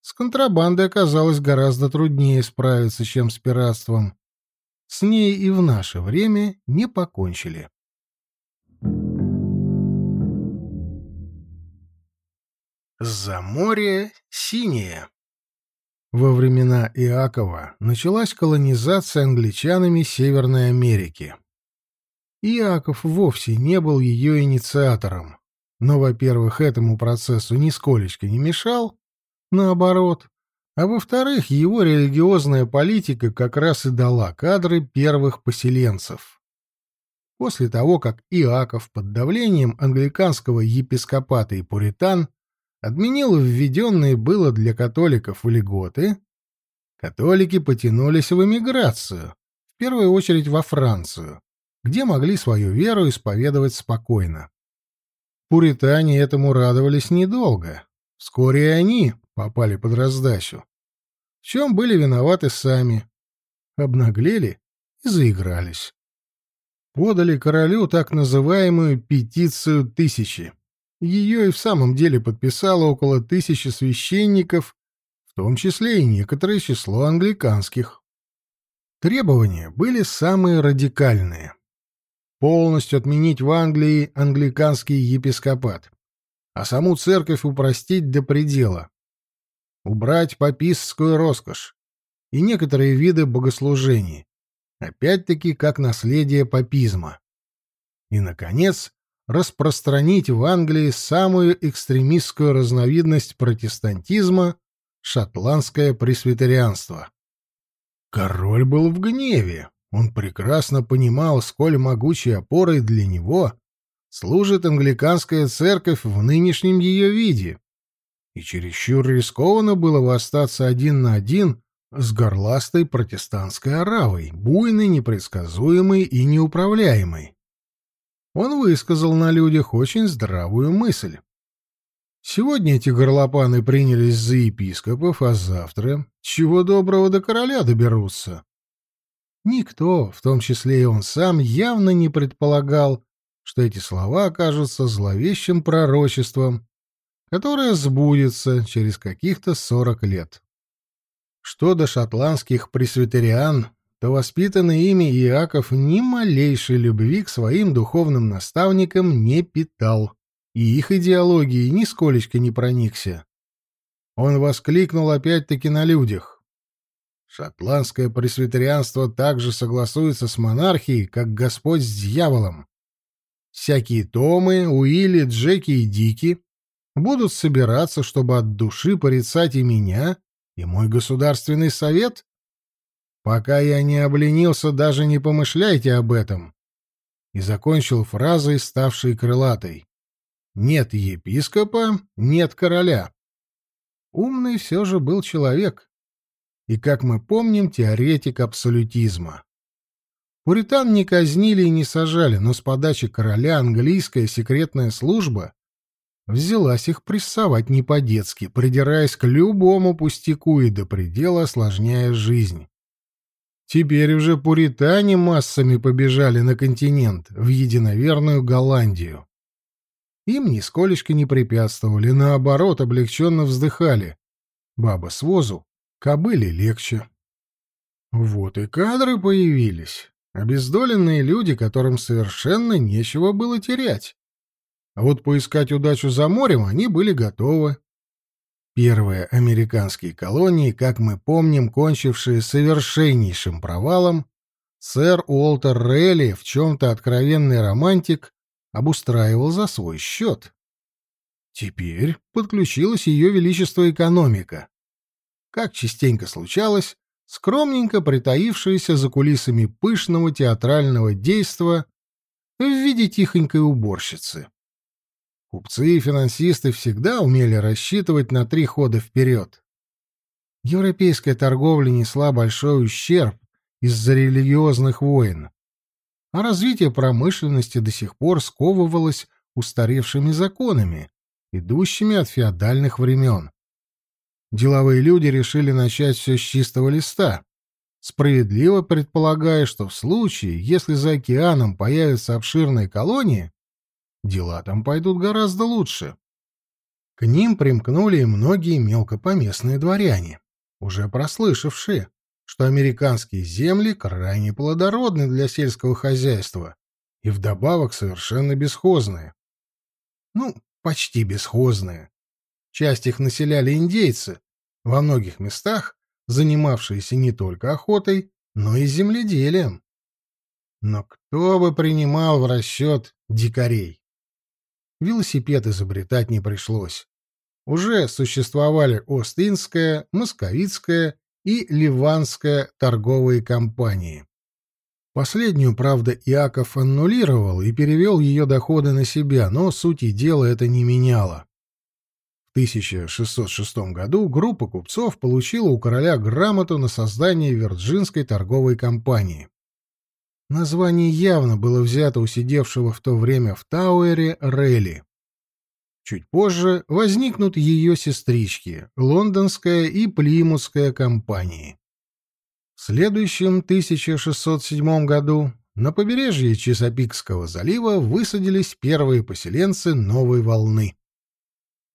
С контрабандой оказалось гораздо труднее справиться, чем с пиратством. С ней и в наше время не покончили. За море синее во времена Иакова началась колонизация англичанами Северной Америки. Иаков вовсе не был ее инициатором, но, во-первых, этому процессу нисколечко не мешал, наоборот, а во-вторых, его религиозная политика как раз и дала кадры первых поселенцев. После того, как Иаков под давлением англиканского епископата и пуритан отменил введенные было для католиков льготы, католики потянулись в эмиграцию, в первую очередь во Францию, где могли свою веру исповедовать спокойно. Пуритане этому радовались недолго. Вскоре и они попали под раздачу. В чем были виноваты сами. Обнаглели и заигрались. Подали королю так называемую «петицию тысячи». Ее и в самом деле подписало около тысячи священников, в том числе и некоторое число англиканских. Требования были самые радикальные. Полностью отменить в Англии англиканский епископат, а саму церковь упростить до предела. Убрать папистскую роскошь и некоторые виды богослужений, опять-таки как наследие папизма. И, наконец, распространить в Англии самую экстремистскую разновидность протестантизма — шотландское пресвитерианство. Король был в гневе. Он прекрасно понимал, сколь могучей опорой для него служит англиканская церковь в нынешнем ее виде. И чересчур рискованно было бы остаться один на один с горластой протестантской оравой, буйной, непредсказуемой и неуправляемой. Он высказал на людях очень здравую мысль. Сегодня эти горлопаны принялись за епископов, а завтра, чего доброго, до короля доберутся. Никто, в том числе и он сам, явно не предполагал, что эти слова окажутся зловещим пророчеством, которое сбудется через каких-то сорок лет. Что до шотландских пресвитериан, то воспитанный ими Иаков ни малейшей любви к своим духовным наставникам не питал и их идеологией нисколечко не проникся. Он воскликнул опять-таки на людях. Шотландское пресвитерианство также согласуется с монархией, как Господь с дьяволом. Всякие Томы, Уилли, Джеки и Дики будут собираться, чтобы от души порицать и меня, и мой государственный совет? Пока я не обленился, даже не помышляйте об этом. И закончил фразой, ставшей крылатой. Нет епископа, нет короля. Умный все же был человек. И, как мы помним, теоретик абсолютизма. Пуритан не казнили и не сажали, но с подачи короля английская секретная служба взялась их прессовать не по-детски, придираясь к любому пустяку и до предела осложняя жизнь. Теперь уже пуритане массами побежали на континент, в единоверную Голландию. Им нисколечко не препятствовали, наоборот, облегченно вздыхали. Баба с возу, кобыле легче. Вот и кадры появились. Обездоленные люди, которым совершенно нечего было терять. А вот поискать удачу за морем они были готовы. Первые американские колонии, как мы помним, кончившие совершеннейшим провалом, сэр Уолтер Релли, в чем-то откровенный романтик, обустраивал за свой счет. Теперь подключилась ее величество экономика. Как частенько случалось, скромненько притаившаяся за кулисами пышного театрального действа в виде тихонькой уборщицы. Купцы и финансисты всегда умели рассчитывать на три хода вперед. Европейская торговля несла большой ущерб из-за религиозных войн а развитие промышленности до сих пор сковывалось устаревшими законами, идущими от феодальных времен. Деловые люди решили начать все с чистого листа, справедливо предполагая, что в случае, если за океаном появятся обширные колонии, дела там пойдут гораздо лучше. К ним примкнули и многие мелкопоместные дворяне, уже прослышавшие, что американские земли крайне плодородны для сельского хозяйства и вдобавок совершенно бесхозные. Ну, почти бесхозные. Часть их населяли индейцы, во многих местах занимавшиеся не только охотой, но и земледелием. Но кто бы принимал в расчет дикарей? Велосипед изобретать не пришлось. Уже существовали Остинская, Московицкая и Ливанская торговые компании. Последнюю, правда, Иаков аннулировал и перевел ее доходы на себя, но сути дела это не меняло. В 1606 году группа купцов получила у короля грамоту на создание Вирджинской торговой компании. Название явно было взято у сидевшего в то время в Тауэре Релли. Чуть позже возникнут ее сестрички, лондонская и плимутская компании. В следующем 1607 году на побережье Чесопикского залива высадились первые поселенцы новой волны.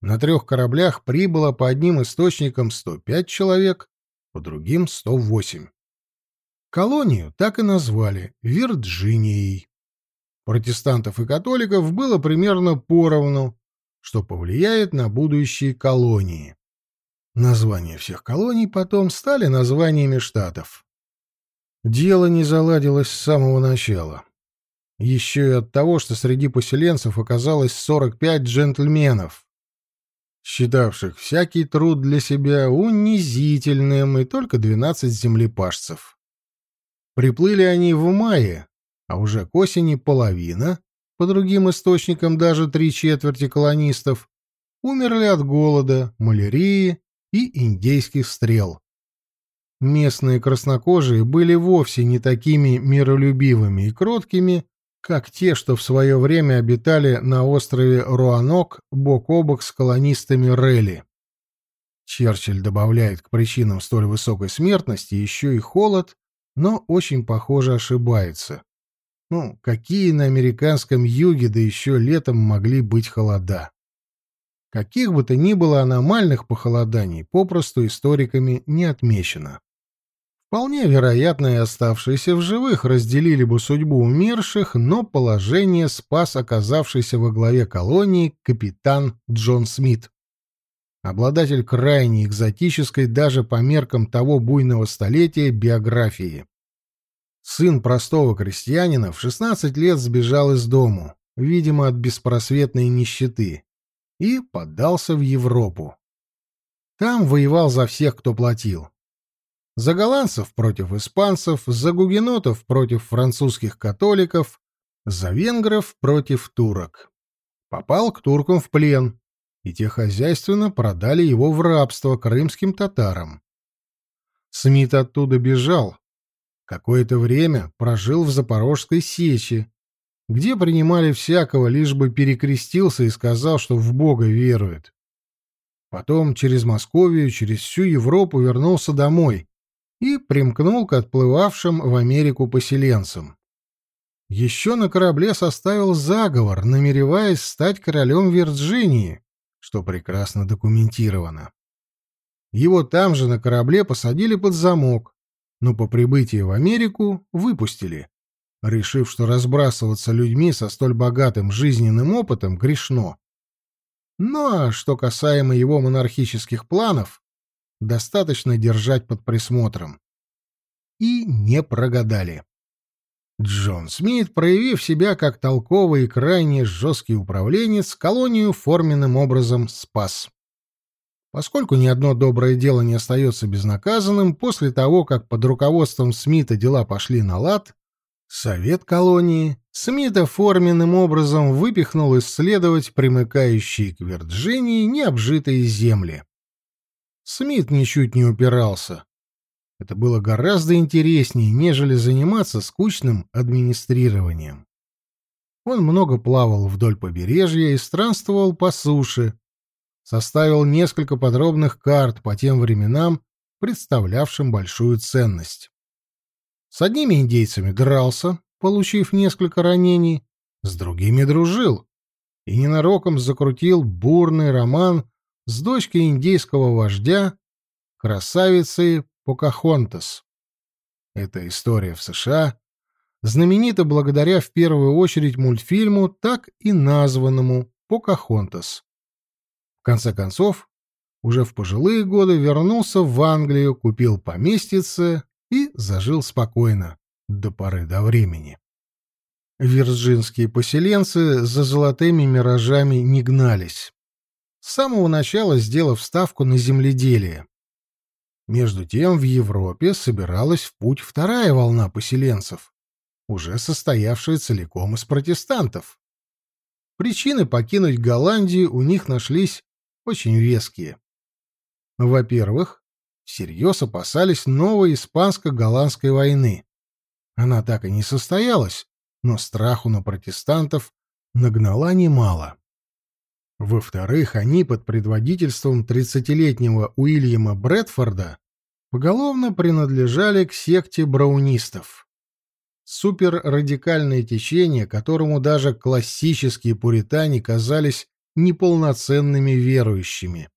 На трех кораблях прибыло по одним источникам 105 человек, по другим — 108. Колонию так и назвали Вирджинией. Протестантов и католиков было примерно поровну, что повлияет на будущие колонии. Названия всех колоний потом стали названиями штатов. Дело не заладилось с самого начала. Еще и от того, что среди поселенцев оказалось 45 джентльменов, считавших всякий труд для себя унизительным, и только 12 землепашцев. Приплыли они в мае, а уже к осени половина, по другим источникам даже три четверти колонистов, умерли от голода, малярии и индейских стрел. Местные краснокожие были вовсе не такими миролюбивыми и кроткими, как те, что в свое время обитали на острове Руанок бок о бок с колонистами Релли. Черчилль добавляет к причинам столь высокой смертности еще и холод, но очень похоже ошибается. Ну, какие на американском юге, да еще летом могли быть холода? Каких бы то ни было аномальных похолоданий, попросту историками не отмечено. Вполне вероятно, и оставшиеся в живых разделили бы судьбу умерших, но положение спас оказавшийся во главе колонии капитан Джон Смит. Обладатель крайне экзотической даже по меркам того буйного столетия биографии. Сын простого крестьянина в 16 лет сбежал из дому, видимо, от беспросветной нищеты, и поддался в Европу. Там воевал за всех, кто платил. За голландцев против испанцев, за гугенотов против французских католиков, за венгров против турок. Попал к туркам в плен, и те хозяйственно продали его в рабство крымским татарам. Смит оттуда бежал. Какое-то время прожил в Запорожской сечи, где принимали всякого, лишь бы перекрестился и сказал, что в Бога верует. Потом через Московию, через всю Европу вернулся домой, и примкнул к отплывавшим в Америку поселенцам. Еще на корабле составил заговор, намереваясь стать королем Вирджинии, что прекрасно документировано. Его там же на корабле посадили под замок, но по прибытии в Америку выпустили, решив, что разбрасываться людьми со столь богатым жизненным опытом грешно. Ну а что касаемо его монархических планов, достаточно держать под присмотром. И не прогадали. Джон Смит, проявив себя как толковый и крайне жесткий управленец, колонию форменным образом спас. Поскольку ни одно доброе дело не остается безнаказанным, после того, как под руководством Смита дела пошли на лад, Совет колонии Смита форменным образом выпихнул исследовать примыкающие к Вирджинии необжитые земли. Смит ничуть не упирался. Это было гораздо интереснее, нежели заниматься скучным администрированием. Он много плавал вдоль побережья и странствовал по суше, составил несколько подробных карт по тем временам, представлявшим большую ценность. С одними индейцами дрался, получив несколько ранений, с другими дружил и ненароком закрутил бурный роман с дочкой индейского вождя, красавицей Покахонтас. Эта история в США знаменита благодаря в первую очередь мультфильму, так и названному Покахонтас. В конце концов, уже в пожилые годы вернулся в Англию, купил поместьице и зажил спокойно до поры до времени. Вирджинские поселенцы за золотыми миражами не гнались с самого начала сделав ставку на земледелие. Между тем в Европе собиралась в путь вторая волна поселенцев, уже состоявшая целиком из протестантов. Причины покинуть Голландию у них нашлись очень веские. Во-первых, всерьез опасались новой испанско-голландской войны. Она так и не состоялась, но страху на протестантов нагнала немало. Во-вторых, они под предводительством тридцатилетнего Уильяма Брэдфорда поголовно принадлежали к секте браунистов. Суперрадикальное течение, которому даже классические пуритане казались неполноценными верующими.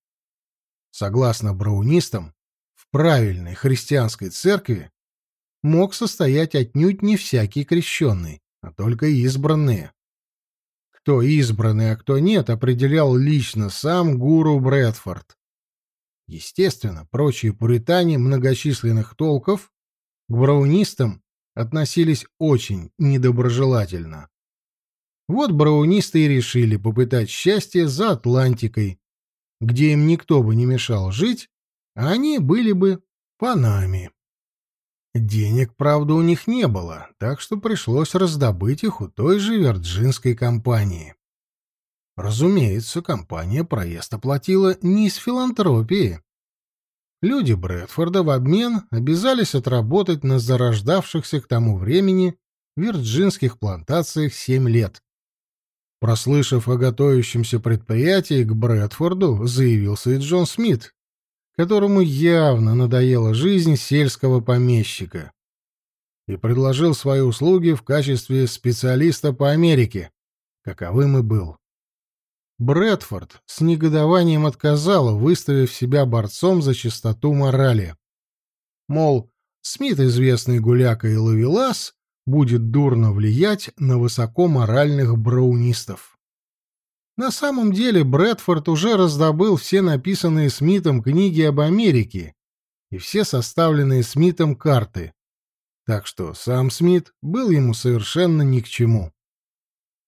Согласно браунистам, в правильной христианской церкви мог состоять отнюдь не всякий крещенный, а только избранные. Кто избранный, а кто нет, определял лично сам гуру Брэдфорд. Естественно, прочие пуритане многочисленных толков к браунистам относились очень недоброжелательно. Вот браунисты и решили попытать счастье за Атлантикой, где им никто бы не мешал жить, а они были бы панами. Денег, правда, у них не было, так что пришлось раздобыть их у той же Вирджинской компании. Разумеется, компания проезд оплатила не из филантропии. Люди Брэдфорда в обмен обязались отработать на зарождавшихся к тому времени вирджинских плантациях семь лет. Прослышав о готовящемся предприятии, к Брэдфорду заявился и Джон Смит, которому явно надоела жизнь сельского помещика, и предложил свои услуги в качестве специалиста по Америке, каковым и был. Брэдфорд с негодованием отказал, выставив себя борцом за чистоту морали. Мол, Смит, известный гуляка и ловелас, будет дурно влиять на высокоморальных браунистов. На самом деле Брэдфорд уже раздобыл все написанные Смитом книги об Америке и все составленные Смитом карты, так что сам Смит был ему совершенно ни к чему.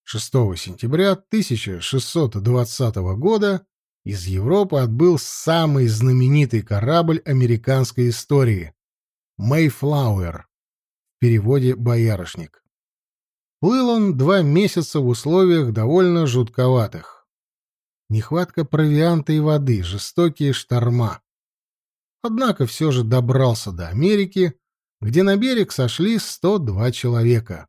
6 сентября 1620 года из Европы отбыл самый знаменитый корабль американской истории — «Мэйфлауэр», в переводе «боярышник». Плыл он два месяца в условиях довольно жутковатых. Нехватка провианта и воды, жестокие шторма. Однако все же добрался до Америки, где на берег сошли 102 человека.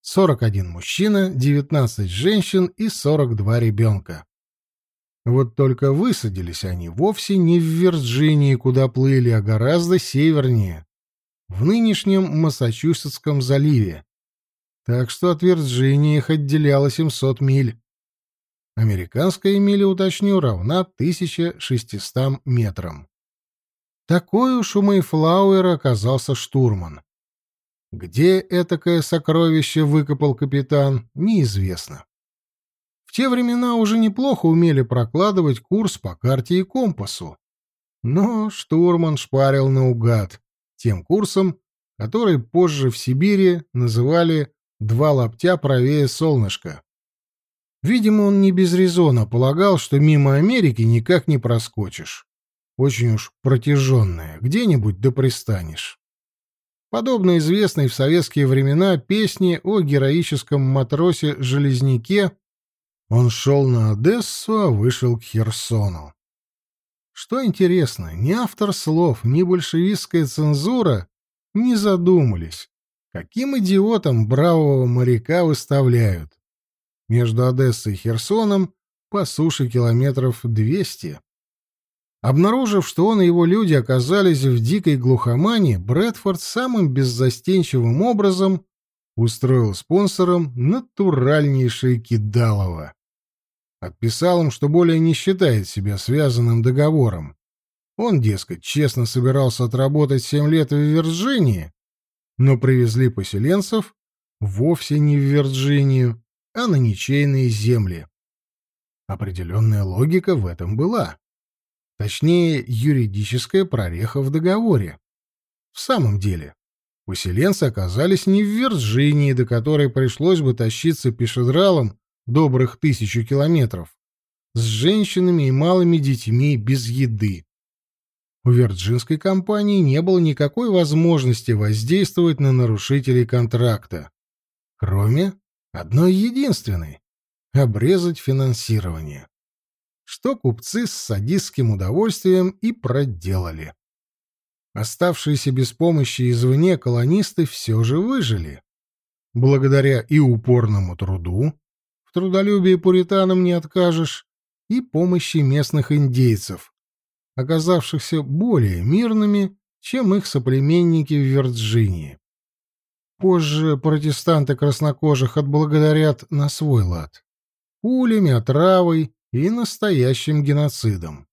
41 мужчина, 19 женщин и 42 ребенка. Вот только высадились они вовсе не в Вирджинии, куда плыли, а гораздо севернее, в нынешнем Массачусетском заливе. Так что от Вирджинии их отделяло 700 миль. Американская миля, уточню, равна 1600 метрам. Такой уж у Мэйфлауэра оказался штурман. Где этакое сокровище выкопал капитан, неизвестно. В те времена уже неплохо умели прокладывать курс по карте и компасу. Но штурман шпарил наугад тем курсом, который позже в Сибири называли «два лаптя правее солнышка». Видимо, он не без резона полагал, что мимо Америки никак не проскочишь. Очень уж протяженная, где-нибудь да пристанешь подобно известной в советские времена песне о героическом матросе-железняке «Он шел на Одессу, а вышел к Херсону». Что интересно, ни автор слов, ни большевистская цензура не задумались, каким идиотом бравого моряка выставляют. Между Одессой и Херсоном по суше километров двести. Обнаружив, что он и его люди оказались в дикой глухомане, Брэдфорд самым беззастенчивым образом устроил спонсором натуральнейшее кидалово. Отписал им, что более не считает себя связанным договором. Он, дескать, честно собирался отработать семь лет в Вирджинии, но привезли поселенцев вовсе не в Вирджинию, а на ничейные земли. Определенная логика в этом была. Точнее, юридическая прореха в договоре. В самом деле, поселенцы оказались не в Вирджинии, до которой пришлось бы тащиться пешедралом добрых тысячу километров, с женщинами и малыми детьми без еды. У вирджинской компании не было никакой возможности воздействовать на нарушителей контракта, кроме одной единственной — обрезать финансирование что купцы с садистским удовольствием и проделали. Оставшиеся без помощи извне колонисты все же выжили. Благодаря и упорному труду, в трудолюбии пуританам не откажешь, и помощи местных индейцев, оказавшихся более мирными, чем их соплеменники в Вирджинии. Позже протестанты краснокожих отблагодарят на свой лад. Пулями, отравой и настоящим геноцидом.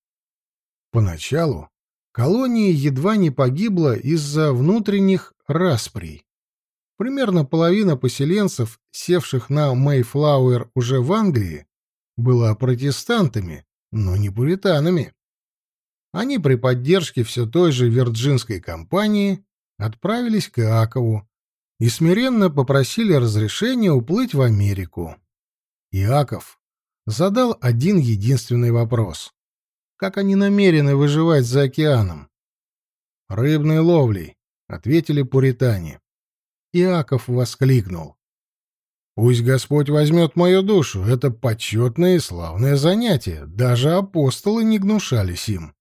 Поначалу колония едва не погибла из-за внутренних расприй. Примерно половина поселенцев, севших на Мэйфлауэр уже в Англии, была протестантами, но не пуританами. Они при поддержке все той же Вирджинской компании отправились к Иакову и смиренно попросили разрешения уплыть в Америку. Иаков задал один единственный вопрос. Как они намерены выживать за океаном? «Рыбной ловлей», — ответили пуритане. Иаков воскликнул. «Пусть Господь возьмет мою душу, это почетное и славное занятие, даже апостолы не гнушались им».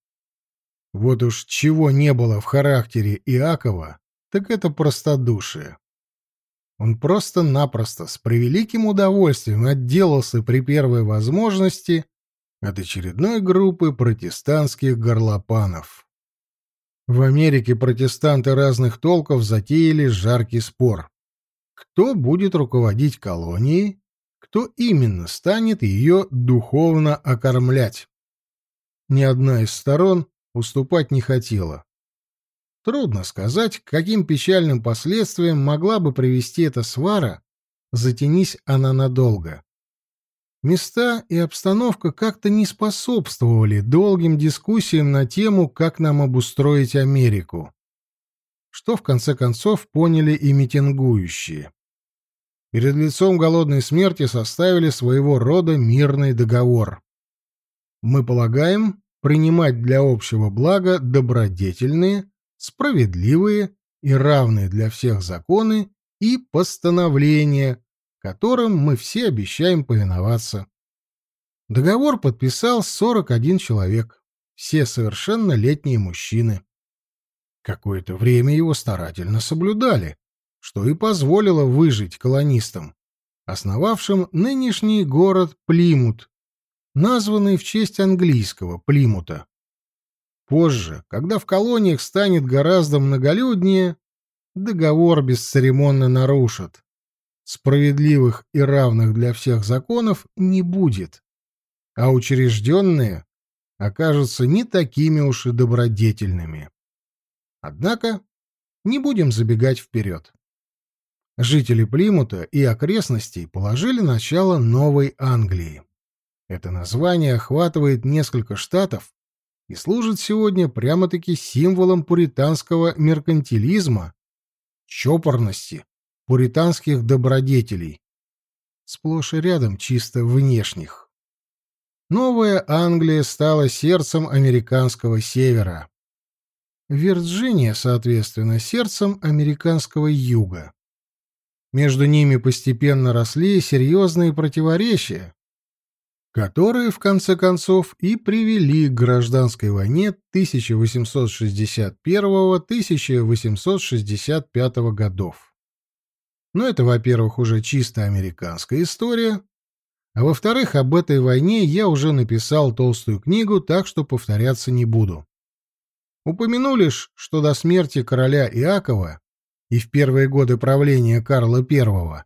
Вот уж чего не было в характере Иакова, так это простодушие. Он просто-напросто с превеликим удовольствием отделался при первой возможности от очередной группы протестантских горлопанов. В Америке протестанты разных толков затеяли жаркий спор. Кто будет руководить колонией, кто именно станет ее духовно окормлять. Ни одна из сторон уступать не хотела. Трудно сказать, к каким печальным последствиям могла бы привести эта свара, затянись она надолго. Места и обстановка как-то не способствовали долгим дискуссиям на тему, как нам обустроить Америку. Что, в конце концов, поняли и митингующие. Перед лицом голодной смерти составили своего рода мирный договор. Мы полагаем принимать для общего блага добродетельные, справедливые и равные для всех законы и постановления, которым мы все обещаем повиноваться. Договор подписал 41 человек, все совершеннолетние мужчины. Какое-то время его старательно соблюдали, что и позволило выжить колонистам, основавшим нынешний город Плимут, названный в честь английского Плимута. Позже, когда в колониях станет гораздо многолюднее, договор бесцеремонно нарушат. Справедливых и равных для всех законов не будет, а учрежденные окажутся не такими уж и добродетельными. Однако не будем забегать вперед. Жители Плимута и окрестностей положили начало Новой Англии. Это название охватывает несколько штатов и служит сегодня прямо-таки символом пуританского меркантилизма, чопорности, пуританских добродетелей, сплошь и рядом чисто внешних. Новая Англия стала сердцем американского севера. Вирджиния, соответственно, сердцем американского юга. Между ними постепенно росли серьезные противоречия, которые, в конце концов, и привели к гражданской войне 1861-1865 годов. Но это, во-первых, уже чисто американская история, а во-вторых, об этой войне я уже написал толстую книгу, так что повторяться не буду. Упомяну лишь, что до смерти короля Иакова и в первые годы правления Карла I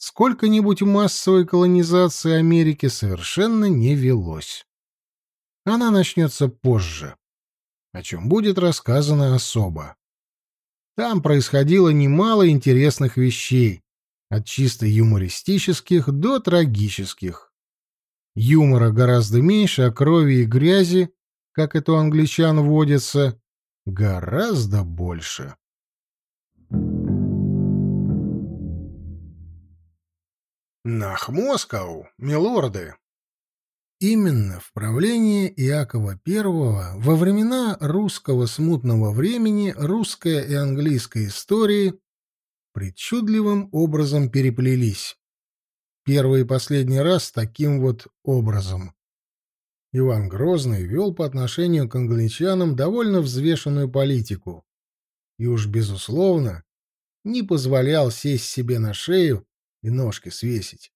сколько-нибудь массовой колонизации Америки совершенно не велось. Она начнется позже, о чем будет рассказано особо. Там происходило немало интересных вещей, от чисто юмористических до трагических. Юмора гораздо меньше, а крови и грязи, как это у англичан водится, гораздо больше. «Нах Москау, милорды!» Именно в правлении Иакова I во времена русского смутного времени русская и английская истории причудливым образом переплелись. Первый и последний раз таким вот образом. Иван Грозный вел по отношению к англичанам довольно взвешенную политику и уж, безусловно, не позволял сесть себе на шею и ножки свесить.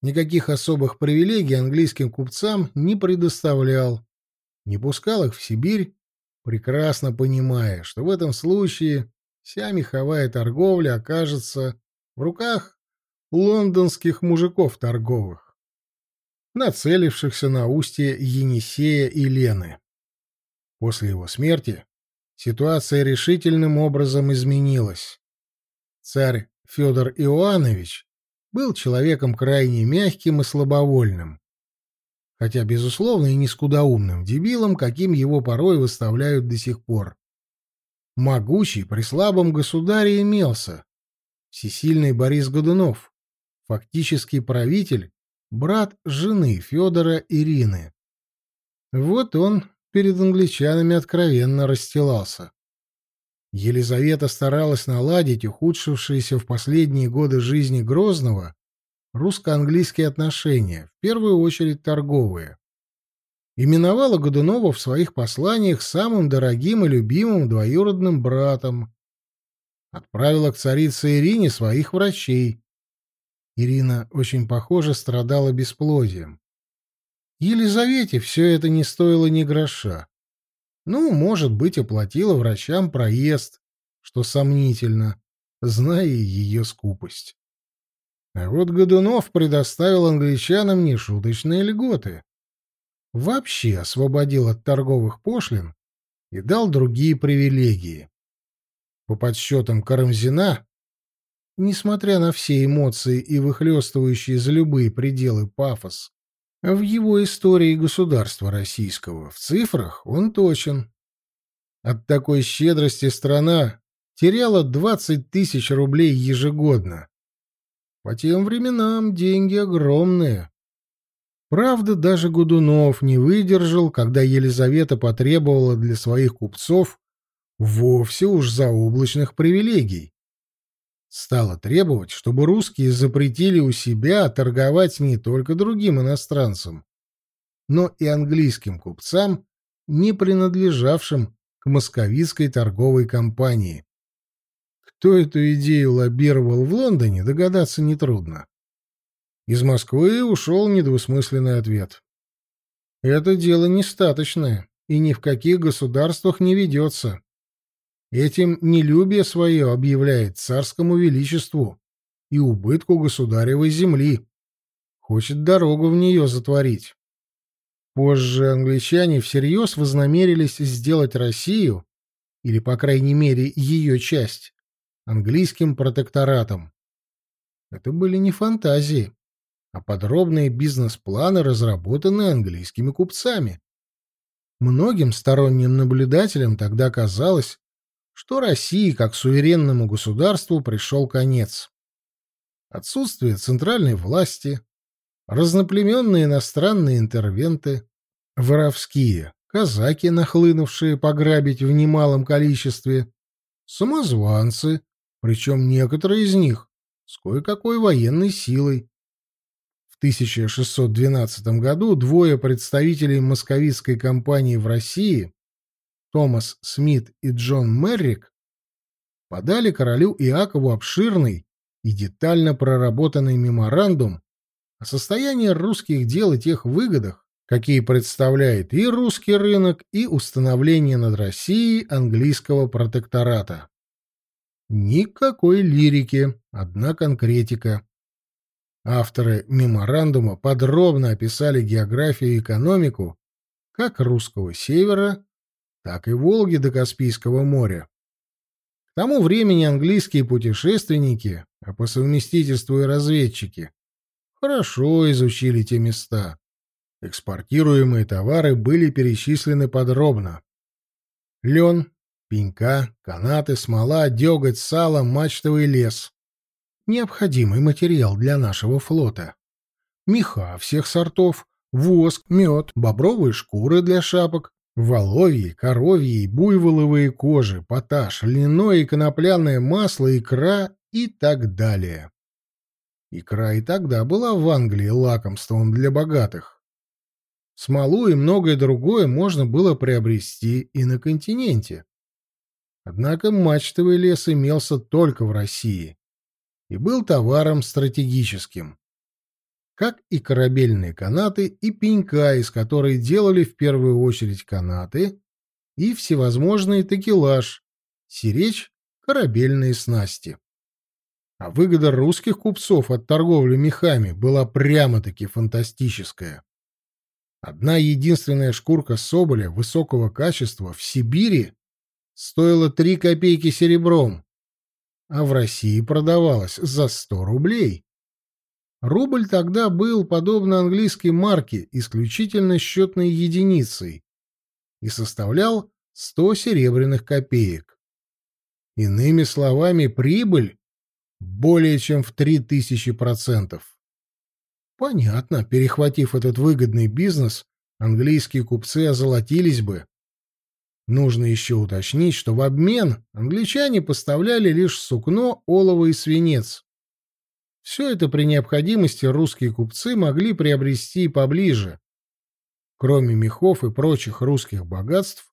Никаких особых привилегий английским купцам не предоставлял, не пускал их в Сибирь, прекрасно понимая, что в этом случае вся меховая торговля окажется в руках лондонских мужиков торговых, нацелившихся на устье Енисея и Лены. После его смерти ситуация решительным образом изменилась. Царь Федор Иоанович был человеком крайне мягким и слабовольным. хотя, безусловно, и не скудоумным дебилом, каким его порой выставляют до сих пор. Могучий при слабом государе имелся. Всесильный Борис Годунов, фактический правитель, брат жены Федора Ирины. Вот он перед англичанами откровенно расстилался. Елизавета старалась наладить ухудшившиеся в последние годы жизни Грозного русско-английские отношения, в первую очередь торговые. Именовала Годунова в своих посланиях самым дорогим и любимым двоюродным братом. Отправила к царице Ирине своих врачей. Ирина очень похоже страдала бесплодием. Елизавете все это не стоило ни гроша. Ну, может быть, оплатила врачам проезд, что сомнительно, зная ее скупость. А вот Годунов предоставил англичанам нешуточные льготы. Вообще освободил от торговых пошлин и дал другие привилегии. По подсчетам Карамзина, несмотря на все эмоции и выхлестывающие за любые пределы пафос, в его истории государства российского в цифрах он точен. От такой щедрости страна теряла 20 тысяч рублей ежегодно. По тем временам деньги огромные. Правда, даже Гудунов не выдержал, когда Елизавета потребовала для своих купцов вовсе уж заоблачных привилегий. Стала требовать, чтобы русские запретили у себя торговать не только другим иностранцам, но и английским купцам, не принадлежавшим к московицкой торговой компании. Кто эту идею лоббировал в Лондоне, догадаться нетрудно. Из Москвы ушел недвусмысленный ответ. Это дело нестаточное и ни в каких государствах не ведется. Этим нелюбие свое объявляет царскому величеству и убытку государевой земли. Хочет дорогу в нее затворить. Позже англичане всерьез вознамерились сделать Россию, или, по крайней мере, ее часть, английским протекторатом. Это были не фантазии, а подробные бизнес-планы, разработанные английскими купцами. Многим сторонним наблюдателям тогда казалось, что России как суверенному государству пришел конец. Отсутствие центральной власти, разноплеменные иностранные интервенты, воровские, казаки, нахлынувшие пограбить в немалом количестве, самозванцы, причем некоторые из них с кое-какой военной силой. В 1612 году двое представителей московитской компании в России, Томас Смит и Джон Меррик, подали королю Иакову обширный и детально проработанный меморандум о состоянии русских дел и тех выгодах, какие представляет и русский рынок, и установление над Россией английского протектората. Никакой лирики, одна конкретика. Авторы меморандума подробно описали географию и экономику как русского севера, так и Волги до Каспийского моря. К тому времени английские путешественники, а по совместительству и разведчики, хорошо изучили те места. Экспортируемые товары были перечислены подробно. Лен, пенька, канаты, смола, деготь, сало, мачтовый лес. Необходимый материал для нашего флота. Меха всех сортов, воск, мед, бобровые шкуры для шапок, воловьи, коровьи, буйволовые кожи, поташ, льняное и конопляное масло, икра и так далее. Икра и тогда была в Англии лакомством для богатых. Смолу и многое другое можно было приобрести и на континенте. Однако мачтовый лес имелся только в России и был товаром стратегическим. Как и корабельные канаты и пенька, из которой делали в первую очередь канаты, и всевозможный такелаж, сиречь, корабельные снасти. А выгода русских купцов от торговли мехами была прямо-таки фантастическая. Одна единственная шкурка соболя высокого качества в Сибири стоила три копейки серебром, а в России продавалась за сто рублей. Рубль тогда был, подобно английской марке, исключительно счетной единицей и составлял 100 серебряных копеек. Иными словами, прибыль более чем в 3000%. Понятно, перехватив этот выгодный бизнес, английские купцы озолотились бы. Нужно еще уточнить, что в обмен англичане поставляли лишь сукно, олово и свинец. Все это при необходимости русские купцы могли приобрести поближе. Кроме мехов и прочих русских богатств,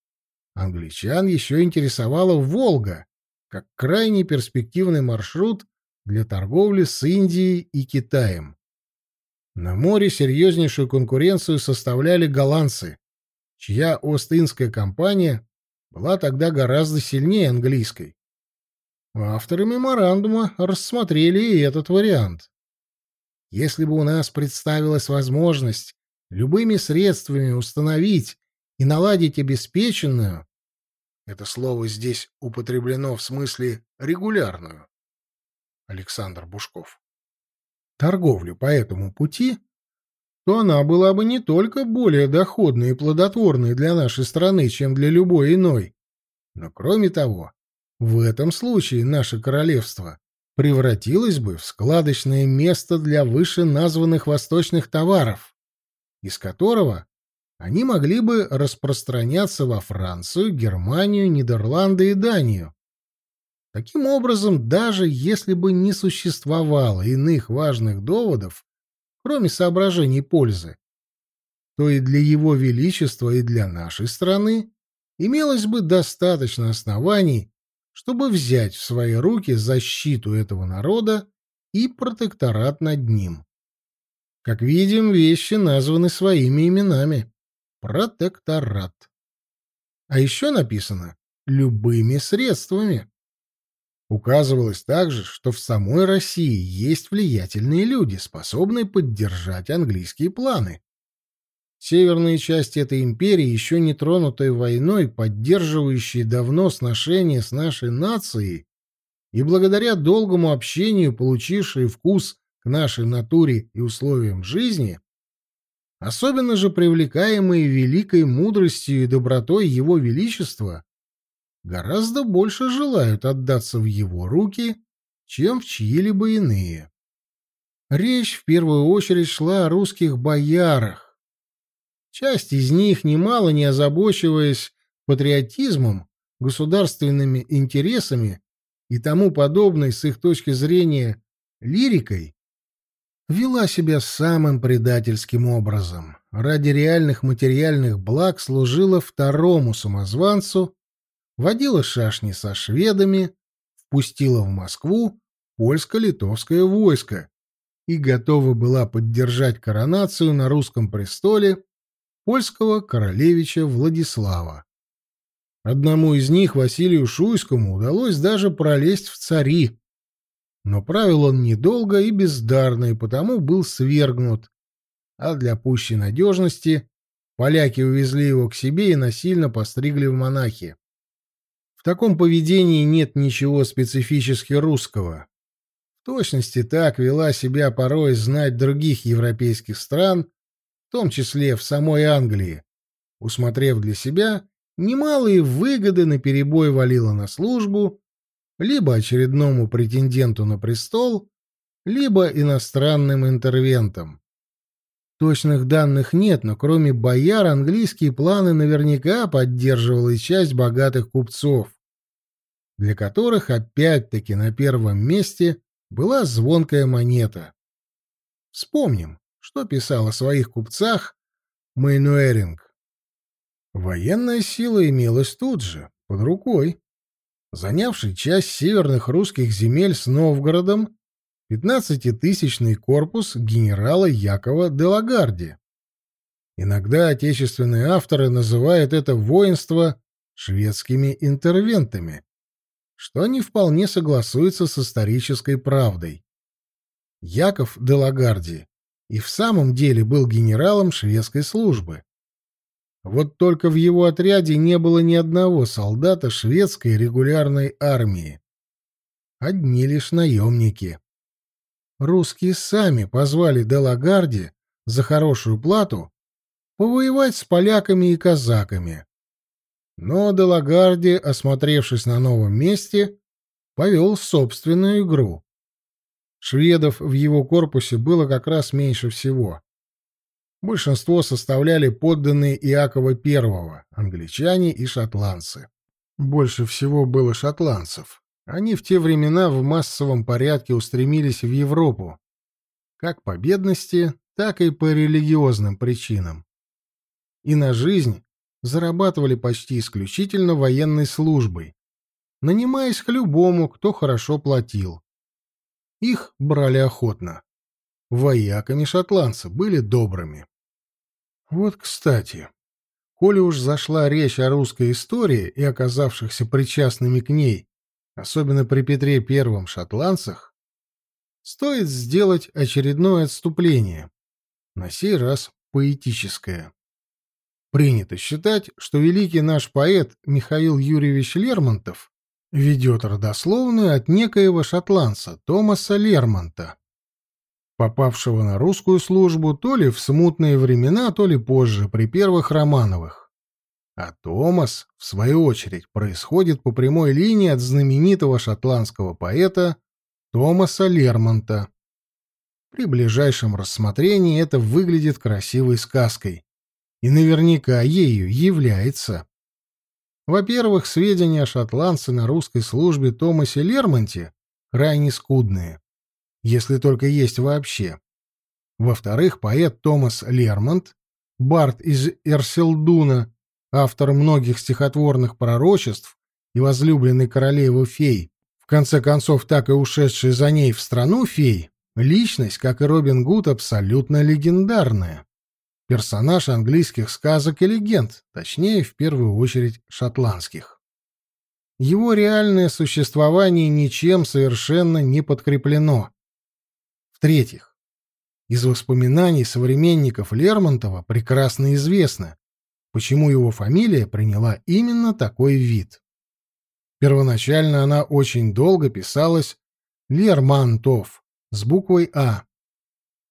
англичан еще интересовала Волга, как крайне перспективный маршрут для торговли с Индией и Китаем. На море серьезнейшую конкуренцию составляли голландцы, чья Ост-Индская компания была тогда гораздо сильнее английской. Авторы меморандума рассмотрели и этот вариант. Если бы у нас представилась возможность любыми средствами установить и наладить обеспеченную, это слово здесь употреблено в смысле регулярную, Александр Бушков, торговлю по этому пути, то она была бы не только более доходной и плодотворной для нашей страны, чем для любой иной, но, кроме того, в этом случае наше королевство превратилось бы в складочное место для вышеназванных восточных товаров, из которого они могли бы распространяться во Францию, Германию, Нидерланды и Данию. Таким образом, даже если бы не существовало иных важных доводов, кроме соображений пользы, то и для его величества, и для нашей страны имелось бы достаточно оснований чтобы взять в свои руки защиту этого народа и протекторат над ним. Как видим, вещи названы своими именами. Протекторат. А еще написано «любыми средствами». Указывалось также, что в самой России есть влиятельные люди, способные поддержать английские планы. Северные части этой империи, еще не тронутой войной, поддерживающие давно сношения с нашей нацией и благодаря долгому общению получившие вкус к нашей натуре и условиям жизни, особенно же привлекаемые великой мудростью и добротой Его Величества, гораздо больше желают отдаться в его руки, чем в чьи-либо иные. Речь в первую очередь шла о русских боярах, Часть из них, немало не озабочиваясь патриотизмом, государственными интересами и тому подобной с их точки зрения лирикой, вела себя самым предательским образом. Ради реальных материальных благ служила второму самозванцу, водила шашни со шведами, впустила в Москву польско-литовское войско и готова была поддержать коронацию на русском престоле польского королевича Владислава. Одному из них, Василию Шуйскому, удалось даже пролезть в цари. Но правил он недолго и бездарно, и потому был свергнут. А для пущей надежности поляки увезли его к себе и насильно постригли в монахи. В таком поведении нет ничего специфически русского. В точности так вела себя порой знать других европейских стран, в том числе в самой Англии, усмотрев для себя немалые выгоды на перебой валила на службу либо очередному претенденту на престол, либо иностранным интервентам. Точных данных нет, но кроме бояр английские планы наверняка поддерживала и часть богатых купцов, для которых опять-таки на первом месте была звонкая монета. Вспомним, что писал о своих купцах Мейнуэринг. Военная сила имелась тут же, под рукой. Занявший часть северных русских земель с Новгородом, пятнадцатитысячный корпус генерала Якова де Лагарди. Иногда отечественные авторы называют это воинство шведскими интервентами, что не вполне согласуется с исторической правдой. Яков де Лагарди и в самом деле был генералом шведской службы. Вот только в его отряде не было ни одного солдата шведской регулярной армии. Одни лишь наемники. русские сами позвали Делагарди за хорошую плату повоевать с поляками и казаками. Но Делагарди, осмотревшись на новом месте, повел собственную игру. Шведов в его корпусе было как раз меньше всего. Большинство составляли подданные Иакова I, англичане и шотландцы. Больше всего было шотландцев. Они в те времена в массовом порядке устремились в Европу, как по бедности, так и по религиозным причинам. И на жизнь зарабатывали почти исключительно военной службой, нанимаясь к любому, кто хорошо платил. Их брали охотно. Вояками шотландцы были добрыми. Вот, кстати, коли уж зашла речь о русской истории и оказавшихся причастными к ней, особенно при Петре Первом шотландцах, стоит сделать очередное отступление, на сей раз поэтическое. Принято считать, что великий наш поэт Михаил Юрьевич Лермонтов ведет родословную от некоего шотландца Томаса Лермонта, попавшего на русскую службу то ли в смутные времена, то ли позже, при первых Романовых. А Томас, в свою очередь, происходит по прямой линии от знаменитого шотландского поэта Томаса Лермонта. При ближайшем рассмотрении это выглядит красивой сказкой, и наверняка ею является. Во-первых, сведения о шотландце на русской службе Томасе Лермонте крайне скудные, если только есть вообще. Во-вторых, поэт Томас Лермонт, бард из Эрселдуна, автор многих стихотворных пророчеств и возлюбленный королевы фей, в конце концов так и ушедший за ней в страну фей, личность, как и Робин Гуд, абсолютно легендарная персонаж английских сказок и легенд, точнее, в первую очередь, шотландских. Его реальное существование ничем совершенно не подкреплено. В-третьих, из воспоминаний современников Лермонтова прекрасно известно, почему его фамилия приняла именно такой вид. Первоначально она очень долго писалась Лермонтов с буквой «А».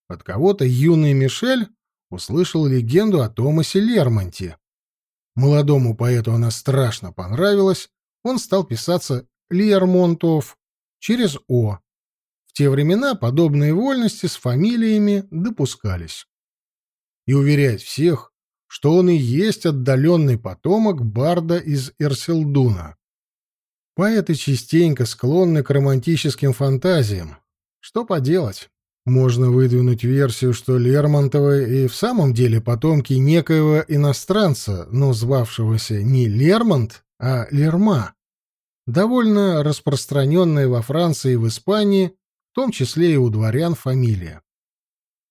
От кого-то юный Мишель услышал легенду о Томасе Лермонте. Молодому поэту она страшно понравилась, он стал писаться Лермонтов через «О». В те времена подобные вольности с фамилиями допускались. И уверять всех, что он и есть отдаленный потомок барда из Эрселдуна. Поэты частенько склонны к романтическим фантазиям. Что поделать? Можно выдвинуть версию, что Лермонтовы и в самом деле потомки некоего иностранца, но звавшегося не Лермонт, а Лерма, довольно распространенная во Франции и в Испании, в том числе и у дворян фамилия.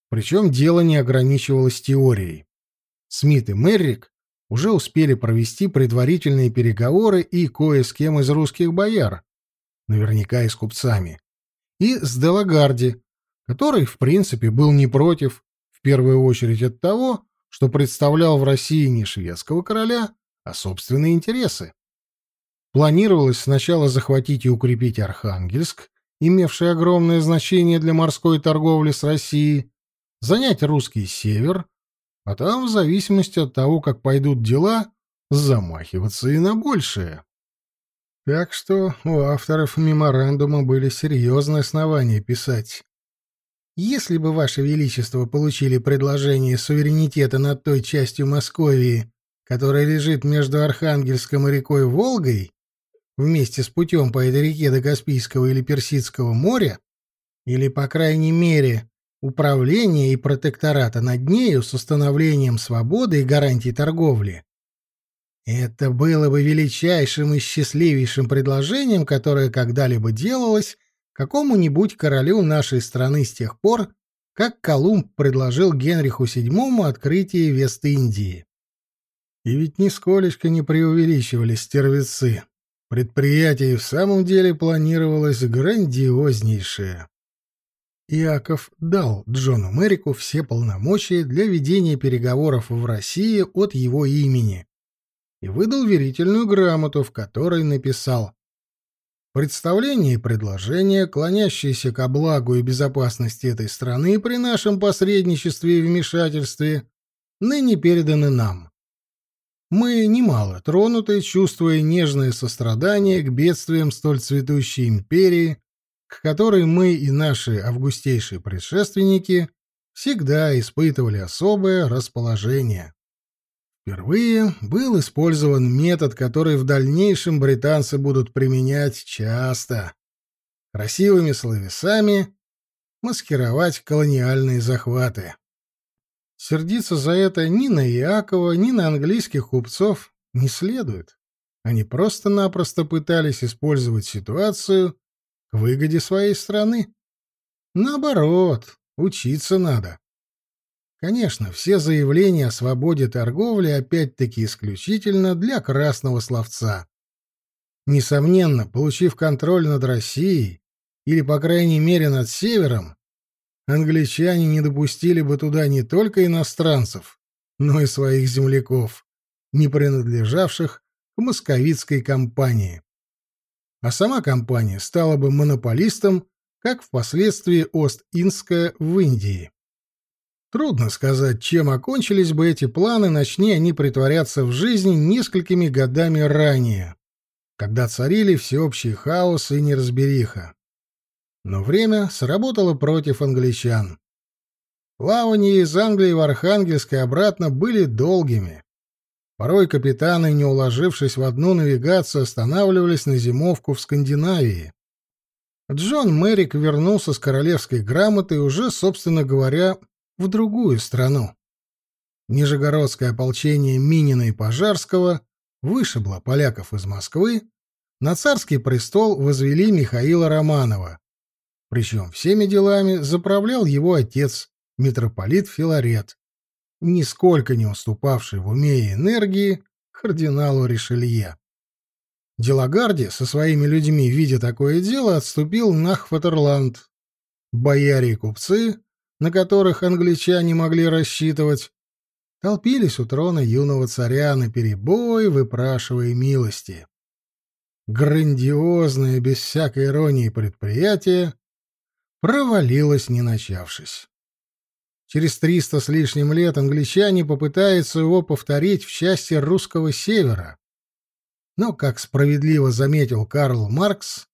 Причем дело не ограничивалось теорией. Смит и Меррик уже успели провести предварительные переговоры и кое с кем из русских бояр, наверняка и с купцами, и с Делагарди, который, в принципе, был не против, в первую очередь от того, что представлял в России не шведского короля, а собственные интересы. Планировалось сначала захватить и укрепить Архангельск, имевший огромное значение для морской торговли с Россией, занять русский север, а там, в зависимости от того, как пойдут дела, замахиваться и на большее. Так что у авторов меморандума были серьезные основания писать если бы, Ваше Величество, получили предложение суверенитета над той частью Московии, которая лежит между Архангельском и рекой Волгой, вместе с путем по этой реке до Каспийского или Персидского моря, или, по крайней мере, управление и протектората над нею с установлением свободы и гарантий торговли, это было бы величайшим и счастливейшим предложением, которое когда-либо делалось какому-нибудь королю нашей страны с тех пор, как Колумб предложил Генриху VII открытие Вест-Индии. И ведь нисколечко не преувеличивали стервецы. Предприятие в самом деле планировалось грандиознейшее. Иаков дал Джону Мэрику все полномочия для ведения переговоров в России от его имени и выдал верительную грамоту, в которой написал Представления и предложения, клонящиеся к благу и безопасности этой страны при нашем посредничестве и вмешательстве, ныне переданы нам. Мы немало тронуты, чувствуя нежное сострадание к бедствиям столь цветущей империи, к которой мы и наши августейшие предшественники всегда испытывали особое расположение. Впервые был использован метод, который в дальнейшем британцы будут применять часто. Красивыми словесами маскировать колониальные захваты. Сердиться за это ни на Иакова, ни на английских купцов не следует. Они просто-напросто пытались использовать ситуацию к выгоде своей страны. Наоборот, учиться надо. Конечно, все заявления о свободе торговли опять-таки исключительно для красного словца. Несомненно, получив контроль над Россией, или, по крайней мере, над Севером, англичане не допустили бы туда не только иностранцев, но и своих земляков, не принадлежавших к московитской компании. А сама компания стала бы монополистом, как впоследствии Ост-Индская в Индии. Трудно сказать, чем окончились бы эти планы, начни они притворяться в жизни несколькими годами ранее, когда царили всеобщий хаос и неразбериха. Но время сработало против англичан. Плавания из Англии в Архангельск и обратно были долгими. Порой капитаны, не уложившись в одну навигацию, останавливались на зимовку в Скандинавии. Джон Мэрик вернулся с королевской грамотой уже, собственно говоря, в другую страну. Нижегородское ополчение Минина и Пожарского вышибло поляков из Москвы, на царский престол возвели Михаила Романова. Причем всеми делами заправлял его отец, митрополит Филарет, нисколько не уступавший в уме и энергии кардиналу Ришелье. Делагарди со своими людьми, видя такое дело, отступил на Хватерланд. Бояре и купцы на которых англичане могли рассчитывать, толпились у трона юного царя на перебой, выпрашивая милости. Грандиозное, без всякой иронии предприятие провалилось, не начавшись. Через триста с лишним лет англичане попытаются его повторить в части русского севера. Но, как справедливо заметил Карл Маркс,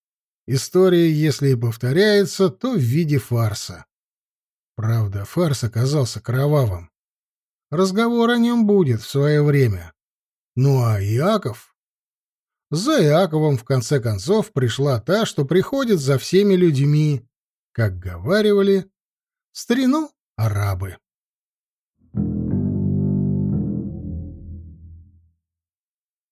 история, если и повторяется, то в виде фарса. Правда, фарс оказался кровавым. Разговор о нем будет в свое время. Ну а Иаков? За Иаковом, в конце концов, пришла та, что приходит за всеми людьми, как говаривали, старину арабы.